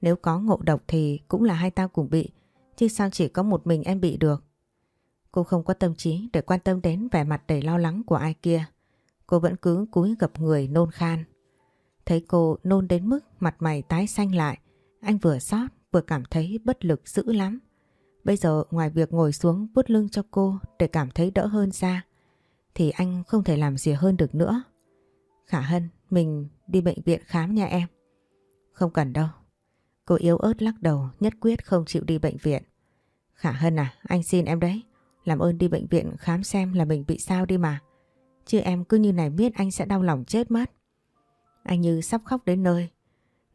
A: Nếu có ngộ độc thì cũng là hai tao cùng bị, chứ sao chỉ có một mình em bị được. Cô không có tâm trí để quan tâm đến vẻ mặt đầy lo lắng của ai kia. Cô vẫn cứ cúi gập người nôn khan. Thấy cô nôn đến mức mặt mày tái xanh lại, anh vừa xót vừa cảm thấy bất lực dữ lắm. Bây giờ ngoài việc ngồi xuống bút lưng cho cô để cảm thấy đỡ hơn ra, thì anh không thể làm gì hơn được nữa. Khả Hân, mình đi bệnh viện khám nha em. Không cần đâu. Cô yếu ớt lắc đầu nhất quyết không chịu đi bệnh viện. Khả Hân à, anh xin em đấy. Làm ơn đi bệnh viện khám xem là mình bị sao đi mà. Chứ em cứ như này biết anh sẽ đau lòng chết mất. Anh như sắp khóc đến nơi.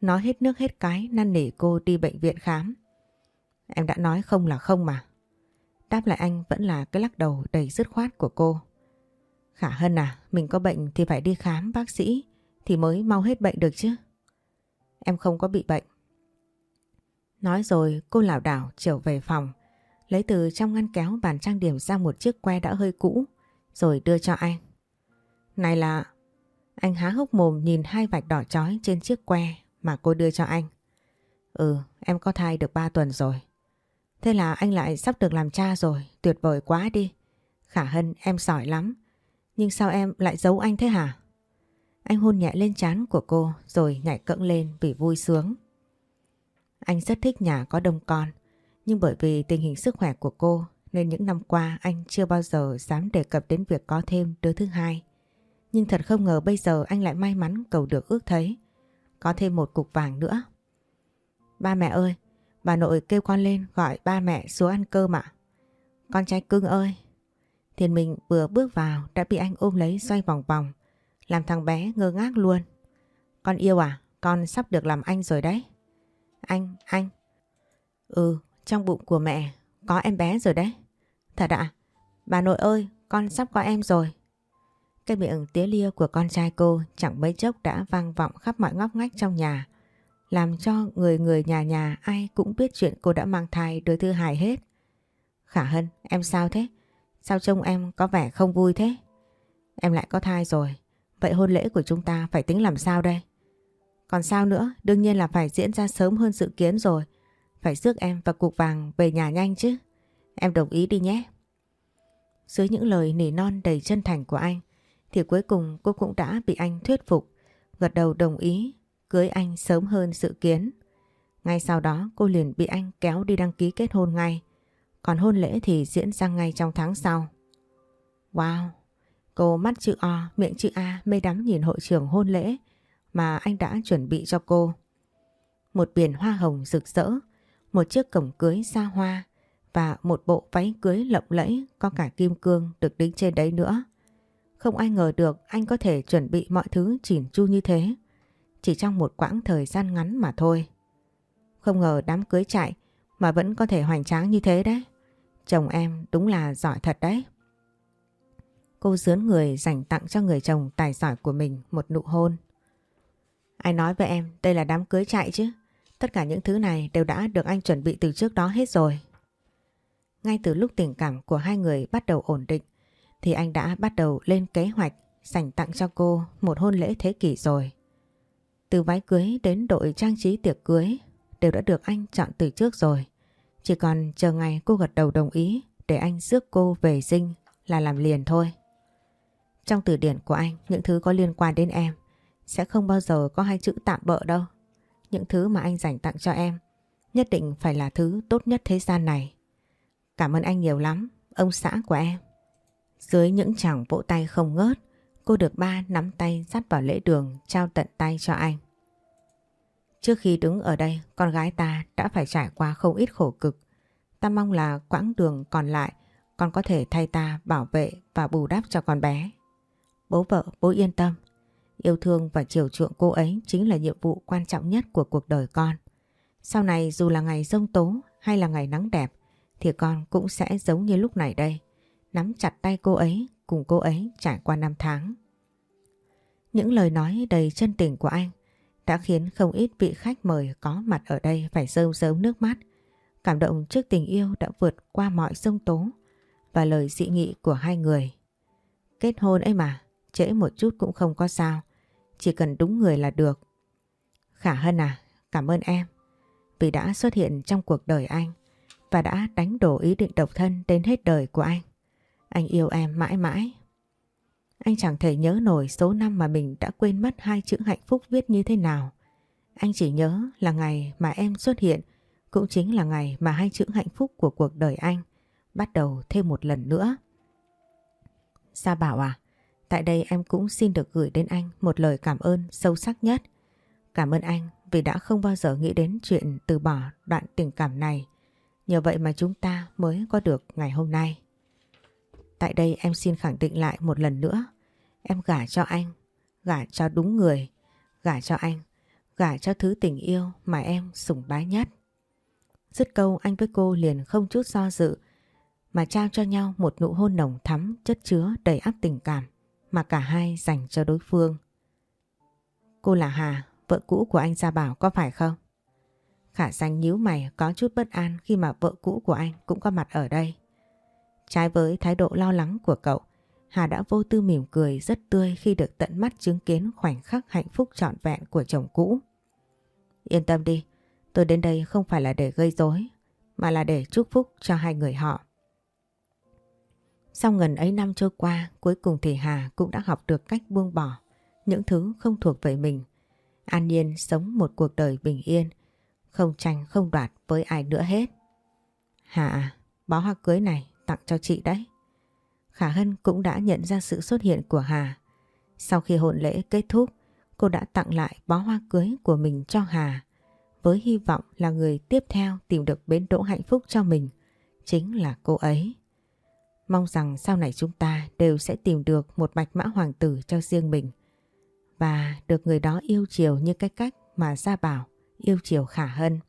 A: Nói hết nước hết cái năn nỉ cô đi bệnh viện khám. Em đã nói không là không mà. Đáp lại anh vẫn là cái lắc đầu đầy dứt khoát của cô. Khả Hân à, mình có bệnh thì phải đi khám bác sĩ thì mới mau hết bệnh được chứ. Em không có bị bệnh. Nói rồi cô lảo đảo trở về phòng, lấy từ trong ngăn kéo bàn trang điểm ra một chiếc que đã hơi cũ, rồi đưa cho anh. Này là... Anh há hốc mồm nhìn hai vạch đỏ chói trên chiếc que mà cô đưa cho anh. Ừ, em có thai được 3 tuần rồi. Thế là anh lại sắp được làm cha rồi, tuyệt vời quá đi. Khả Hân em giỏi lắm, nhưng sao em lại giấu anh thế hả? Anh hôn nhẹ lên trán của cô rồi nhảy cẫng lên vì vui sướng. Anh rất thích nhà có đông con, nhưng bởi vì tình hình sức khỏe của cô nên những năm qua anh chưa bao giờ dám đề cập đến việc có thêm đứa thứ hai. Nhưng thật không ngờ bây giờ anh lại may mắn cầu được ước thấy. Có thêm một cục vàng nữa. Ba mẹ ơi, bà nội kêu con lên gọi ba mẹ xuống ăn cơm ạ. Con trai cưng ơi. Thiền mình vừa bước vào đã bị anh ôm lấy xoay vòng vòng. Làm thằng bé ngơ ngác luôn. Con yêu à? Con sắp được làm anh rồi đấy. Anh, anh. Ừ, trong bụng của mẹ có em bé rồi đấy. Thật ạ? Bà nội ơi, con sắp có em rồi. Cái miệng tía lia của con trai cô chẳng mấy chốc đã vang vọng khắp mọi ngóc ngách trong nhà. Làm cho người người nhà nhà ai cũng biết chuyện cô đã mang thai đứa thứ hai hết. Khả Hân, em sao thế? Sao trông em có vẻ không vui thế? Em lại có thai rồi. Vậy hôn lễ của chúng ta phải tính làm sao đây? Còn sao nữa, đương nhiên là phải diễn ra sớm hơn dự kiến rồi. Phải rước em và cục vàng về nhà nhanh chứ. Em đồng ý đi nhé. Dưới những lời nỉ non đầy chân thành của anh, thì cuối cùng cô cũng đã bị anh thuyết phục, gật đầu đồng ý cưới anh sớm hơn dự kiến. Ngay sau đó cô liền bị anh kéo đi đăng ký kết hôn ngay, còn hôn lễ thì diễn ra ngay trong tháng sau. Wow! Cô mắt chữ O, miệng chữ A mê đắm nhìn hội trường hôn lễ mà anh đã chuẩn bị cho cô. Một biển hoa hồng rực rỡ, một chiếc cổng cưới xa hoa và một bộ váy cưới lộng lẫy có cả kim cương được đính trên đấy nữa. Không ai ngờ được anh có thể chuẩn bị mọi thứ chỉn chu như thế. Chỉ trong một quãng thời gian ngắn mà thôi. Không ngờ đám cưới chạy mà vẫn có thể hoành tráng như thế đấy. Chồng em đúng là giỏi thật đấy. Cô dướn người dành tặng cho người chồng tài giỏi của mình một nụ hôn. Ai nói với em đây là đám cưới chạy chứ? Tất cả những thứ này đều đã được anh chuẩn bị từ trước đó hết rồi. Ngay từ lúc tình cảm của hai người bắt đầu ổn định thì anh đã bắt đầu lên kế hoạch dành tặng cho cô một hôn lễ thế kỷ rồi. Từ váy cưới đến đội trang trí tiệc cưới đều đã được anh chọn từ trước rồi. Chỉ còn chờ ngày cô gật đầu đồng ý để anh rước cô về dinh là làm liền thôi. Trong từ điển của anh, những thứ có liên quan đến em sẽ không bao giờ có hai chữ tạm bợ đâu. Những thứ mà anh dành tặng cho em nhất định phải là thứ tốt nhất thế gian này. Cảm ơn anh nhiều lắm, ông xã của em. Dưới những chàng vỗ tay không ngớt, cô được ba nắm tay dắt vào lễ đường trao tận tay cho anh. Trước khi đứng ở đây, con gái ta đã phải trải qua không ít khổ cực. Ta mong là quãng đường còn lại, con có thể thay ta bảo vệ và bù đắp cho con bé. Bố vợ, bố yên tâm. Yêu thương và chiều chuộng cô ấy chính là nhiệm vụ quan trọng nhất của cuộc đời con. Sau này dù là ngày rông tố hay là ngày nắng đẹp, thì con cũng sẽ giống như lúc này đây. Nắm chặt tay cô ấy, cùng cô ấy trải qua năm tháng. Những lời nói đầy chân tình của anh đã khiến không ít vị khách mời có mặt ở đây phải rơm rớm nước mắt. Cảm động trước tình yêu đã vượt qua mọi sông tố và lời dị nghị của hai người. Kết hôn ấy mà, trễ một chút cũng không có sao, chỉ cần đúng người là được. Khả Hân à, cảm ơn em vì đã xuất hiện trong cuộc đời anh và đã đánh đổ ý định độc thân đến hết đời của anh. Anh yêu em mãi mãi. Anh chẳng thể nhớ nổi số năm mà mình đã quên mất hai chữ hạnh phúc viết như thế nào. Anh chỉ nhớ là ngày mà em xuất hiện cũng chính là ngày mà hai chữ hạnh phúc của cuộc đời anh bắt đầu thêm một lần nữa. Sa bảo à, tại đây em cũng xin được gửi đến anh một lời cảm ơn sâu sắc nhất. Cảm ơn anh vì đã không bao giờ nghĩ đến chuyện từ bỏ đoạn tình cảm này. Nhờ vậy mà chúng ta mới có được ngày hôm nay. Tại đây em xin khẳng định lại một lần nữa. Em gả cho anh, gả cho đúng người, gả cho anh, gả cho thứ tình yêu mà em sủng bái nhất. Dứt câu anh với cô liền không chút do dự mà trao cho nhau một nụ hôn nồng thắm chất chứa đầy áp tình cảm mà cả hai dành cho đối phương. Cô là Hà, vợ cũ của anh Gia Bảo có phải không? Khả danh nhíu mày có chút bất an khi mà vợ cũ của anh cũng có mặt ở đây. Trái với thái độ lo lắng của cậu, Hà đã vô tư mỉm cười rất tươi khi được tận mắt chứng kiến khoảnh khắc hạnh phúc trọn vẹn của chồng cũ. Yên tâm đi, tôi đến đây không phải là để gây rối, mà là để chúc phúc cho hai người họ. Sau ngần ấy năm trôi qua, cuối cùng thì Hà cũng đã học được cách buông bỏ những thứ không thuộc về mình. An nhiên sống một cuộc đời bình yên, không tranh không đoạt với ai nữa hết. Hà bó hoa cưới này tặng cho chị đấy. Khả Hân cũng đã nhận ra sự xuất hiện của Hà. Sau khi hôn lễ kết thúc, cô đã tặng lại bó hoa cưới của mình cho Hà với hy vọng là người tiếp theo tìm được bến đỗ hạnh phúc cho mình chính là cô ấy. Mong rằng sau này chúng ta đều sẽ tìm được một bạch mã hoàng tử cho riêng mình và được người đó yêu chiều như cái cách mà Gia Bảo yêu chiều Khả Hân.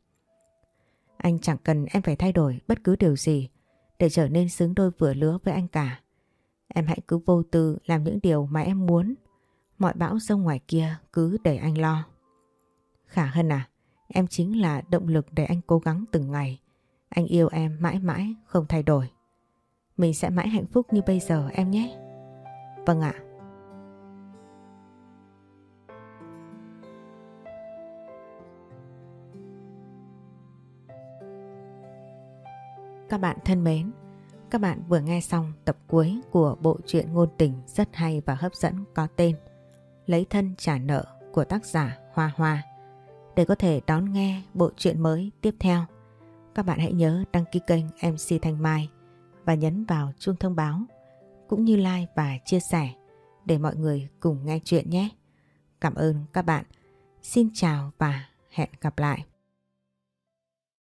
A: Anh chẳng cần em phải thay đổi bất cứ điều gì để trở nên xứng đôi vừa lứa với anh cả. Em hãy cứ vô tư làm những điều mà em muốn. Mọi bão sông ngoài kia cứ để anh lo. Khả Hân à, em chính là động lực để anh cố gắng từng ngày. Anh yêu em mãi mãi không thay đổi. Mình sẽ mãi hạnh phúc như bây giờ em nhé. Vâng ạ. Các bạn thân mến, các bạn vừa nghe xong tập cuối của bộ truyện ngôn tình rất hay và hấp dẫn có tên Lấy thân trả nợ của tác giả Hoa Hoa. Để có thể đón nghe bộ truyện mới tiếp theo, các bạn hãy nhớ đăng ký kênh MC Thanh Mai và nhấn vào chuông thông báo cũng như like và chia sẻ để mọi người cùng nghe chuyện nhé. Cảm ơn các bạn. Xin chào và hẹn gặp lại.